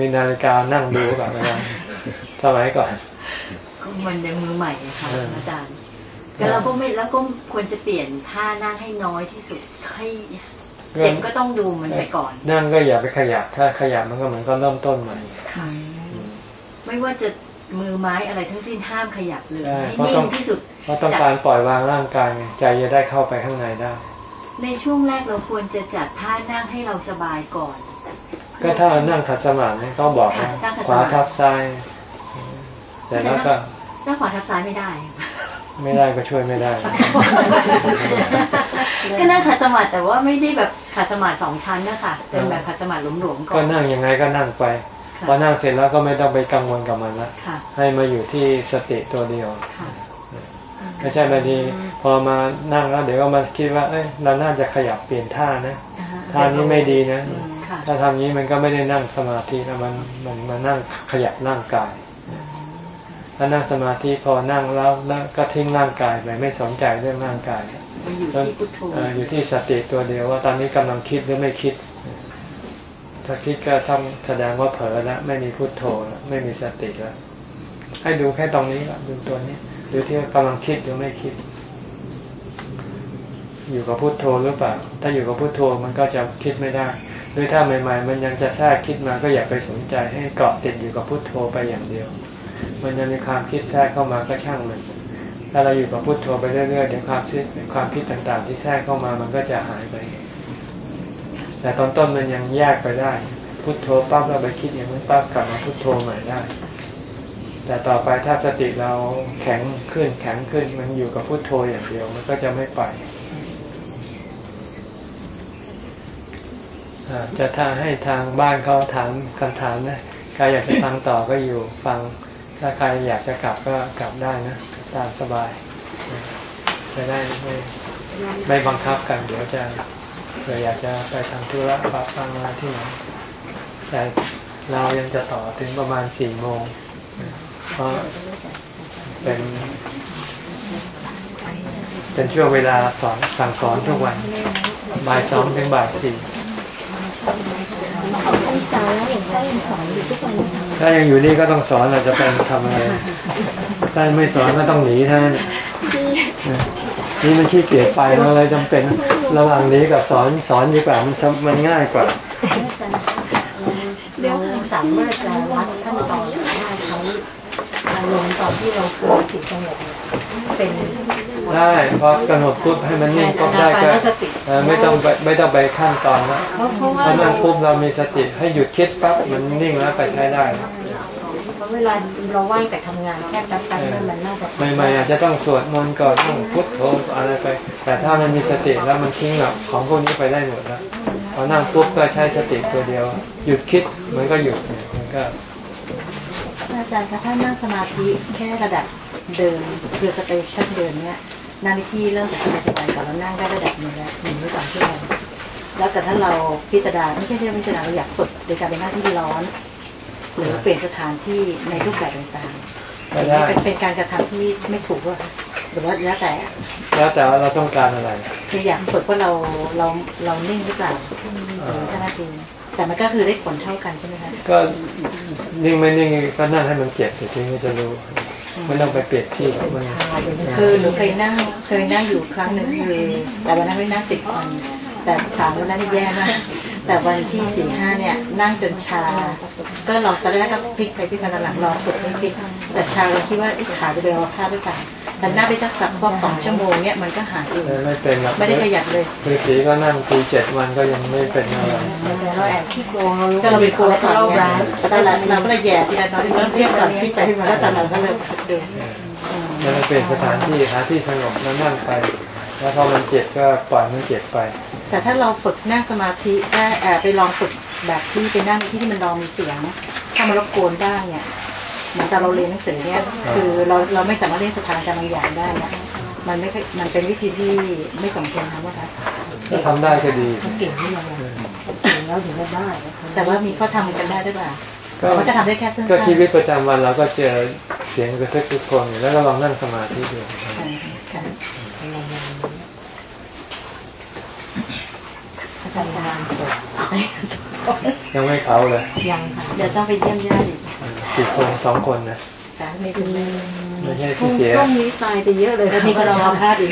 มีนาฬิกานั่งดูแบบเวลาสมัยก่อนก็มันยังมือใหม่อะค่ะเออออาจารย์แต่เราก็ไม่แล้วก็ควรจะเปลี่ยนท่านั่งให้น้อยที่สุดให้เจ็บก็ต้องดูมันไปก่อน นั่งก็อย่าไปขยับถ้าขยับมันก็เหมือนก็เริ่มต้นใหม่ค่ะไม่ว่าจะ มือไม้อะไรทั้งสิ้นห้ามขยับเลยใช่ให้เพราะนิ่ต้องงที่สุดเพราะต้องการปล่อยวางร่างกายไงใจจะได้เข้าไปข้างในได้ ในช่วงแรกเราควรจะจัดท่านั่งให้เราสบายก่อน ก็ถ้านั่งขัดสมาธิเนี่ยต้องบอกนะนั่งขัดสมาธิขวาทับซ้ายแต่แล้วก็หน้าขวาทับซ้ายไม่ได้ ไม่ได้ก็ช่วยไม่ได้ ก็นั่งขัดสมาธิแต่ว่าไม่ได้แบบขัดสมาธิสองชั้นนะคะเป็นแบบขัดสมาธิหลวมๆก่ก็อนนั่งยังไงก็นั่งไปค่ะ พอนั่งเสร็จแล้วก็ไม่ต้องไปกังวลกับมันละค่ะให้มาอยู่ที่สติตัวเดียวค่ะไม่ใช่บางทีพอมานั่งแล้วเดี๋ยวก็มาคิดว่าเอ้ยเราน่าจะขยับเปลี่ยนท่านะอ่าฮะท่านี้ไม่ดีนะอืมค่ะถ้าทำนี้มันก็ไม่ได้นั่งสมาธินะมันมันมานั่งขยับร่างกายถ้านั่งสมาธิพอนั่งแล้วแล้วก็ทิ้งร่างกายไปไม่สนใจเรื่องร่างกายมันอยู่ที่พุทโธเอ่ออยู่ที่สติตัวเดียวว่าตอนนี้กำลังคิดหรือไม่คิด ถ้าคิดก็ทำแสดงว่าเผลอแล้วไม่มีพุทโธแล้วไม่มีสติแล้ว ให้ดูแค่ตรงนี้ละดูตัวนี้ดูที่ว่ากำลังคิดหรือไม่คิด อยู่กับพุทโธหรือเปล่า ถ้าอยู่กับพุทโธมันก็จะคิดไม่ได้ หรือถ้าใหม่ ๆ มันยังจะแทรกคิดมาก็อย่าไปสนใจให้เกาะติดอยู่กับพุทโธไปอย่างเดียว มันยังมีความคิดแทรกเข้ามาก็ช่างมันถ้าเราอยู่กับพุทโธไปเรื่อยๆเดี๋ยวความคิดความคิดต่างๆ ที่แทรกเข้ามามันก็จะหายไป แต่ตอนต้นมันยังแยกไปได้ พุทโธปั๊บเราไปคิดอย่างนั้นปั๊บกลับมาพุทโธใหม่ได้ แต่ต่อไปถ้าสติเราแข็งขึ้นแข็งขึ้นมันอยู่กับพุทโธอย่างเดียวมันก็จะไม่ไปจะถ้าให้ทางบ้านเขาถามคำถามนะใครอยากจะฟังต่อก็อยู่ฟัง ถ้าใครอยากจะกลับก็กลับได้นะ ตามสบายจะได้ไม่ไม่บังคับกันเดี๋ยวจะ เผื่ออยากจะไปทำธุระปะฟังอะไรที่ไหนแต่เรายังจะต่อถึงประมาณสี่โมงเพราะเป็นเป็นช่วงเวลาสอนสั่งสอนทุกวันบ่ายสองถึงบ่ายสี่ถ้ายังอยู่นี่ก็ต้องสอนเราจะไปทำอะไรถ้าไม่สอนก็ต้องหนีท่านนี่มันขี้เกียจไปเราเลยจำเป็น ระหว่างนี้กับสอนสอนดีกว่ามันมันง่ายกว่าเราสามารถจะวัดขั้นตอนว่าใช้อารมณ์ตอนที่เราเคยจิตสงบเนี่ยเป็นได้พอกำหนดปุ๊บให้มันนิ่งปุ๊บได้ก็เออไม่ต้องไปไม่ต้องไปขั้นตอนนะเพราะเพราะว่าพอเรานั่งปุ๊บเรามีสติให้หยุดคิดปั๊บมันนิ่งแล้วไปใช้ได้ เพราะเวลาเราว่างแต่ทำงานแค่แป๊บๆนั้นมันน่าจะทำใหม่ๆอาจจะต้องสวดมนต์ก่อนต้องพุทโธอะไรไป แต่ถ้ามันมีสติแล้วมันทิ้งแบบของพวกนี้ไปได้หมดแล้วพอนั่งปุ๊บก็ใช้สติตัวเดียว หยุดคิดมันก็หยุดเนี่ยมันก็อาจารย์คะถ้านั่งสมาธิแค่ระดับเดินคือสเตชันเดินเนี่ยนั่งที่เริ่มจากสบายๆก่อนแล้วนั่งได้ระดับหนึ่งแล้วหนึ่งหรือสองชั่วโมงแล้วแต่ถ้าเราพิจารณาไม่ใช่เรื่องพิจารณาเราอยากฝึกโดยการไปนั่งที่ร้อน หรือเปลี่ยนสถานที่ในรูปแบบต่างๆก็ได้เป็นเป็นการกระทำที่ไม่ถูกว่าหรือว่าแล้วแต่แล้วแต่ว่าเราต้องการอะไรคืออยากฝึกว่าเราเราเรานิ่งหรือเปล่าหรือแค่นั้นเองแต่มันก็คือได้ผลเท่ากันใช่ไหมคะก็นิ่งไม่นิ่งก็นั่งให้มันเจ็บเดี๋ยวทีนี้จะรู้ไม่ต้องไปเปรียบเที่กับมันคือหนูเคยนั่งเคยนั่งอยู่ครั้งหนึ่งคือแต่วันนั้นไม่ได้นั่งสิบวัน แต่ถามวันนั้นนี่แย่มากแต่วันที่สี่ห้าเนี่ยนั่งจนชา ก็ลองตอนแรกก็พลิกไปพลิกมาหลังลองฝึกไม่พลิกแต่ชาเราคิดว่าไอ้ขาจะเดินเอาผ้าด้วยกันแต่นั่งไปสักสักพวกสองชั่วโมงเนี่ยมันก็หายเองไม่เป็นหรอกไม่ได้ขยับเลยคือสีก็นั่งปีเจ็ดวันก็ยังไม่เป็นอะไรแต่เราแอบขี้โกงเราก็เราไปกลัวก่อนเราไงร้านแต่ตอนหลังเราก็เลยแย่ทีละน้อยเริ่มเทียบก่อนพลิกไปแล้วตอนหลังก็เริ่มเดินแล้วเปลี่ยนสถานที่หาที่สงบแล้วนั่งไป แล้วพอมันเจ็บก็ปล่อยมันเจ็บไป แต่ถ้าเราฝึกนั่งสมาธิได้แอบไปลองฝึกแบบที่ไปนั่งที่ที่มันลองมีเสียงถ้ามันรบกวนได้เนี่ยเหมือนตอนเราเรียนหนังสือเนี่ยคือเราเราไม่สามารถเล่นสถานการณ์บางอย่างได้นะมันไม่ค่อยมันเป็นวิธีที่ไม่สมควรทำว่าคะถ้าทำได้ก็ดีเก่งที่เราเก่งแล้วถึงจะได้แต่ว่ามีข้อทำกันได้ด้วยป่ะก็มันก็ทำได้แค่สั้นๆก็ชีวิตประจำวันเราก็เจอเสียงกระทึกทุกคนอยู่แล้วก็ลองนั่งสมาธิดู ค่ะ อาจารย์สมานสดยังไม่เขาเลย ยังค่ะ เดี๋ยวต้องไปเยี่ยมญาติอีกสี่คนสองคนนะค่ะไม่เป็นไรไม่ใช่ที่เสียช่วงนี้ตายไปเยอะเลยแล้วนี่ก็รอพลาดอีก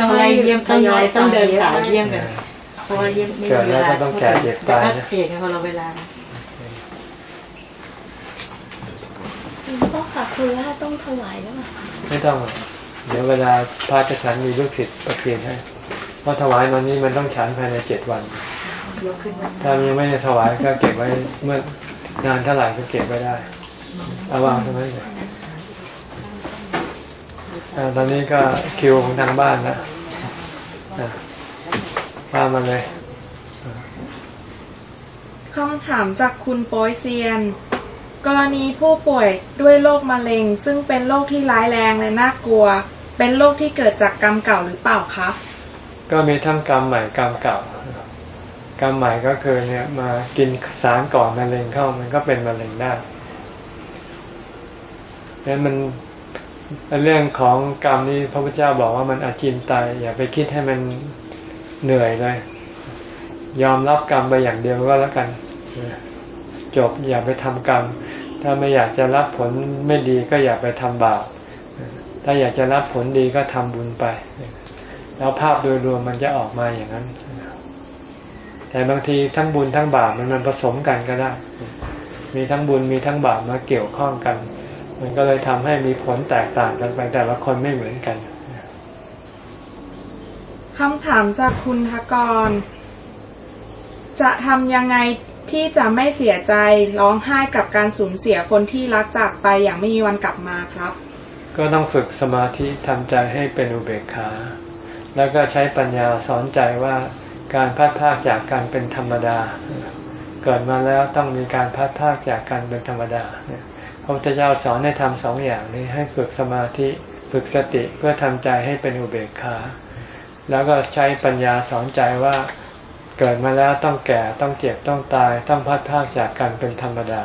ต้องไล่เยี่ยมต้องย้ายต้องเดินสายเยี่ยมกันเพราะว่าเยี่ยมไม่มีเวลาเกิดแล้วก็ต้องแก่เจ็บตายนะแล้วก็เจ็บกันคนละเวลาก็ค่ะคือว่าต้องถวายแล้วค่ะไม่ต้องหรอกเดี๋ยวเวลาพระจะฉันมีลูกศิษย์ประเคนให้ เพราะถวายตอนนี้มันต้องฉันภายในเจ็ดวัน ถ้ายังไม่ได้ถวายก็เก็บไว้เมื่อนานเท่าไหร่ก็เก็บไว้ได้เอาวางตรงนั้นเลยอ่าตอนนี้ก็คิวของทางบ้านนะอะว่ามาเลยคำถามจากคุณโป้ยเซียน กรณีผู้ป่วยด้วยโรคมะเร็ง ซึ่งเป็นโรคที่ร้ายแรงและน่ากลัว เป็นโรคที่เกิดจากกรรมเก่าหรือเปล่าคะ ก็มีทั้งกรรมใหม่กรรมเก่ากรรมใหม่ก็คือเนี่ยมากินสารก่อนมะเร็งเข้ามันก็เป็นมะเร็งได้นั้นมันเป็นเรื่องของกรรมนี้พระพุทธเจ้าบอกว่ามันอาจินไตยอย่าไปคิดให้มันเหนื่อยเลย ยอมรับกรรมไปอย่างเดียวก็แล้วกัน จบอย่าไปทำกรรม ถ้าไม่อยากจะรับผลไม่ดีก็อย่าไปทำบาปถ้าอยากจะรับผลดีก็ทำบุญไป แล้วภาพโดยรวมมันจะออกมาอย่างนั้น แต่บางทีทั้งบุญทั้งบาปมันมันผสมกันก็ได้ มีทั้งบุญมีทั้งบาปมาเกี่ยวข้องกัน มันก็เลยทำให้มีผลแตกต่างกันไปแต่ละคนไม่เหมือนกันคำถามจากคุณทกร จะทำยังไงที่จะไม่เสียใจร้องไห้กับการสูญเสียคนที่รักจากไปอย่างไม่มีวันกลับมาครับ ก็ต้องฝึกสมาธิทำใจให้เป็นอุเบกขา แล้วก็ใช้ปัญญาสอนใจว่าการพัดพากจากการเป็นธรรมดา เกิดมาแล้วต้องมีการพัดพากจากการเป็นธรรมดาพระพุทธเจ้าสอนให้ทำสองอย่างนี้ให้ฝึกสมาธิฝึกสติเพื่อทำใจให้เป็นอุเบกขาแล้วก็ใช้ปัญญาสอนใจว่าเกิดมาแล้วต้องแก่ต้องเจ็บต้องตาย ต้องพัดพากจากกันเป็นธรรมดา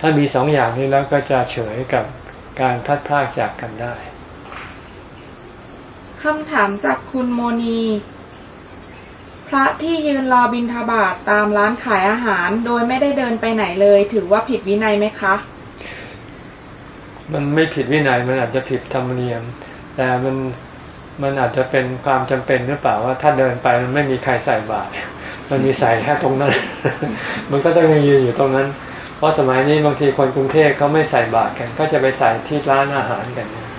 ถ้ามีสองอย่างนี้แล้วก็จะเฉยกับการพัดพากจากกันได้ คำถามจากคุณโมนี พระที่ยืนรอบิณฑบาตตามร้านขายอาหาร โดยไม่ได้เดินไปไหนเลย ถือว่าผิดวินัยไหมคะ มันไม่ผิดวินัยมันอาจจะผิดธรรมเนียม แต่มันมันอาจจะเป็นความจำเป็นหรือเปล่าว่าถ้าเดินไปมันไม่มีใครใส่บาตรมันมีใส่แค่ตรงนั้น มันก็ต้องยืนอยู่ตรงนั้น เพราะสมัยนี้บางทีคนกรุงเทพเขาไม่ใส่บาตรกัน ก็จะไปใส่ที่ร้านอาหารกันเ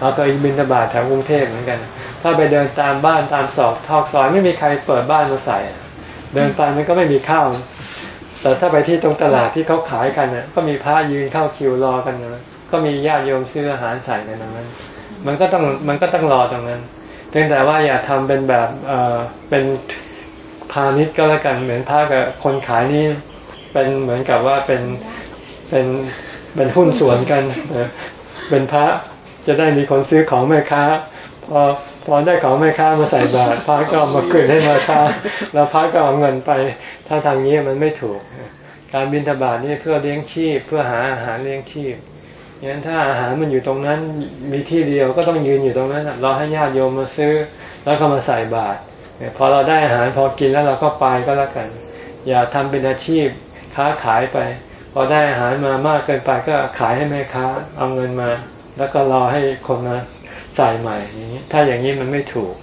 เราเคยบินตบาตแถวกรุงเทพเหมือนกัน ถ้าไปเดินตามบ้านตามซอกทอกซอยไม่มีใครเปิดบ้านมาใส่ เดินไปมันก็ไม่มีข้าว แต่ถ้าไปที่ตรงตลาดที่เขาขายกันเนี่ยก็มีพระยืนเข้าคิวรอกันนะก็มีญาติโยมซื้ออาหารใส่ในนั้น มันก็ต้องมันก็ต้องรอตรงนั้น เพียงแต่ว่าอย่าทำเป็นแบบเออเป็นพาณิชย์ก็แล้วกันเหมือนพระกับคนขายนี่เป็นเหมือนกับว่าเป็นเป็นเป็นหุ้นส่วนกันเป็นพระ จะได้มีคนซื้อของแม่ค้าพอพอได้ของแม่ค้ามาใส่บาตรพระก็เอามาคืนให้แม่ค้า แล้วพระก็เอาเงินไป ถ้าทางนี้มันไม่ถูก การบินทบาทนี่เพื่อเลี้ยงชีพ เพื่อหาอาหารเลี้ยงชีพงั้นถ้าอาหารมันอยู่ตรงนั้นมีที่เดียวก็ต้องยืนอยู่ตรงนั้นรอให้ญาติโยมมาซื้อ แล้วก็มาใส่บาตรพอเราได้อาหารพอกินแล้วเราก็ไปก็แล้วกัน อย่าทำเป็นอาชีพค้าขายไป พอได้อาหารมามากเกินไปก็ขายให้แม่ค้าเอาเงินมา แล้วก็รอให้คนมาใส่ใหม่อย่างนี้ ถ้าอย่างนี้มันไม่ถูก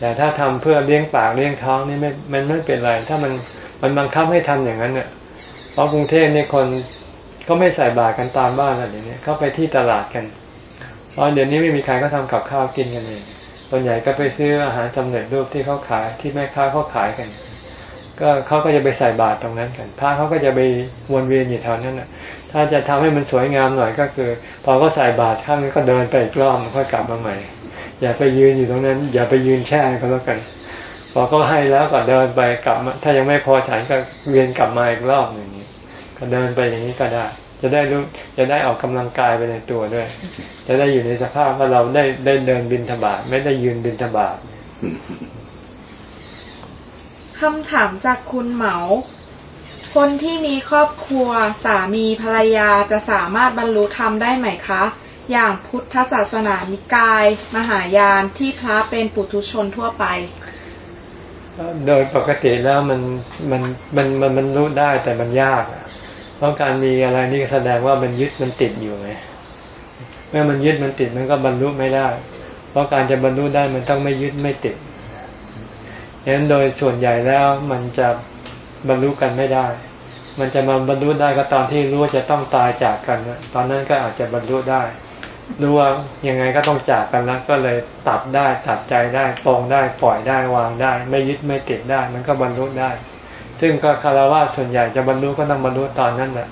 แต่ถ้าทำเพื่อเลี้ยงปากเลี้ยงท้องนี่ไม่มันไม่เป็นไร ถ้ามันมันบังคับให้ทำอย่างนั้นเนี่ยเพราะกรุงเทพนี่คนก็ไม่ใส่บาตรกันตามบ้านอะไรอย่างนี้เขาไปที่ตลาดกันเพราะเดี๋ยวนี้ไม่มีใครก็ทำกับข้าวกินกันเองส่วนใหญ่ก็ไปซื้ออาหารสำเร็จรูปที่เขาขายที่แม่ค้าเขาขายกัน ก็เขาก็จะไปใส่บาตรตรงนั้นกันพระเขาก็จะไปวนเวียนอยู่แถวนั้นนะ ถ้าจะทำให้มันสวยงามหน่อยก็คือ พอเขาใส่บาตรข้างนี้ก็เดินไปอีกรอบค่อยกลับมาใหม่ อย่าไปยืนอยู่ตรงนั้น อย่าไปยืนแช่ก็แล้วกัน พอเขาให้แล้วก็เดินไปกลับถ้ายังไม่พอฉันก็เวียนกลับมาอีกรอบหนึ่งนี้ ก็เดินไปอย่างนี้ก็ได้ จะได้รู้จะได้ออกกำลังกายไปในตัวด้วย จะได้อยู่ในสภาพว่าเราได้ได้เดินบินธบาตไม่ได้ยืนบินธบาตคำถามจากคุณเหมา คนที่มีครอบครัวสามีภรรยาจะสามารถบรรลุธรรมได้ไหมคะ อย่างพุทธศาสนานิกาย มหายานที่พระเป็นปุถุชนทั่วไป โดยปกติแล้วมันมันมันมันมันรู้ได้แต่มันยากเพราะการมีอะไรนี่แสดงว่ามันยึดมันติดอยู่ไงเมื่อมันยึดมันติดมันก็บรรลุไม่ได้ เพราะการจะบรรลุได้มันต้องไม่ยึดไม่ติดฉะนั้นโดยส่วนใหญ่แล้วมันจะ บรรลุกันไม่ได้ มันจะมาบรรลุได้ก็ตอนที่รู้ว่าจะต้องตายจากกัน ตอนนั้นก็อาจจะบรรลุได้รู้ว่ายังไงก็ต้องจากกันแล้วก็เลยตัดได้ตัดใจได้ปองได้ปล่อยได้วางได้ ไม่ยึดไม่ติดได้ มันก็บรรลุได้ ซึ่งก็คารวะส่วนใหญ่จะบรรลุก็ต้องบรรลุตอนนั้นแหละ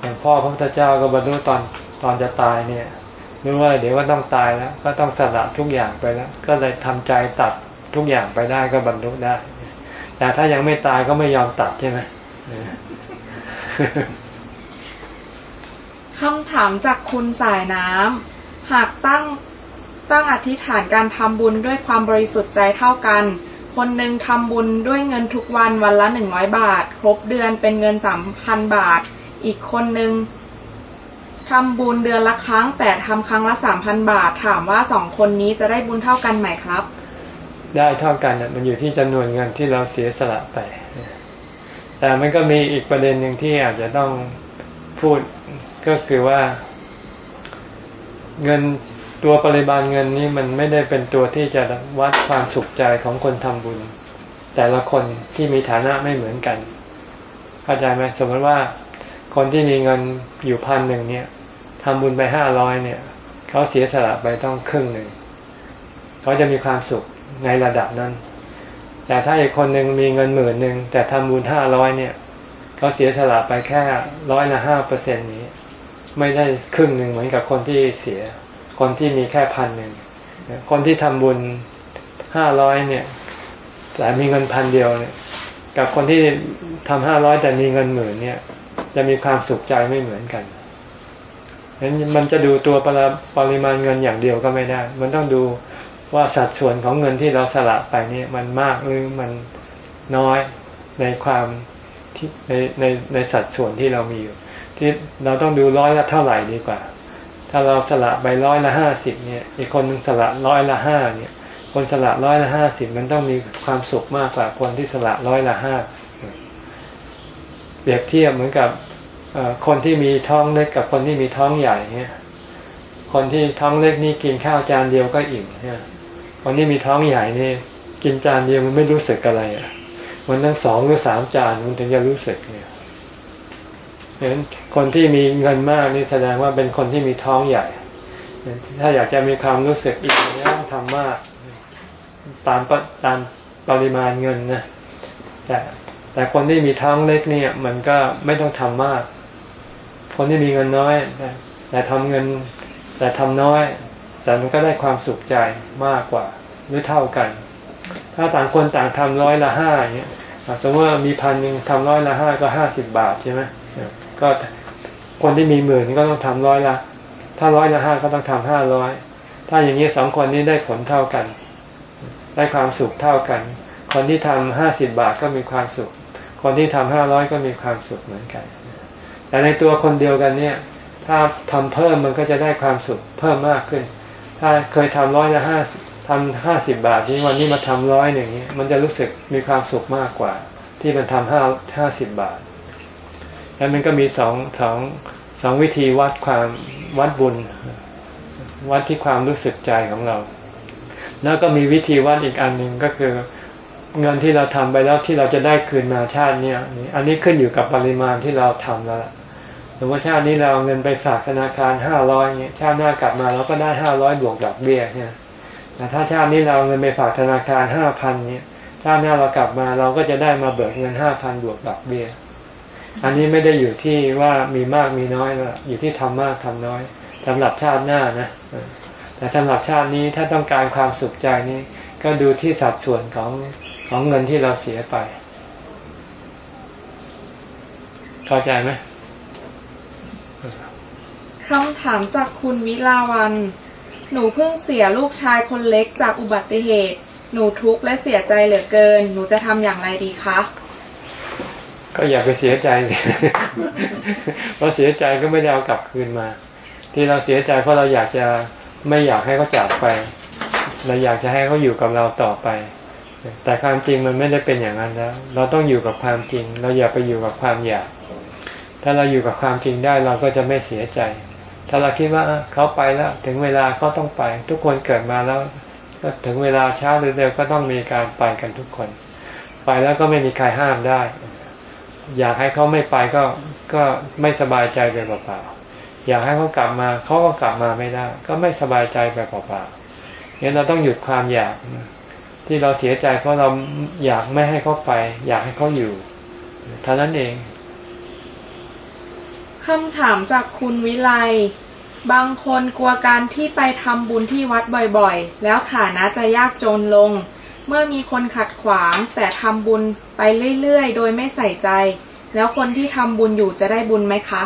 อย่างพ่อพระพุทธเจ้าก็บรรลุตอนตอนจะตายเนี่ยรู้ว่าเดี๋ยวก็ต้องตายแล้ว ก็ต้องสละทุกอย่างไปแล้ว ก็เลยทำใจตัดทุกอย่างไปได้ก็บรรลุได้ แต่ถ้ายังไม่ตายก็ไม่ยอมตัดใช่ไหมคำถามจากคุณสายน้ำหากตั้งตั้งอธิษฐานการทำบุญด้วยความบริสุทธิ์ใจเท่ากัน คนหนึ่งทำบุญด้วยเงินทุกวันวันละหนึ่งร้อยบาท ครบเดือนเป็นเงินสามพันบาท อีกคนหนึ่งทำบุญเดือนละครั้งแต่ทำครั้งละสามพันบาท ถามว่าสองคนนี้จะได้บุญเท่ากันไหมครับ ได้เท่ากันมันอยู่ที่จำนวนเงินที่เราเสียสละไป แต่มันก็มีอีกประเด็นหนึ่งที่อาจจะต้องพูดก็คือว่า เงินตัวปริมาณเงินนี้มันไม่ได้เป็นตัวที่จะวัดความสุขใจของคนทำบุญ แต่ละคนที่มีฐานะไม่เหมือนกันเข้าใจไหมสมมติว่าคนที่มีเงินอยู่พันหนึ่งเนี่ยทำบุญไปห้าร้อยเนี่ย เขาเสียสละไปต้องครึ่งหนึ่ง เขาจะมีความสุข ในระดับนั้น แต่ถ้าอีกคนหนึ่งมีเงินหมื่นหนึ่งแต่ทำบุญห้าร้อยเนี่ยเขาเสียสละไปแค่ร้อยละห้าเปอร์เซ็นนี้ ไม่ได้ครึ่งหนึ่งเหมือนกับคนที่เสีย คนที่มีแค่พันหนึ่งคนที่ทำบุญห้าร้อยเนี่ย แต่มีเงินพันเดียวเนี่ย กับคนที่ทำห้าร้อยแต่มีเงินหมื่นเนี่ย จะมีความสุขใจไม่เหมือนกันฉะนั้นมันจะดูตัวปริมาณเงินอย่างเดียวก็ไม่ได้ มันต้องดู ว่าสัดส่วนของเงินที่เราสละไปนี่มันมากหรือมันน้อยในความที่ในในในสัดส่วนที่เรามีอยู่ ที่เราต้องดูร้อยละเท่าไหร่ดีกว่า ถ้าเราสละไปร้อยละห้าสิบเนี่ยอีกคนนึงสละร้อยละห้าเนี่ย คนสละร้อยละห้าสิบมันต้องมีความสุขมากกว่าคนที่สละร้อยละห้าเปรียบเทียบเหมือนกับคนที่มีท้องเล็กกับคนที่มีท้องใหญ่เนี่ยคนที่ท้องเล็กนี่กินข้าวจานเดียวก็อิ่มเนี่ย คนที่มีท้องใหญ่นี่กินจานเดียวมันไม่รู้สึกอะไรอะมันทั้งสองหรือสามจานมันถึงจะรู้สึกเนี่ยเห็นคนที่มีเงินมากนี่แสดงว่าเป็นคนที่มีท้องใหญ่ ถ้าอยากจะมีความรู้สึกอีกนี่ต้องทำมาก ตามตามปริมาณเงินนะแต่แต่คนที่มีท้องเล็กเนี่ย มันก็ไม่ต้องทำมาก คนที่มีเงินน้อยแต่ทำเงิน แต่ทำน้อย แต่มันก็ได้ความสุขใจมากกว่าหรือเท่ากัน ถ้าต่างคนต่างทำร้อยละห้าเงี้ยสมมติว่ามีพันหนึ่งทำร้อยละห้าก็ห้าสิบบาทใช่ไหมก็คนที่มีหมื่นก็ต้องทำร้อยละ ถ้าร้อยละห้าก็ต้องทำห้าร้อยถ้าอย่างนี้สองคนนี้ได้ผลเท่ากัน ได้ความสุขเท่ากัน คนที่ทำห้าสิบบาทก็มีความสุข คนที่ทำห้าร้อยก็มีความสุขเหมือนกัน แต่ในตัวคนเดียวกันเนี่ย ถ้าทำเพิ่มมันก็จะได้ความสุขเพิ่มมากขึ้น ถ้าเคยทำร้อยละห้าทำห้าสิบบาทนี้วันนี้มาทำร้อยหนึ่งนี้มันจะรู้สึกมีความสุขมากกว่า ที่มันทำห้าห้าสิบบาทแล้วมันก็มีสองสองสองวิธีวัดความวัดบุญ วัดที่ความรู้สึกใจของเรา แล้วก็มีวิธีวัดอีกอันหนึ่งก็คือ เงินที่เราทำไปแล้วที่เราจะได้คืนมาชาติเนี้ยอันนี้ขึ้นอยู่กับปริมาณที่เราทำแล้ว สมมติชาตินี้เราเงินไปฝากธนาคารห้าร้อยเนี่ยชาติหน้ากลับมาเราก็ได้ห้าร้อยบวกดอกเบี้ยเนี่ยแต่ถ้าชาตินี้เราเงินไปฝากธนาคารห้าพันเนี่ยชาติหน้าเรากลับมาเราก็จะได้มาเบิกเงินห้าพันบวกดอกเบี้ย อันนี้ไม่ได้อยู่ที่ว่ามีมากมีน้อยละอยู่ที่ทำมากทำน้อยสำหรับชาติหน้านะแต่สำหรับชาตินี้ถ้าต้องการความสุขใจนี้ ก็ดูที่สัดส่วนของของเงินที่เราเสียไป เข้าใจไหม คำถามจากคุณวิลาวัน หนูเพิ่งเสียลูกชายคนเล็กจากอุบัติเหตุ หนูทุกข์และเสียใจเหลือเกิน หนูจะทำอย่างไรดีคะ ก็อย่าไปเสียใจ เพราะเสียใจก็ไม่ได้เอากลับคืนมา ที่เราเสียใจเพราะเราอยากจะไม่อยากให้เขาจากไป เราอยากจะให้เขาอยู่กับเราต่อไป แต่ความจริงมันไม่ได้เป็นอย่างนั้นแล้ว เราต้องอยู่กับความจริง เราอย่าไปอยู่กับความอยาก ถ้าเราอยู่กับความจริงได้เราก็จะไม่เสียใจ ถ้าเราคิดว่าเขาไปแล้ว ถึงเวลาเขาต้องไป ทุกคนเกิดมาแล้วก็ถึงเวลาช้าหรือเร็วก็ต้องมีการไปกันทุกคน ไปแล้วก็ไม่มีใครห้ามได้ อยากให้เขาไม่ไปก็ก็ไม่สบายใจไปเปล่าๆอยากให้เขากลับมาเขาก็กลับมาไม่ได้ ก็ไม่สบายใจไปเปล่าๆงั้นเราต้องหยุดความอยากที่เราเสียใจเพราะเราอยากไม่ให้เขาไป อยากให้เขาอยู่เท่านั้นเอง คำถามจากคุณวิไล บางคนกลัวการที่ไปทำบุญที่วัดบ่อยๆ แล้วฐานะจะยากจนลง เมื่อมีคนขัดขวางแต่ทำบุญไปเรื่อยๆ โดยไม่ใส่ใจ แล้วคนที่ทำบุญอยู่จะได้บุญไหมคะ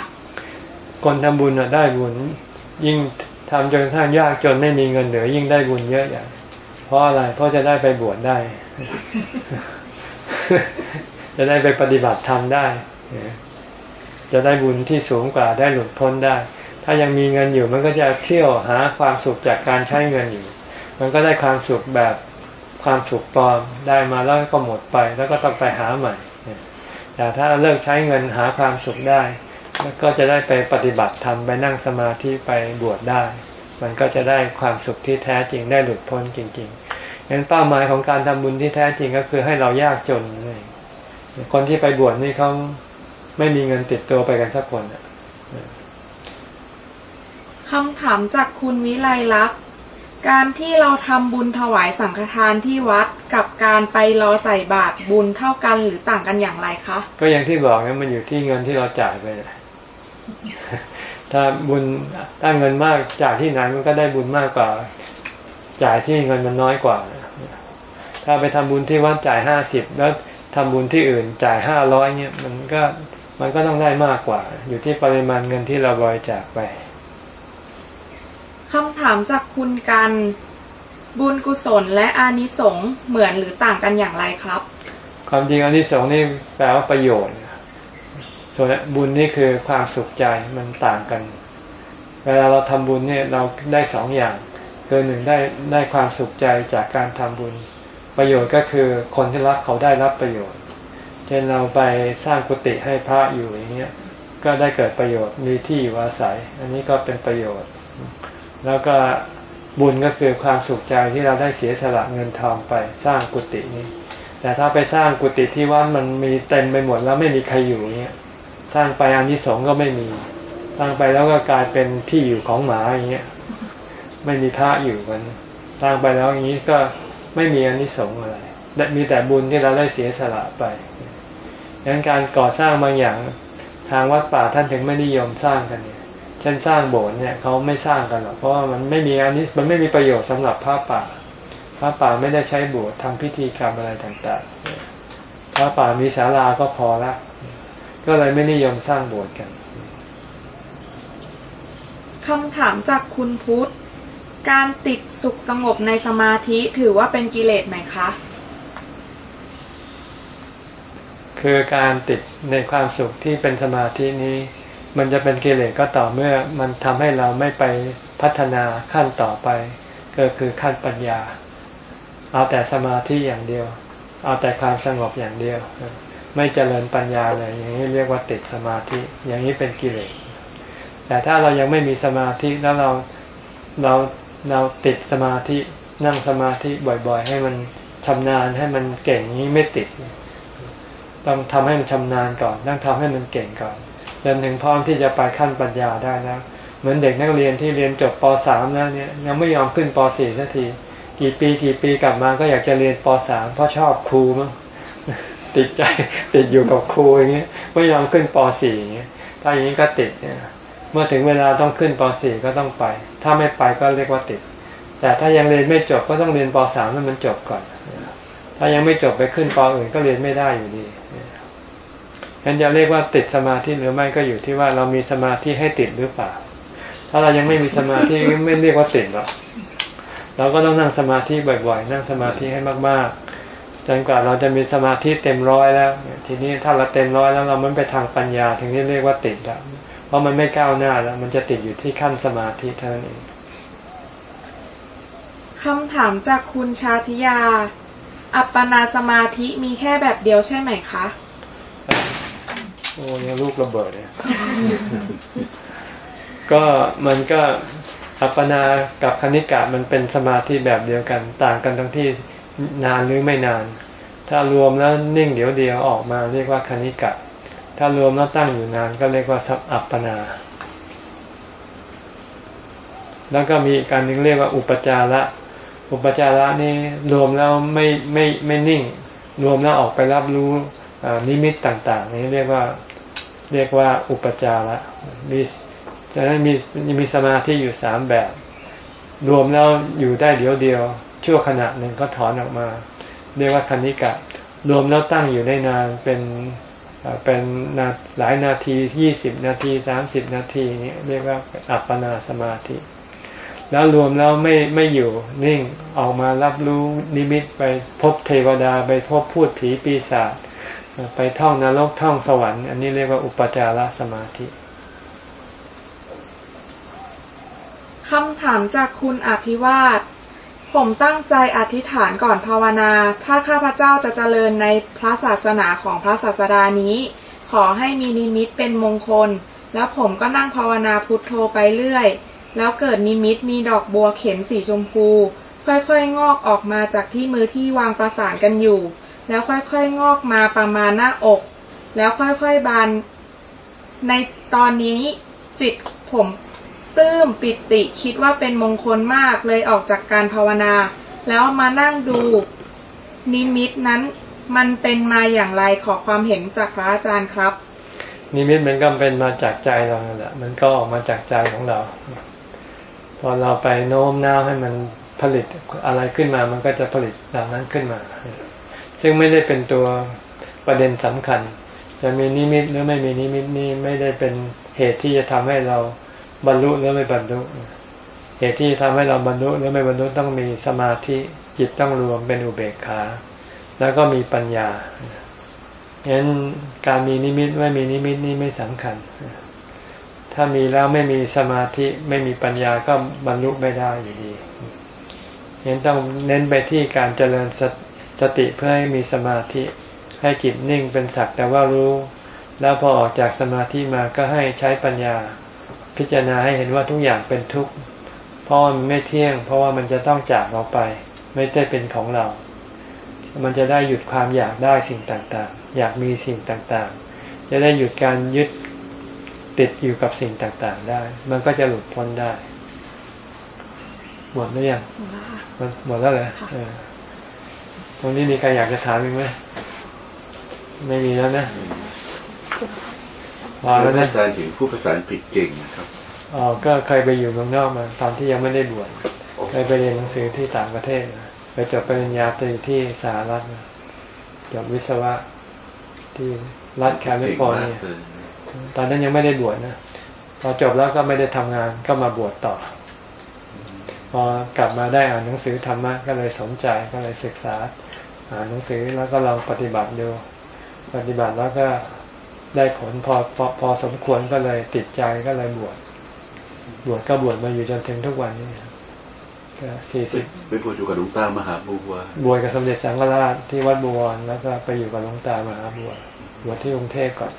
คนทำบุญน่ะได้บุญ ยิ่งทำจนกระทั่งยากจนไม่มีเงินเหลือยิ่งได้บุญเยอะอย่าง เพราะอะไร เพราะจะได้ไปบวชได้ จะได้ไปปฏิบัติธรรมได้ จะได้บุญที่สูงกว่าได้หลุดพ้นได้ ถ้ายังมีเงินอยู่มันก็จะเที่ยวหาความสุขจากการใช้เงินอยู่ มันก็ได้ความสุขแบบความสุขปลอมได้มาแล้วก็หมดไป แล้วก็ต้องไปหาใหม่ แต่ถ้าเลิกใช้เงินหาความสุขได้ก็จะได้ไปปฏิบัติธรรมไปนั่งสมาธิไปบวชได้ มันก็จะได้ความสุขที่แท้จริงได้หลุดพ้นจริงๆงั้นเป้าหมายของการทำบุญที่แท้จริงก็คือให้เรายากจน คนที่ไปบวชนี่เขา ไม่มีเงินติดตัวไปกันสักคนคำถามจากคุณวิไลลักษณ์การที่เราทำบุญถวายสังฆทานที่วัดกับการไปรอใส่บาตรบุญเท่ากันหรือต่างกันอย่างไรคะก็อย่างที่บอกนะมันอยู่ที่เงินที่เราจ่ายไปถ้าบุญถ้าเงินมากจ่ายที่ไหนมันก็ได้บุญมากกว่า จ่ายที่เงินมันน้อยกว่า ถ้าไปทำบุญที่วัดจ่ายห้าสิบแล้วทำบุญที่อื่นจ่ายห้าร้อยเนี่ยมันก็ มันก็ต้องได้มากกว่า อยู่ที่ปริมาณเงินที่เราบริจาคไปคำถามจากคุณกัน บุญกุศลและอานิสงส์เหมือนหรือต่างกันอย่างไรครับ ความจริงอานิสงส์นี่แปลว่าประโยชน์ ส่วนบุญนี่คือความสุขใจมันต่างกัน เวลาเราทำบุญเนี่ยเราได้สองอย่างคือหนึ่งได้ได้ความสุขใจจากการทำบุญ ประโยชน์ก็คือคนที่รับเขาได้รับประโยชน์เช่นเราไปสร้างกุฏิให้พระอยู่อย่างเงี้ยก็ได้เกิดประโยชน์มีที่อยู่อาศัย อันนี้ก็เป็นประโยชน์ แล้วก็บุญก็คือความสุขใจที่เราได้เสียสละเงินทองไปสร้างกุฏินี้ แต่ถ้าไปสร้างกุฏิที่วัดมันมีเต็มไปหมดแล้วไม่มีใครอยู่เงี้ยสร้างไปอันที่สองก็ไม่มี สร้างไปแล้วก็กลายเป็นที่อยู่ของหมาอย่างเงี้ยไม่มีพระอยู่กันสร้างไปแล้วอย่างนี้ก็ไม่มีอันที่สองอะไรแต่มีแต่บุญที่เราได้เสียสละไป ดังนั้นการก่อสร้างบางอย่างทางวัดป่าท่านถึงไม่นิยมสร้างกันเนี่ย เช่นสร้างโบสถ์เนี่ยเขาไม่สร้างกันหรอก เพราะว่ามันไม่มีอันนี้มันไม่มีประโยชน์สำหรับพระป่า พระป่าไม่ได้ใช้โบสถ์ทำพิธีกรรมอะไรต่างๆ พระป่ามีศาลาก็พอละ ก็เลยไม่นิยมสร้างโบสถ์กันคำถามจากคุณพุทธ การติดสุขสงบในสมาธิถือว่าเป็นกิเลสไหมคะ คือการติดในความสุขที่เป็นสมาธินี้ มันจะเป็นกิเลสก็ต่อเมื่อมันทำให้เราไม่ไปพัฒนาขั้นต่อไป ก็คือขั้นปัญญา เอาแต่สมาธิอย่างเดียว เอาแต่ความสงบอย่างเดียว ไม่เจริญปัญญาเลยอย่างนี้เรียกว่าติดสมาธิ อย่างนี้เป็นกิเลสแต่ถ้าเรายังไม่มีสมาธิแล้วเราเราเราติดสมาธินั่งสมาธิบ่อยๆ ให้มันชำนาญให้มันเก่งนี้ไม่ติด ต้องทำให้มันชำนาญก่อนต้องทำให้มันเก่งก่อนจนถึงพร้อมที่จะไปขั้นปัญญาได้แล้วเหมือนเด็กนักเรียนที่เรียนจบป .3 แล้วเนี่ยยังไม่ยอมขึ้นป .4 สักทีกี่ปีกี่ปีกลับมาก็อยากจะเรียนป .3 เพราะชอบครูมั้งติดใจติดอยู่กับครูอย่างเงี้ยไม่ยอมขึ้นป .4 อย่างเงี้ยถ้าอย่างนี้ก็ติดเนี่ยเมื่อถึงเวลาต้องขึ้นป .4 ก็ต้องไป ถ้าไม่ไปก็เรียกว่าติด แต่ถ้ายังเรียนไม่จบก็ต้องเรียนป .3 ให้มันจบก่อน ถ้ายังไม่จบไปขึ้นปออื่นก็เรียนไม่ได้อยู่ดีงั้นจะเรียกว่าติดสมาธิหรือไม่ก็อยู่ที่ว่าเรามีสมาธิให้ติดหรือเปล่า ถ้าเรายังไม่มีสมาธิไม่เรียกว่าติดหรอก เราก็ต้องนั่งสมาธิบ่อยๆ นั่งสมาธิให้มากๆ จนกว่าเราจะมีสมาธิเต็มร้อยแล้ว ทีนี้ถ้าเราเต็มร้อยแล้วเราไม่ไปทางปัญญา ถึงนี้เรียกว่าติดแล้ว เพราะมันไม่ก้าวหน้าแล้ว มันจะติดอยู่ที่ขั้นสมาธิเท่านั้นเองคำถามจากคุณชาติยา อัปปนาสมาธิมีแค่แบบเดียวใช่ไหมคะ โอ้ยลูกระเบิดเนี่ยก็มันก็อัปปนากับคณิกะมันเป็นสมาธิแบบเดียวกัน ต่างกันทั้งที่นานหรือไม่นาน ถ้ารวมแล้วนิ่งเดี๋ยวเดียวออกมาเรียกว่าคณิกะ ถ้ารวมแล้วตั้งอยู่นานก็เรียกว่าอัปปนา แล้วก็มีการนึงเรียกว่าอุปจาระ อุปจาระนี่รวมแล้วไม่ไม่ไม่นิ่ง รวมแล้วออกไปรับรู้นิมิตต่างๆ นี้เรียกว่าเรียกว่าอุปจาระมีจะนั้นมีมีสมาธิอยู่สามแบบ รวมแล้วอยู่ได้เดียวเดียวชั่วขณะหนึ่งก็ถอนออกมา เรียกว่าคณิกะ รวมแล้วตั้งอยู่ได้นานเป็นเป็นนาหลายนาทียี่สิบนาทีสามสิบนาทีนี้เรียกว่าอัปปนาสมาธิ แล้วรวมแล้วไม่ไม่อยู่นิ่งออกมารับรู้นิมิตไปพบเทวดาไปพบพูดผีปีศาจไปท่องนรกท่องสวรรค์ อันนี้เรียกว่าอุปจารสมาธิคำถามจากคุณอภิวาท ผมตั้งใจอธิษฐานก่อนภาวนา ถ้าข้าพเจ้าจะเจริญในพระศาสนาของพระศาสดานี้ ขอให้มีนิมิตเป็นมงคล แล้วผมก็นั่งภาวนาพุทโธไปเรื่อย แล้วเกิดนิมิตมีดอกบัวเข็มสีชมพู ค่อยๆ งอกออกมาจากที่มือที่วางประสานกันอยู่ แล้วค่อยๆ งอกมาประมาณหน้าอก แล้วค่อยๆ บาน ในตอนนี้จิตผมปลื้มปิติคิดว่าเป็นมงคลมากเลยออกจากการภาวนา แล้วมานั่งดู นิมิตนั้นมันเป็นมาอย่างไรขอความเห็นจากพระอาจารย์ครับ นิมิตมันก็เป็นมาจากใจเราแหละมันก็ออกมาจากใจของเรา พอเราไปโน้มน้าวให้มันผลิตอะไรขึ้นมา มันก็จะผลิตดังนั้นขึ้นมา ซึ่งไม่ได้เป็นตัวประเด็นสำคัญ จะมีนิมิตหรือไม่มีนิมิตนี่ไม่ได้เป็นเหตุที่จะทำให้เราบรรลุหรือไม่บรรลุ เหตุที่ทำให้เราบรรลุหรือไม่บรรลุต้องมีสมาธิจิตต้องรวมเป็นอุเบกขา แล้วก็มีปัญญางั้นการมีนิมิตไม่มีนิมิตนี่ไม่สำคัญ ถ้ามีแล้วไม่มีสมาธิไม่มีปัญญาก็บรรลุไม่ได้อยู่ดีงั้นต้องเน้นไปที่การเจริญสสติเพื่อให้มีสมาธิ ให้จิตนิ่งเป็นสักแต่ว่ารู้ แล้วพอออกจากสมาธิมาก็ให้ใช้ปัญญา พิจารณาให้เห็นว่าทุกอย่างเป็นทุกข์เพราะมันไม่เที่ยง เพราะว่ามันจะต้องจากเราไป ไม่ได้เป็นของเรา มันจะได้หยุดความอยากได้สิ่งต่างๆ อยากมีสิ่งต่างๆ จะได้หยุดการยึด ติดอยู่กับสิ่งต่างๆได้ มันก็จะหลุดพ้นได้ หมดหรือยังหมดแล้วเหรอตรงนี้มีใครอยากจะถามอีกไหมไม่มีแล้วนะพอแล้วนะอาจารย์เห็นผู้ภาษาอังกฤษเก่งนะครับอ๋อก็เคยไปอยู่เมืองนอกมาตอนที่ยังไม่ได้บวชเคยไปเรียนหนังสือที่ต่างประเทศไปจบปริญญาตรีที่สหรัฐจบวิศวะที่รัฐแคลิฟอร์เนีย ตอนนั้นยังไม่ได้บวชนะพอจบแล้วก็ไม่ได้ทำงานก็มาบวชต่อ พอกลับมาได้อ่านหนังสือธรรมะก็เลยสนใจก็เลยศึกษาอ่านหนังสือแล้วก็ลองปฏิบัติดู ปฏิบัติแล้วก็ได้ผลพอพอพอสมควรก็เลยติดใจก็เลยบวชบวชก็บวชมาอยู่จนถึงทุกวันนี้ก็สี่สิบไปบวชอยู่กับหลวงตามหาบัวบวชกับสมเด็จสังฆราชที่วัดบัวแล้วก็ไปอยู่กับหลวงตามหาบัวบวชที่กรุงเทพก่อน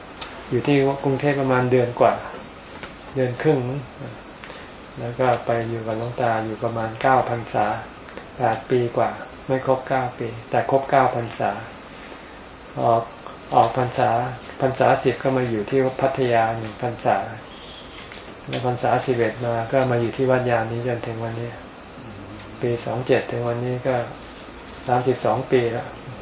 อยู่ที่กรุงเทพประมาณเดือนกว่า เดือนครึ่ง แล้วก็ไปอยู่กับหลวงตาอยู่ประมาณเก้าพรรษาแปดปีกว่า ไม่ครบเก้าปี แต่ครบเก้าพรรษา ออกออกพรรษาพรรษาสิบก็มาอยู่ที่พัทยาหนึ่งพรรษาแล้วพรรษาสิบเอ็ดมาก็มาอยู่ที่วัดยานี้จนถึงวันนี้ ปีสองเจ็ดถึงวันนี้ก็สามสิบสองปีแล้วเนี่ย